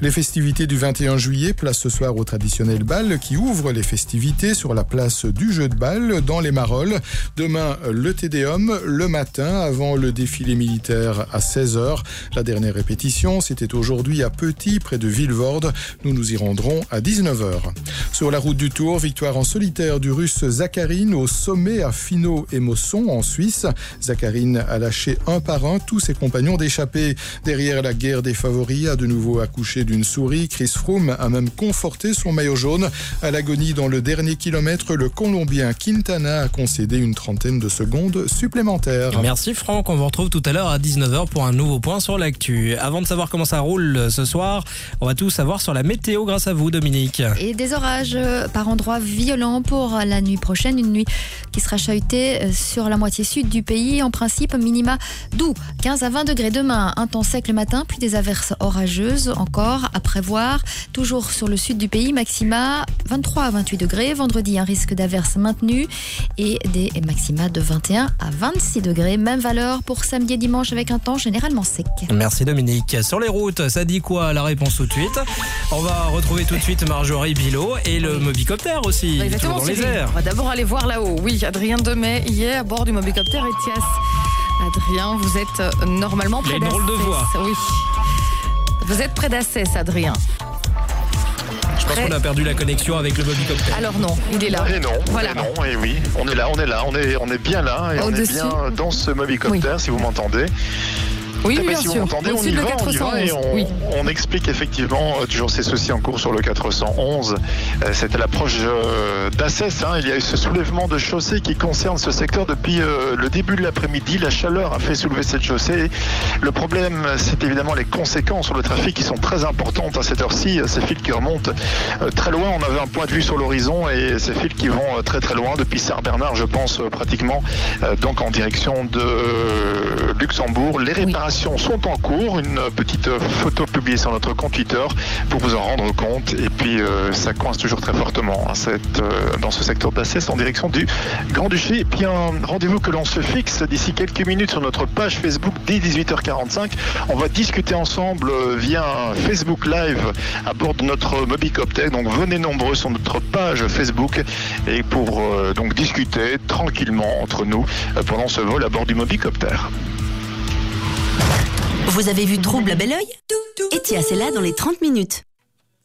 Les festivités du 21 juillet, place ce soir au traditionnel bal qui ouvre les festivités sur la place du jeu de balle dans les Marolles. Demain, le Tédéum, le matin, avant le défilé militaire à 16h. La dernière répétition, c'était aujourd'hui à Petit, près de Villevorde. Nous nous y rendrons à 19h. Sur la route du Tour, victoire en solitaire du russe Zakharine au sommet à Finot et Mosson en Suisse. Zakharine a lâché un par un tous ses compagnons d'échappée. Derrière la guerre des favoris, a de nouveau accouché d'une souris Chris Froome a même conforté son maillot jaune. À l'agonie dans le dernier kilomètre, le Colombien Quintana a concédé une trentaine de secondes supplémentaires. Merci Franck, on vous retrouve tout à l'heure à 19h pour un nouveau point sur l'actu. Avant de savoir comment ça roule ce soir, on va tout savoir sur la météo grâce à vous Dominique. Et des orages euh, par endroits violents pour la nuit prochaine, une nuit qui sera chahutée euh, sur la moitié sud du pays. En principe, minima doux, 15 à 20 degrés demain, un temps sec le matin, puis des averses orageuses encore à prévoir. Toujours sur le sud du pays, maxima 23 à 28 degrés. Vendredi, un risque d'averses maintenu et des maxima de 21 à 26 degrés. Même valeur pour samedi et dimanche avec un temps généralement sec. Merci Dominique. Sur les routes, ça dit quoi La réponse tout de suite? On va retrouver tout de suite Marjorie Bilot et le Mobicopter aussi. Exactement, dans les airs. On va d'abord aller voir là-haut. Oui, Adrien Demet est à bord du Mobicopter Etias. Adrien, vous êtes euh, normalement Il a une drôle de voix. Oui. Vous êtes près d'Assès, Adrien. Je pense qu'on a perdu la connexion avec le Mobicopter. Alors non, il est là. Et non, Voilà. et non, et oui, on est là, on est là, on est, on est bien là, et on est bien dans ce mobicopter, si vous m'entendez. Oui, Eh ben, bien si sûr. vous on y va, on y va, et 411, on, oui. on explique effectivement euh, toujours ces soucis en cours sur le 411. Euh, C'est à l'approche euh, d'Assès, hein. il y a eu ce soulèvement de chaussée qui concerne ce secteur depuis euh, le début de l'après-midi. La chaleur a fait soulever cette chaussée. Le problème, c'est évidemment les conséquences sur le trafic qui sont très importantes à cette heure-ci. Ces fils qui remontent euh, très loin, on avait un point de vue sur l'horizon et ces fils qui vont euh, très très loin depuis Sarre-Bernard, je pense euh, pratiquement, euh, donc en direction de euh, Luxembourg. Les réparations sont en cours. Une petite euh, photo publiée sur notre compte Twitter pour vous en rendre compte. Et puis euh, ça coince toujours très fortement hein, euh, dans ce secteur d'Assès en direction du Grand-Duché. Et puis un rendez-vous que l'on se fixe d'ici quelques minutes sur notre page Facebook dès 18h45. On va discuter ensemble via Facebook Live à bord de notre Mobicopter. Donc venez nombreux sur notre page Facebook et pour donc discuter tranquillement entre nous pendant ce vol à bord du Mobicopter. Vous avez vu Trouble à bel oeil Etia, c'est là dans les 30 minutes.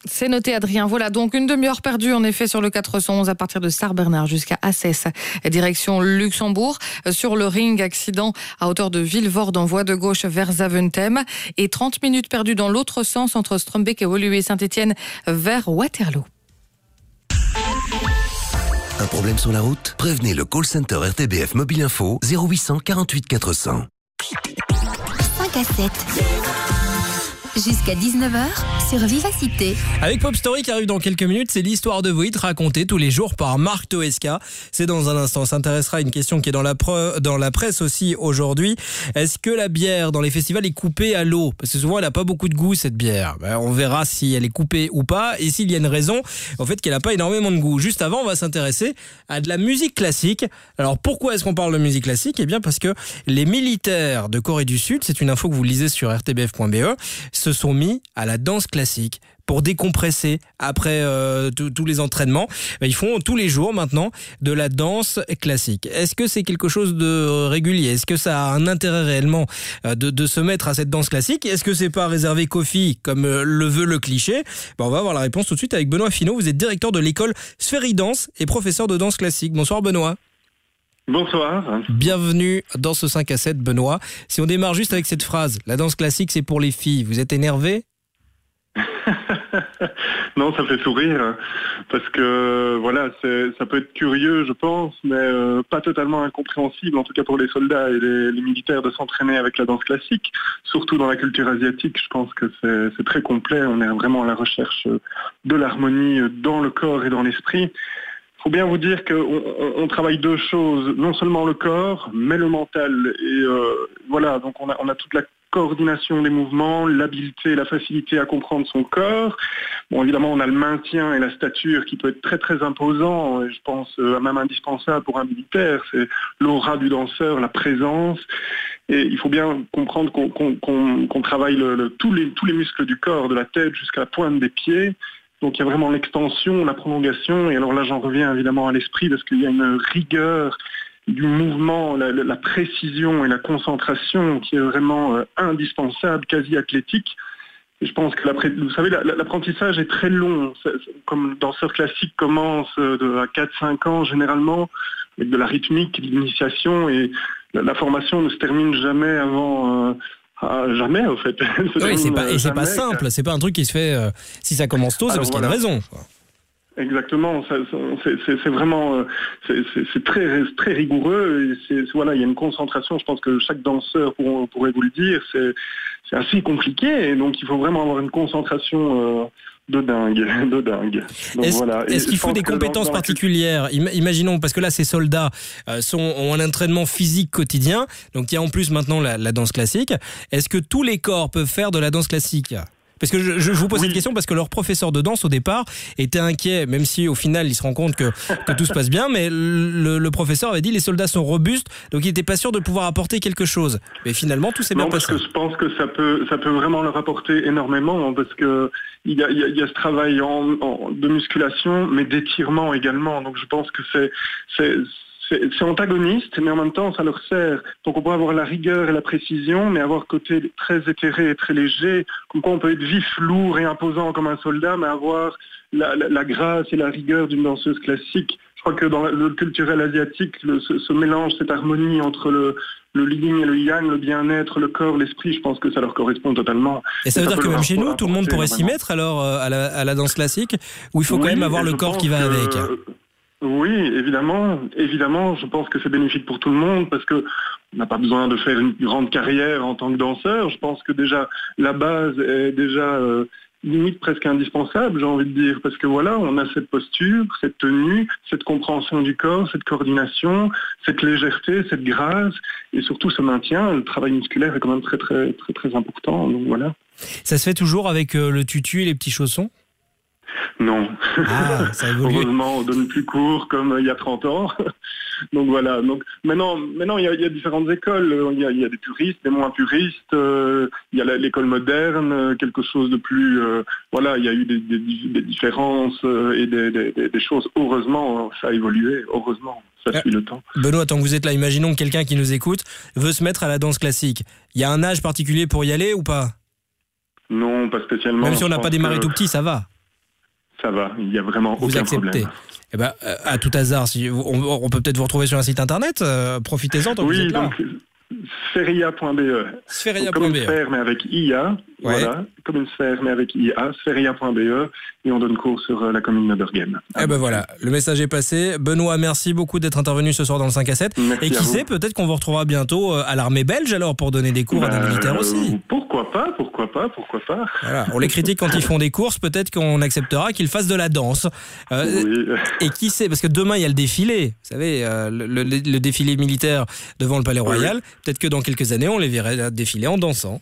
C'est noté, Adrien. Voilà, donc une demi-heure perdue, en effet, sur le 411 à partir de Sarre-Bernard jusqu'à Assès, direction Luxembourg. Euh, Sur le ring, accident à hauteur de Villevorde en voie de gauche vers Zaventem. Et 30 minutes perdues dans l'autre sens entre Strombeck et Woluwe Saint-Etienne vers Waterloo. Un problème sur la route? Prévenez le call center RTBF Mobile Info 0800 48 400. 5 à 7. Jusqu'à 19h sur Vivacité. Avec Pop Story qui arrive dans quelques minutes, c'est l'histoire de Voït racontée tous les jours par Marc Toesca. C'est dans un instant. S'intéressera à une question qui est dans la, dans la presse aussi aujourd'hui. Est-ce que la bière dans les festivals est coupée à l'eau? Parce que souvent elle n'a pas beaucoup de goût cette bière. Ben, on verra si elle est coupée ou pas et s'il y a une raison en fait qu'elle n'a pas énormément de goût. Juste avant, on va s'intéresser à de la musique classique. Alors pourquoi est-ce qu'on parle de musique classique? Eh bien parce que les militaires de Corée du Sud, c'est une info que vous lisez sur rtbf.be, se sont mis à la danse classique pour décompresser après euh, tous les entraînements. Ben, Ils font tous les jours maintenant de la danse classique. Est-ce que c'est quelque chose de régulier? Est-ce que ça a un intérêt réellement euh, de, se mettre à cette danse classique? Est-ce que c'est pas réservé qu'aux filles comme euh, le veut le cliché? Ben, On va avoir la réponse tout de suite avec Benoît Finot. Vous êtes directeur de l'école Sphéridanse et professeur de danse classique. Bonsoir Benoît. Bonsoir. Bienvenue dans ce 5 à 7 Benoît. Si on démarre juste avec cette phrase, la danse classique c'est pour les filles, vous êtes énervé [LAUGHS] Non, ça fait sourire parce que voilà, ça peut être curieux, je pense, mais euh, pas totalement incompréhensible, en tout cas pour les soldats et les, les militaires, de s'entraîner avec la danse classique. Surtout dans la culture asiatique, je pense que c'est très complet. On est vraiment à la recherche de l'harmonie dans le corps et dans l'esprit. Il faut bien vous dire qu'on on- on travaille deux choses, non seulement le corps, mais le mental. Et euh, voilà, donc on a, toute la coordination des mouvements, l'habileté, la facilité à comprendre son corps. Bon, évidemment, on a le maintien et la stature qui peut être très très imposant, et je pense euh, même indispensable pour un militaire. C'est l'aura du danseur, la présence. Et il faut bien comprendre qu'on travaille le- le- tous, les, tous les muscles du corps, de la tête jusqu'à la pointe des pieds. Donc il y a vraiment l'extension, la prolongation, et alors là j'en reviens évidemment à l'esprit parce qu'il y a une rigueur du mouvement, la, précision et la concentration qui est vraiment euh, indispensable, quasi athlétique. Et je pense que vous savez, la- la- l'apprentissage est très long. Comme le danseur classique commence euh, à 4-5 ans généralement, avec de la rythmique, de l'initiation, et la, la formation ne se termine jamais avant, euh, Ah, jamais, au fait. [LAUGHS] Oui, c'est pas, et c'est pas simple, c'est pas un truc qui se fait. euh, si ça commence tôt, c'est parce qu'il y a une raison. Exactement, c'est- vraiment euh, c'est- très très rigoureux. et voilà, il y a une concentration. Je pense que chaque danseur pour- pourrait vous le dire. C'est assez compliqué, et donc il faut vraiment avoir une concentration euh, de dingue, [LAUGHS] de dingue. Est-ce voilà. Qu'il faut des compétences particulières Im- Imaginons, parce que là, ces soldats euh, sont, ont un entraînement physique quotidien, donc il y a en plus maintenant la, la danse classique. Est-ce que tous les corps peuvent faire de la danse classique? Parce que je, je vous pose cette question parce que leur professeur de danse au départ était inquiet, même si au final il se rend compte que, que tout se passe bien, mais le, le professeur avait dit les soldats sont robustes, donc il n'était pas sûr de pouvoir apporter quelque chose. Mais finalement tout s'est bien parce passé. que je pense que ça peut, ça peut vraiment leur apporter énormément hein, parce que il y a, il y a- il y a ce travail en, en- de musculation, mais d'étirement également. Donc je pense que c'est, c'est, antagoniste, mais en même temps ça leur sert. Donc on peut avoir la rigueur et la précision, mais avoir côté très éthéré et très léger. Comme quoi on peut être vif, lourd et imposant comme un soldat, mais avoir la, la- la grâce et la rigueur d'une danseuse classique. Je crois que dans le culturel asiatique, le- ce, ce mélange, cette harmonie entre le, le yin et le yang, le bien-être, le corps, l'esprit, je pense que ça leur correspond totalement. Et ça veut dire que même chez nous, tout le monde pourrait s'y mettre alors euh, à la, à la danse classique, où il faut quand même avoir le corps qui va avec. Oui, évidemment, évidemment, je pense que c'est bénéfique pour tout le monde parce que on n'a pas besoin de faire une grande carrière en tant que danseur. Je pense que déjà la base est déjà euh, limite presque indispensable, j'ai envie de dire, parce que voilà, on a cette posture, cette tenue, cette compréhension du corps, cette coordination, cette légèreté, cette grâce et surtout ce maintien. Le travail musculaire est quand même très très très très important. Donc voilà. Ça se fait toujours avec euh, le tutu et les petits chaussons? Non. Ah, ça a évolué. Heureusement, on donne plus court comme euh, il y a 30 ans. Donc voilà. Donc maintenant, maintenant il y a, il y a différentes écoles. Euh, Il y a, il y a des puristes, des moins puristes. euh, il y a la- l'école moderne, euh, quelque chose de plus. euh, voilà, il y a eu des, des- des différences euh, et des, choses. Heureusement, euh, ça a évolué. Heureusement, ça suit le temps. Benoît, tant que vous êtes là, imaginons que quelqu'un qui nous écoute veut se mettre à la danse classique. Il y a un âge particulier pour y aller ou pas? Non, pas spécialement. Même si on n'a pas démarré que tout petit, ça va. Ça va. Il y a vraiment Vous aucun acceptez. problème. Eh ben, euh, à tout hasard, si on, on peut peut-être vous retrouver sur un site internet. euh, Profitez-en tant que vous Oui, êtes là. donc. Spheria.be. Donc, Comme sphère, mais avec IA. Voilà, comme une sphère, mais avec IA, spheria.be. Et on donne cours sur euh, la commune de Bergen. Eh ben voilà, le message est passé. Benoît, merci beaucoup d'être intervenu ce soir dans le 5 à 7. Merci Et qui sait, peut-être qu'on vous retrouvera bientôt euh, à l'armée belge alors pour donner des cours à des militaires euh, aussi. Pourquoi pas, pourquoi pas, pourquoi pas. Voilà, on les critique quand ils font des courses, peut-être qu'on acceptera qu'ils fassent de la danse. Euh, Et qui sait, parce que demain il y a le défilé, vous savez, euh, le, le- le défilé militaire devant le Palais Royal. Peut-être que dans quelques années on les verrait défiler en dansant.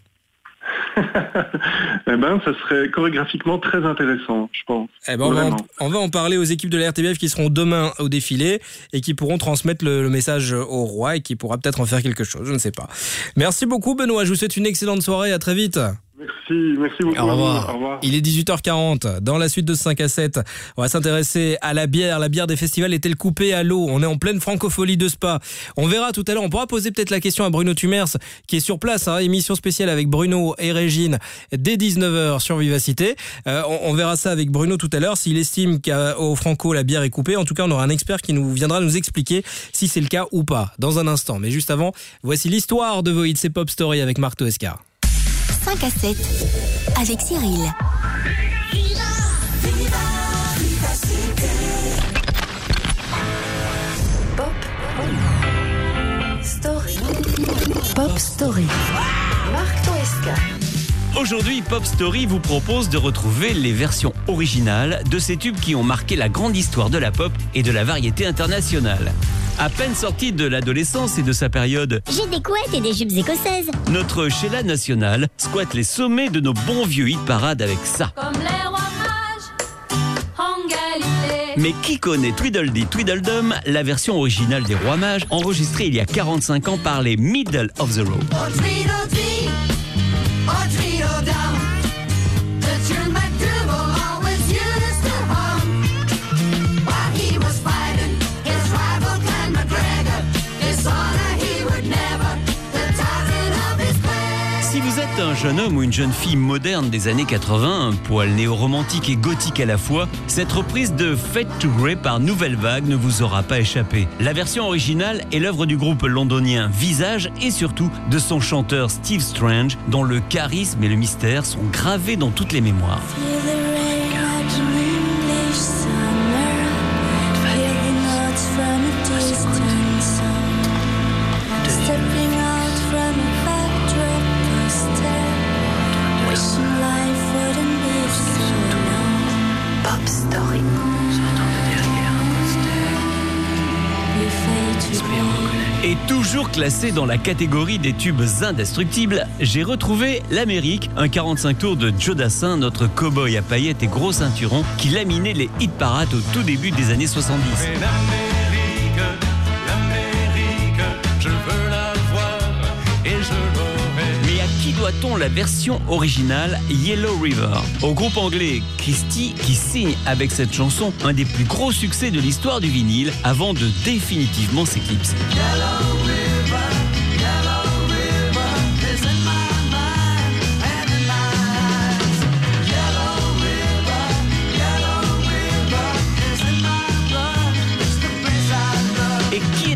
Eh ben, ça serait chorégraphiquement très intéressant, je pense. Eh ben, on, va en, Vraiment. on va en parler aux équipes de la RTBF qui seront demain au défilé et qui pourront transmettre le, le message au roi et qui pourra peut-être en faire quelque chose, je ne sais pas. Merci beaucoup Benoît, je vous souhaite une excellente soirée, à très vite. Merci, merci beaucoup. Au revoir. Au revoir. Il est 18h40. Dans la suite de ce 5 à 7, on va s'intéresser à la bière. La bière des festivals est-elle coupée à l'eau? On est en pleine francophonie de Spa. On verra tout à l'heure. On pourra poser peut-être la question à Bruno Tumers, qui est sur place. hein. émission spéciale avec Bruno et Régine dès 19h sur Vivacité. Euh, on, on verra ça avec Bruno tout à l'heure. S'il estime qu'au Franco, la bière est coupée, en tout cas, on aura un expert qui nous viendra nous expliquer si c'est le cas ou pas dans un instant. Mais juste avant, voici l'histoire de Void, c'est Pop Story avec Marc Toescar. 5 à 7 avec Cyril. Story. Pop Story. Marc Toesca. Aujourd'hui, Pop Story vous propose de retrouver les versions originales de ces tubes qui ont marqué la grande histoire de la pop et de la variété internationale. À peine sorti de l'adolescence et de sa période, J'ai des couettes et des jupes écossaises. notre Sheila nationale squatte les sommets de nos bons vieux hit parades avec ça. Comme les rois mages en Galilée. Mais qui connaît Tweedledee Tweedledum, la version originale des Rois Mages, enregistrée il y a 45 ans par les Middle of the Road? Oh Tweedledee, oh. Jeune homme ou une jeune fille moderne des années 80, un poil néo-romantique et gothique à la fois, cette reprise de Fate to Grey par Nouvelle Vague ne vous aura pas échappé. La version originale est l'œuvre du groupe londonien Visage et surtout de son chanteur Steve Strange, dont le charisme et le mystère sont gravés dans toutes les mémoires. Toujours classé dans la catégorie des tubes indestructibles, j'ai retrouvé l'Amérique, un 45 tours de Joe Dassin, notre cow-boy à paillettes et gros ceinturons, qui laminait les hit parades au tout début des années 70. Doit-on la version originale Yellow River? Au groupe anglais Christie qui signe avec cette chanson un des plus gros succès de l'histoire du vinyle avant de définitivement s'éclipser.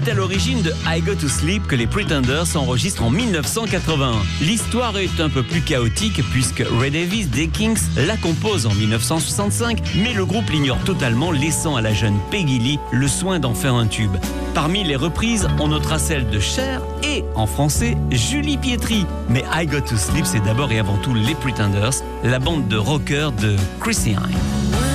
Est à l'origine de I Go to Sleep que les Pretenders enregistrent en 1981 L'histoire est un peu plus chaotique puisque Ray Davis des Kings la compose en 1965, mais le groupe l'ignore totalement, laissant à la jeune Peggy Lee le soin d'en faire un tube. Parmi les reprises, on notera celle de Cher et, en français, Julie Pietri. Mais I Go to Sleep, c'est d'abord et avant tout les Pretenders, la bande de rockers de Chrissy Hine.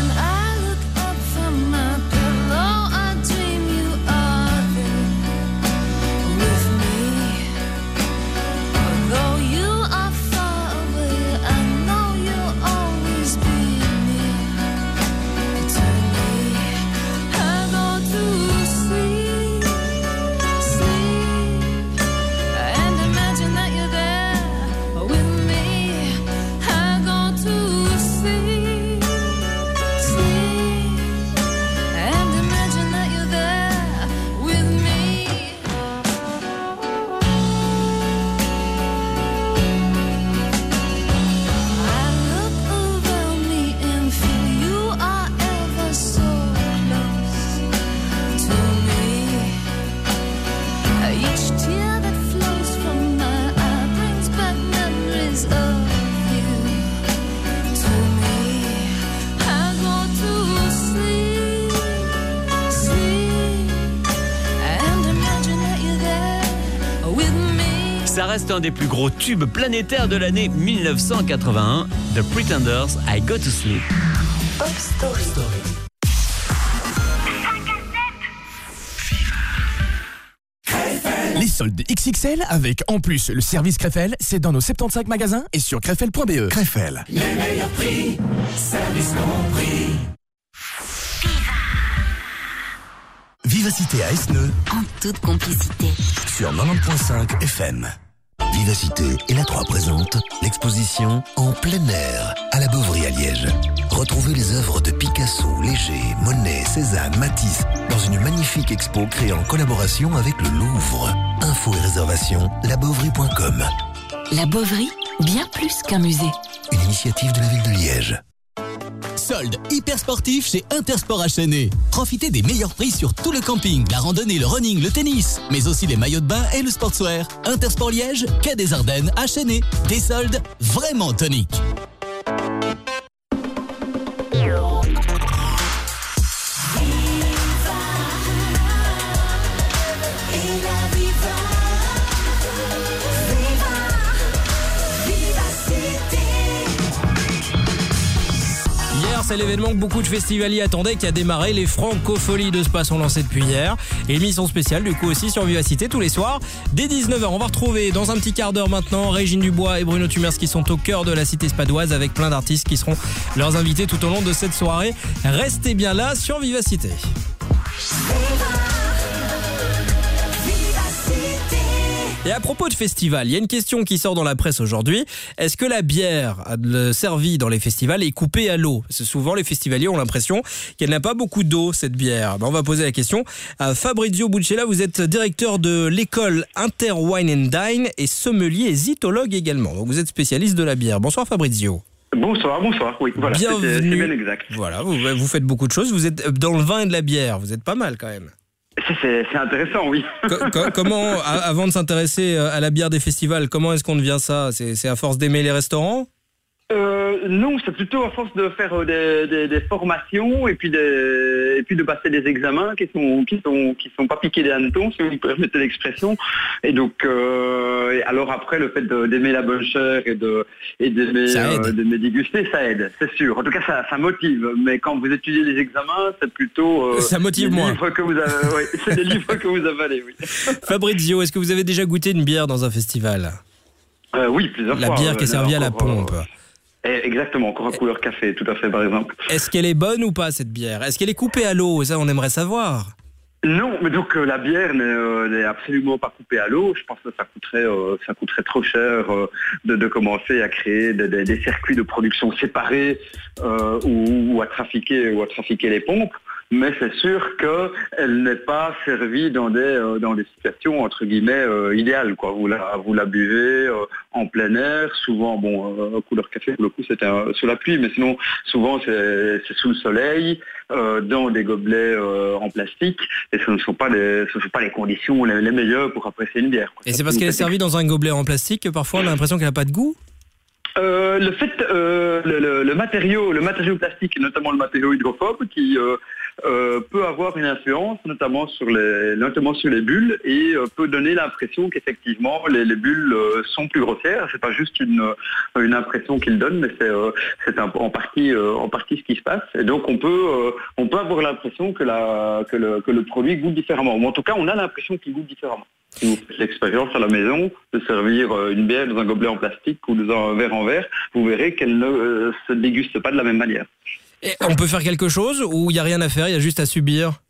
Des plus gros tubes planétaires de l'année 1981, The Pretenders, I Go to Sleep. Pop Story. Les soldes XXL avec en plus le service Krefel, c'est dans nos 75 magasins et sur krefel.be. Krefel. Les meilleurs prix, service compris. Vivacité à Esneux En toute complicité. sur 90.5 FM. Vivacité et la 3 présente l'exposition En plein air à la Beauvry à Liège. Retrouvez les œuvres de Picasso, Léger, Monet, Cézanne, Matisse dans une magnifique expo créée en collaboration avec le Louvre. Infos et réservations labeauvry.com. La Beauvry, bien plus qu'un musée. Une initiative de la ville de Liège. Solde hyper sportif chez Intersport HNE. Profitez des meilleurs prix sur tout le camping, la randonnée, le running, le tennis, mais aussi les maillots de bain et le sportswear. Intersport Liège, Quai des Ardennes, HNE. Des soldes vraiment toniques. C'est l'événement que beaucoup de festivaliers attendaient qui a démarré. Les Francopholies de Spa sont lancées depuis hier. Et émission spéciale, du coup, aussi sur Vivacité tous les soirs. Dès 19h, on va retrouver dans un petit quart d'heure maintenant Régine Dubois et Bruno Tumers qui sont au cœur de la cité spadoise avec plein d'artistes qui seront leurs invités tout au long de cette soirée. Restez bien là sur Vivacité. Et à propos de festival, il y a une question qui sort dans la presse aujourd'hui. Est-ce que la bière servie dans les festivals est coupée à l'eau? Souvent, les festivaliers ont l'impression qu'elle n'a pas beaucoup d'eau, cette bière. Ben, on va poser la question à Fabrizio Buccella. Vous êtes directeur de l'école Inter Wine and Dine et sommelier et zytologue également. Donc vous êtes spécialiste de la bière. Bonsoir Fabrizio. Bonsoir, bonsoir. Oui, voilà, c'était- c'est Bienvenue. bien exact. Voilà, vous, vous faites beaucoup de choses. Vous êtes dans le vin et de la bière. Vous êtes pas mal quand même. C'est- intéressant, oui. Co- co- [LAUGHS] comment, avant de s'intéresser euh, à la bière des festivals, comment est-ce qu'on devient ça? C'est c'est à force d'aimer les restaurants? Euh, non, c'est plutôt à force de faire euh, des, des- des formations et puis, des, et puis de passer des examens qui sont qui sont qui sont pas piqués des hannetons, si vous me permettez l'expression. Et donc, euh, et alors après, le fait d'aimer la bonne chair et de et d'aimer euh, déguster, ça aide, c'est sûr. En tout cas, ça, ça motive. Mais quand vous étudiez les examens, c'est plutôt euh, Ça motive moins. que vous avez, ouais, c'est des livres que vous avalez, oui. [LAUGHS] Fabrizio, est-ce que vous avez déjà goûté une bière dans un festival? Oui, plusieurs La fois. bière qui est servie à la pompe. Eh, Exactement, encore à couleur café, tout à fait, par exemple. Est-ce qu'elle est bonne ou pas cette bière? Est-ce qu'elle est coupée à l'eau? Ça, on aimerait savoir. Non, mais donc euh, la bière n'est euh, n'est absolument pas coupée à l'eau. Je pense que ça coûterait, euh, ça coûterait trop cher de, de commencer à créer des, des- des circuits de production séparés ou, ou à trafiquer ou à trafiquer les pompes. Mais c'est sûr qu'elle n'est pas servie dans des euh, dans des situations entre guillemets euh, idéales. Quoi. Vous la vous la buvez euh, en plein air, souvent bon couleur café pour le coup c'était sous la pluie, mais sinon souvent c'est sous le soleil, dans des gobelets en plastique, et ce ne sont pas les ce ne sont pas les conditions les, les meilleures pour apprécier une bière. quoi. Et c'est parce qu'elle est servie dans un gobelet en plastique que parfois on a l'impression qu'elle n'a pas de goût? Euh, le fait, euh, le, le- le matériau, le matériau plastique, et notamment le matériau hydrophobe, qui euh, euh, peut avoir une influence, notamment sur les, notamment sur les bulles, et euh, peut donner l'impression qu'effectivement les, les bulles euh, sont plus grossières. C'est pas juste une, une impression qu'ils donnent, mais c'est en partie, en partie ce qui se passe. Et donc on peut, on peut avoir l'impression que, la, que, le, que le produit goûte différemment. Ou en tout cas, on a l'impression qu'il goûte différemment. L'expérience à la maison de servir une bière dans un gobelet en plastique ou dans un verre en verre, vous verrez qu'elle ne se déguste pas de la même manière. Et on peut faire quelque chose ou il n'y a rien à faire, il y a juste à subir?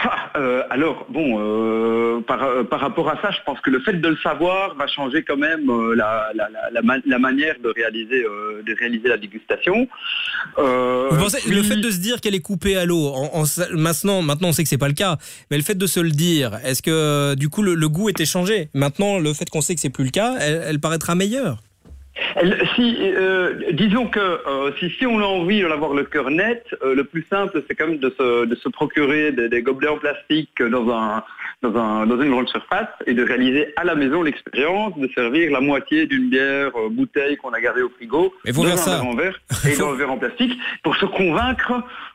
Ah, euh, alors, bon, euh, par, euh, par rapport à ça, je pense que le fait de le savoir va changer quand même la, la, la, la ma- la manière de réaliser, de réaliser la dégustation. Vous pensez, puis- le fait de se dire qu'elle est coupée à l'eau, en- en sa- maintenant, maintenant on sait que c'est pas le cas, mais le fait de se le dire, est-ce que du coup le, le goût était changé Maintenant, le fait qu'on sait que c'est plus le cas, elle, elle paraîtra meilleure. Elle- si, euh, disons que euh, si, si on a envie d'en avoir le cœur net, euh, le plus simple, c'est quand même de se, de se procurer des, des gobelets en plastique dans, un, dans, un, dans une grande surface et de réaliser à la maison l'expérience de servir la moitié d'une bière bouteille qu'on a gardée au frigo Mais dans un ça. verre en verre [LAUGHS] et dans un verre en plastique pour se convaincre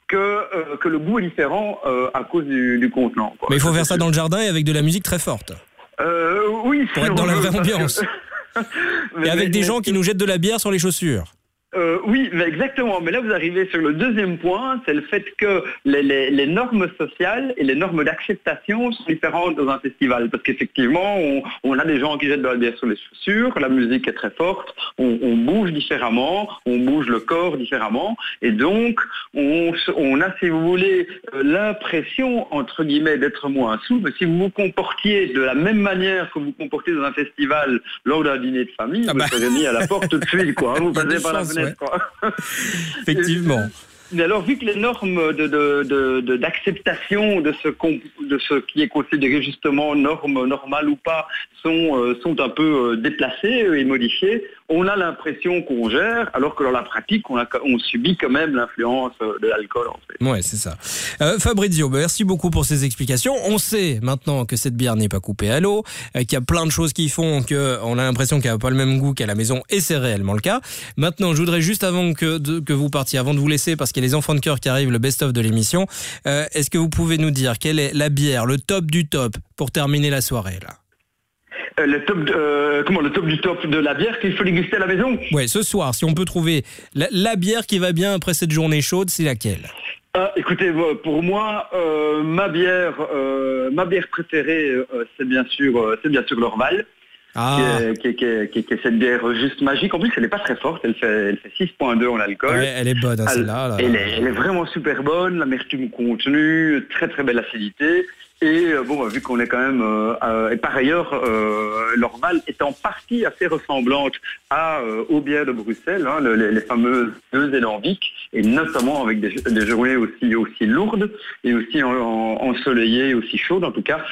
que, euh, que le goût est différent euh, à cause du, du contenant. quoi. Mais il faut faire ça dans le jardin et avec de la musique très forte. Euh, oui, Pour si être dans la vraie ambiance. [LAUGHS] Et avec des gens qui nous jettent de la bière sur les chaussures. Euh, oui, mais exactement. Mais là, vous arrivez sur le deuxième point, c'est le fait que les, les- les normes sociales et les normes d'acceptation sont différentes dans un festival. Parce qu'effectivement, on, on a des gens qui jettent de la bière sur les chaussures, la musique est très forte, on, on bouge différemment, on bouge le corps différemment. Et donc, on, a, si vous voulez, euh, l'impression, entre guillemets, d'être moins souple. Si vous vous comportiez de la même manière que vous vous comportez dans un festival lors d'un dîner de famille, vous serez mis à la porte tout de suite, quoi. [LAUGHS] Vous y a passez par la chances, quoi. [LAUGHS] Effectivement. Mais alors, vu que les normes de- de- de- de- d'acceptation de, ce qu'on- de ce qui est considéré justement norme normale ou pas sont, euh, sont un peu euh, déplacées et modifiées, on a l'impression qu'on gère, alors que dans la pratique, on, subit quand même l'influence euh, de l'alcool. En fait. Ouais, c'est ça. Euh, Fabrizio, bah, merci beaucoup pour ces explications. On sait maintenant que cette bière n'est pas coupée à l'eau, euh, qu'il y a plein de choses qui font qu'on a l'impression qu'elle n'a pas le même goût qu'à la maison, et c'est réellement le cas. Maintenant, je voudrais juste avant que, vous partiez, avant de vous laisser, parce qu'il y a les enfants de cœur qui arrivent, le best-of de l'émission, euh, est-ce que vous pouvez nous dire quelle est la bière, le top du top, pour terminer la soirée là? Le, top, euh, comment, le top du top de la bière qu'il faut déguster à la maison Ouais, ce soir, si on peut trouver la, la bière qui va bien après cette journée chaude, c'est laquelle? Ah, écoutez, moi, pour moi, euh, ma bière, euh, ma bière préférée, euh, c'est bien sûr, euh, c'est bien sûr l'Orval. Ah. qui, est, qui, est, qui, est, qui est- qui est cette bière juste magique. En plus, elle n'est pas très forte, elle fait, elle fait 6.2 en alcool. Ouais, elle est bonne, hein, Elle- celle-là. là, elle, là. elle est vraiment super bonne, l'amertume contenue, très très belle acidité. Et euh, bon, bah, vu qu'on est quand même... euh, euh, et par ailleurs, euh, l'Orval est en partie assez ressemblante à, euh, aux de Bruxelles, hein, le- les, fameuses deux élambiques, et notamment avec des, journées aussi, lourdes et aussi en, en- ensoleillées, aussi chaudes en tout cas.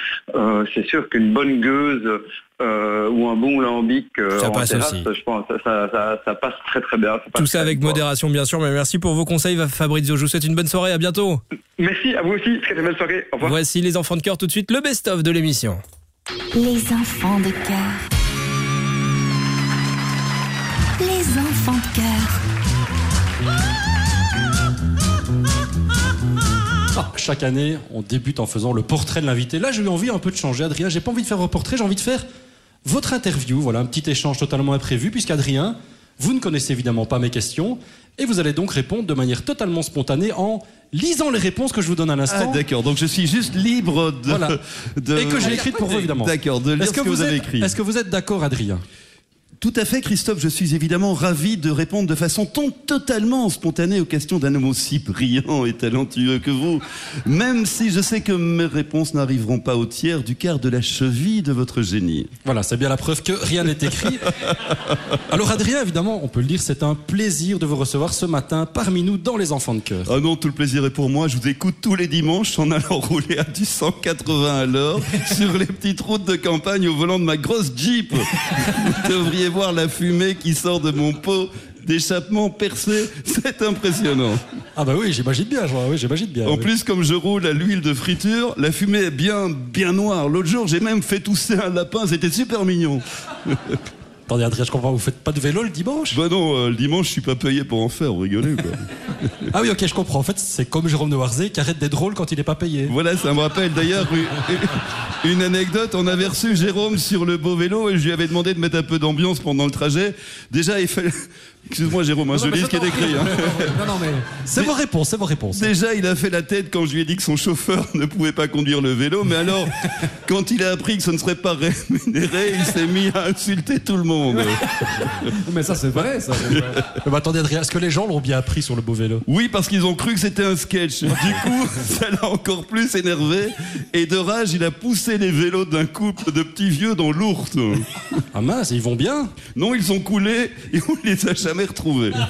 C'est sûr qu'une bonne gueuse euh, ou un bon lambic euh, Ça en passe terrasse, aussi. je pense, ça, ça, ça- ça passe très très bien. Tout ça avec bien. modération, bien sûr, mais merci pour vos conseils, Fabrizio. Je vous souhaite une bonne soirée, à bientôt. Merci à vous aussi, très très belle soirée. Au revoir. Voici les enfants de cœur tout de suite, le best-of de l'émission. Les enfants de cœur. Les enfants de cœur. Ah, chaque année, on débute en faisant le portrait de l'invité. Là, j'ai eu envie un peu de changer, Adrien. J'ai pas envie de faire un portrait, j'ai envie de faire votre interview. Voilà, un petit échange totalement imprévu, puisqu'Adrien, vous ne connaissez évidemment pas mes questions, et vous allez donc répondre de manière totalement spontanée en lisant les réponses que je vous donne à Ah, l'instant. d'accord, donc je suis juste libre de. Voilà. de- Et que j'ai écrite pour vous, évidemment. D'accord, de lire Est-ce ce que, vous, avez êtes- écrit. Est-ce que vous êtes d'accord, Adrien? Tout à fait, Christophe. Je suis évidemment ravi de répondre de façon totalement spontanée aux questions d'un homme aussi brillant et talentueux que vous. Même si je sais que mes réponses n'arriveront pas au tiers du quart de la cheville de votre génie. Voilà, c'est bien la preuve que rien n'est écrit. [LAUGHS] Alors, Adrien, évidemment, on peut le dire, c'est un plaisir de vous recevoir ce matin parmi nous dans Les Enfants de Cœur. Ah non, tout le plaisir est pour moi. Je vous écoute tous les dimanches en allant [LAUGHS] rouler à du 180 à l'heure [LAUGHS] sur les petites routes de campagne au volant de ma grosse Jeep. Vous devriez voir la fumée qui sort de mon pot d'échappement percé. C'est impressionnant. Ah bah oui, j'imagine bien, je vois, oui, j'imagine bien. En oui. plus, comme je roule à l'huile de friture, la fumée est bien, bien noire. L'autre jour, j'ai même fait tousser un lapin. C'était super mignon. [LAUGHS] Attendez, Adrien, je comprends, vous faites pas de vélo le dimanche? Bah non, euh, le dimanche, je suis pas payé pour en faire. Vous rigolez, quoi? [LAUGHS] Ah oui, ok, je comprends. En fait, c'est comme Jérôme Noirzé qui arrête d'être drôle quand il n'est pas payé. Voilà, ça me rappelle d'ailleurs une, une anecdote. On avait reçu Jérôme sur le beau vélo et je lui avais demandé de mettre un peu d'ambiance pendant le trajet. Déjà, il fallait. Excuse-moi, Jérôme, hein, je lis ce qui est écrit. hein. Non, non, mais [LAUGHS] c'est vos réponses, c'est vos réponses. Déjà, il a fait la tête quand je lui ai dit que son chauffeur [LAUGHS] ne pouvait pas conduire le vélo, mais alors, [LAUGHS] quand il a appris que ce ne serait pas rémunéré, il s'est mis à insulter tout le monde. Mais ça, c'est vrai, ça. Mais bah, attendez, Adrien, est-ce que les gens l'ont bien appris sur le beau vélo? Oui, parce qu'ils ont cru que c'était un sketch. Du coup, ça l'a encore plus énervé. Et de rage, il a poussé les vélos d'un couple de petits vieux dans l'ourte. Ah mince, ils vont bien? Non, ils sont coulés et on les a jamais retrouvés. [LAUGHS]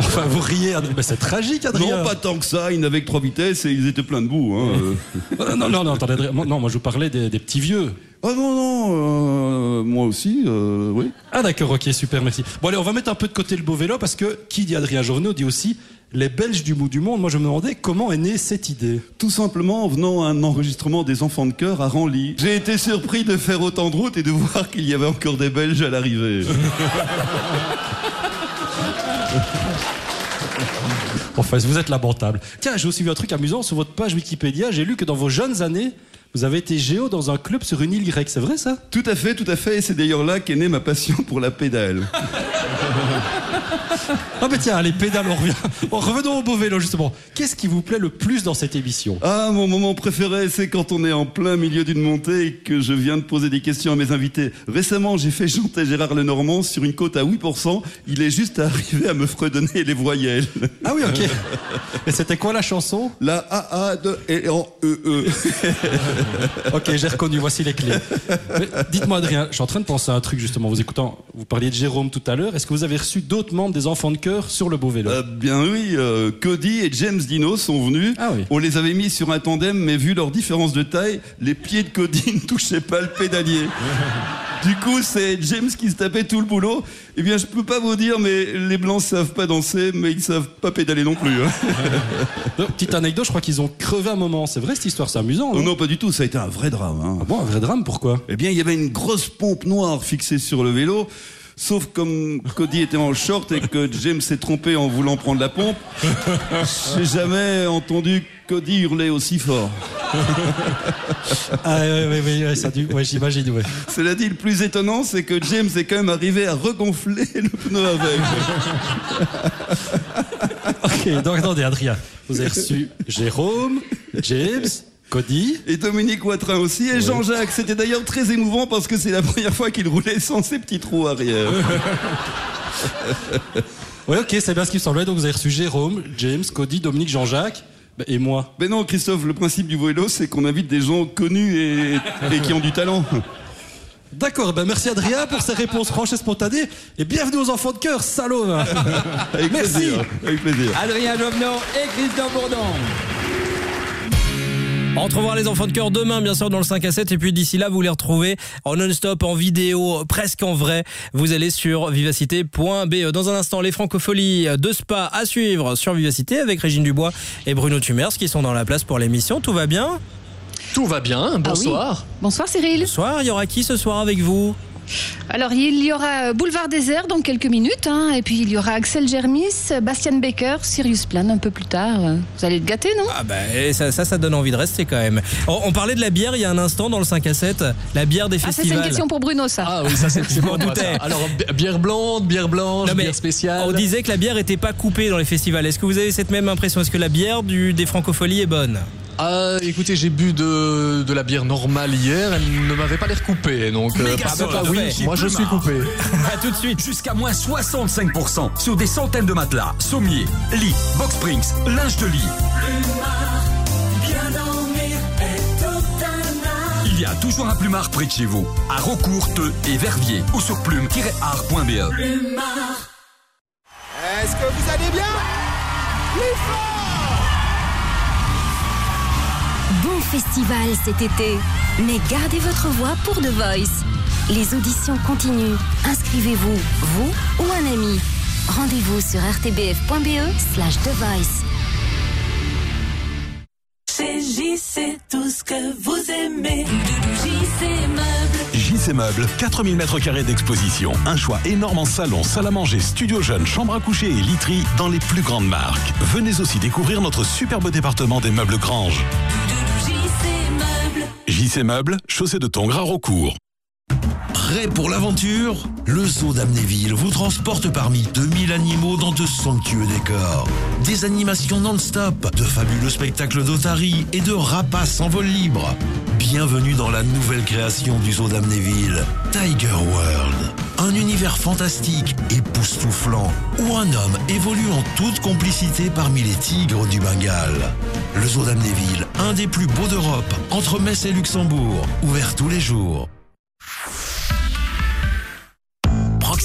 Enfin, vous riez. Mais c'est tragique, Adrien. Non, pas tant que ça. Ils n'avaient que trois vitesses et ils étaient pleins de boue. Hein. [LAUGHS] Euh, Non, non, non, attendez, Adrien. Non, moi, je vous parlais des, des petits vieux. Oh non, non, euh, moi aussi, euh, oui. Ah d'accord, ok, super, merci. Bon allez, on va mettre un peu de côté le beau vélo parce que qui dit Adrien Journeau dit aussi les Belges du bout du monde. Moi je me demandais comment est née cette idée. Tout simplement en venant à un enregistrement des enfants de cœur à Ranly. J'ai été surpris de faire autant de route et de voir qu'il y avait encore des Belges à l'arrivée. [LAUGHS] Enfin, vous êtes lamentable. Tiens, j'ai aussi vu un truc amusant sur votre page Wikipédia. J'ai lu que dans vos jeunes années, vous avez été géo dans un club sur une île grecque. C'est vrai ça? Tout à fait, tout à fait. Et c'est d'ailleurs là qu'est née ma passion pour la pédale. [LAUGHS] Ah mais tiens, allez, pédale, on revient. Bon, revenons au beau vélo justement. Qu'est-ce qui vous plaît le plus dans cette émission? Ah, mon moment préféré, c'est quand on est en plein milieu d'une montée et que je viens de poser des questions à mes invités. Récemment, j'ai fait chanter Gérard Lenormand sur une côte à 8%. Il est juste arrivé à me fredonner les voyelles. Ah oui, ok. [LAUGHS] Et c'était quoi la chanson? La AA de et en E EE. [LAUGHS] [LAUGHS] Ok, j'ai reconnu, voici les clés. Dites-moi Adrien, je suis en train de penser à un truc justement, vous écoutant, vous parliez de Jérôme tout à l'heure, est-ce que vous avez reçu d'autres membres des enfants de cœur sur le beau vélo? Euh, bien oui, euh, Cody et James Dino sont venus. Ah oui. On les avait mis sur un tandem, mais vu leur différence de taille, les pieds de Cody [LAUGHS] ne touchaient pas le pédalier. [LAUGHS] Du coup, c'est James qui se tapait tout le boulot. Eh bien, je peux pas vous dire, mais les blancs savent pas danser, mais ils savent pas pédaler non plus. hein. [LAUGHS] Petite anecdote, je crois qu'ils ont crevé un moment. C'est vrai cette histoire, c'est amusant. Non? Non, pas du tout, ça a été un vrai drame. hein. Ah bon, un vrai drame, pourquoi? Eh bien, il y avait une grosse pompe noire fixée sur le vélo. Sauf comme Cody était en short et que James s'est trompé en voulant prendre la pompe, [LAUGHS] j'ai jamais entendu Cody hurler aussi fort. Ah oui, oui, oui, ça ouais, j'imagine, ouais. Cela dit, le plus étonnant, c'est que James est quand même arrivé à regonfler le pneu avec. [LAUGHS] Ok, donc attendez, Adrien, vous avez reçu Jérôme, James, Cody. Et Dominique Watrin aussi. Et Jean-Jacques. C'était d'ailleurs très émouvant parce que c'est la première fois qu'il roulait sans ses petits trous arrière. [LAUGHS] Oui, ok, c'est bien ce qui me semblait. Donc vous avez reçu Jérôme, James, Cody, Dominique, Jean-Jacques et moi? Mais non, Christophe, le principe du vélo, c'est qu'on invite des gens connus et, et qui ont du talent. D'accord, ben merci Adrien pour ces réponses franches et spontanées. Et bienvenue aux enfants de cœur, salaud. Avec Merci. plaisir. Avec plaisir. Adrien Jovenot et Christophe Bourdon. On retrouvera les enfants de cœur demain, bien sûr, dans le 5 à 7. Et puis d'ici là, vous les retrouvez en non-stop, en vidéo, presque en vrai. Vous allez sur vivacité.be. Dans un instant, les francopholies de Spa à suivre sur Vivacité avec Régine Dubois et Bruno Tumers qui sont dans la place pour l'émission. Tout va bien? Tout va bien, bonsoir. Bonsoir Cyril. Bonsoir, il y aura qui ce soir avec vous? Alors il y aura euh, Boulevard Désert dans quelques minutes, hein, et puis il y aura Axel Germis, Bastian Baker, Sirius Plan un peu plus tard. Vous allez être gâtés, non? Ah bah, et ça, ça, ça donne envie de rester quand même. On, on parlait de la bière il y a un instant dans le 5 à 7. La bière des Ah, ça, c'est festivals. une question pour Bruno, ça. Ah oui, ça c'est [LAUGHS] m'en doutais. Alors, bi- bière blonde, bière blanche, Non, bière spéciale. On disait que la bière était pas coupée dans les festivals. Est-ce que vous avez cette même impression? Est-ce que la bière du, des francopholies est bonne? Ah, écoutez, j'ai bu de, de la bière normale hier, elle ne m'avait pas l'air coupée, donc euh, Méga par solde contre, oui, moi je suis coupé. À tout de suite. Jusqu'à moins 65% sur des centaines de matelas, sommiers, lits, box springs, linge de lit. Il y a toujours un plumard près de chez vous, à Rocourt, Teux et Verviers, ou sur plume-art.be. Est-ce que vous allez bien? Bon festival cet été, mais gardez votre voix pour The Voice. Les auditions continuent. Inscrivez-vous, vous ou un ami. Rendez-vous sur rtbf.be slash The Voice. Chez JC, tout ce que vous aimez. JC Meubles. JC Meubles, 4000 mètres carrés d'exposition. Un choix énorme en salon, salle à manger, studio jeune, chambre à coucher et literie dans les plus grandes marques. Venez aussi découvrir notre superbe département des meubles Grange. JC Meubles. Chaussée de Tongres à Rocourt. Prêt pour l'aventure Le zoo d'Amnéville vous transporte parmi 2000 animaux dans de somptueux décors. Des animations non-stop, de fabuleux spectacles d'otaries et de rapaces en vol libre. Bienvenue dans la nouvelle création du zoo d'Amnéville, Tiger World. Un univers fantastique, époustouflant, où un homme évolue en toute complicité parmi les tigres du Bengale. Le zoo d'Amnéville, un des plus beaux d'Europe, entre Metz et Luxembourg, ouvert tous les jours.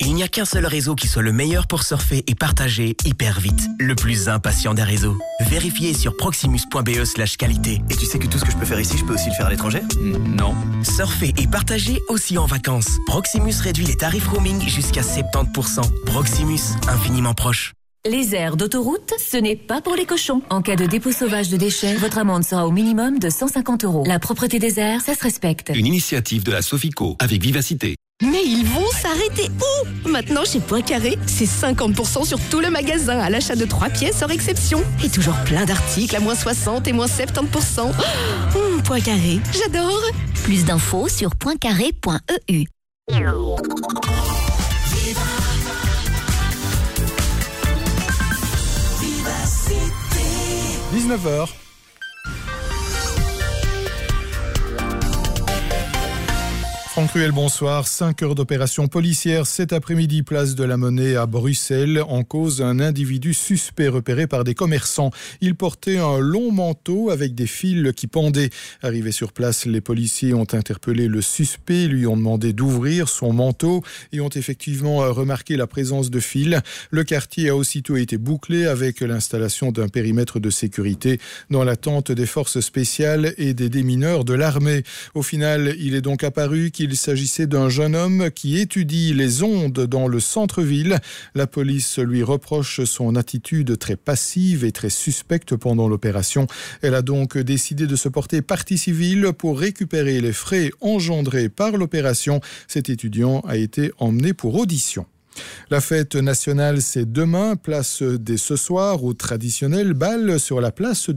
Il n'y a qu'un seul réseau qui soit le meilleur pour surfer et partager hyper vite. Le plus impatient des réseaux. Vérifiez sur proximus.be slash qualité. Et tu sais que tout ce que je peux faire ici, je peux aussi le faire à l'étranger? Non. Surfer et partager aussi en vacances. Proximus réduit les tarifs roaming jusqu'à 70%. Proximus, infiniment proche. Les aires d'autoroute, ce n'est pas pour les cochons. En cas de dépôt sauvage de déchets, votre amende sera au minimum de 150 euros. La propreté des airs, ça se respecte. Une initiative de la Sofico avec Vivacité. Mais ils vont s'arrêter où? Maintenant, chez Poincaré, c'est 50% sur tout le magasin à l'achat de 3 pièces hors exception. Et toujours plein d'articles à moins 60 et moins 70%. Oh, Poincaré, j'adore Plus d'infos sur pointcarré.eu. 19h. Franck Ruel, bonsoir. Cinq heures d'opération policière cet après-midi, place de la Monnaie à Bruxelles. En cause, un individu suspect repéré par des commerçants. Il portait un long manteau avec des fils qui pendaient. Arrivé sur place, les policiers ont interpellé le suspect, lui ont demandé d'ouvrir son manteau et ont effectivement remarqué la présence de fils. Le quartier a aussitôt été bouclé avec l'installation d'un périmètre de sécurité dans l'attente des forces spéciales et des démineurs de l'armée. Au final, il est donc apparu qu'il s'agissait d'un jeune homme qui étudie les ondes dans le centre-ville. La police lui reproche son attitude très passive et très suspecte pendant l'opération. Elle a donc décidé de se porter partie civile pour récupérer les frais engendrés par l'opération. Cet étudiant a été emmené pour audition. La fête nationale, c'est demain, place dès ce soir au traditionnel bal sur la place du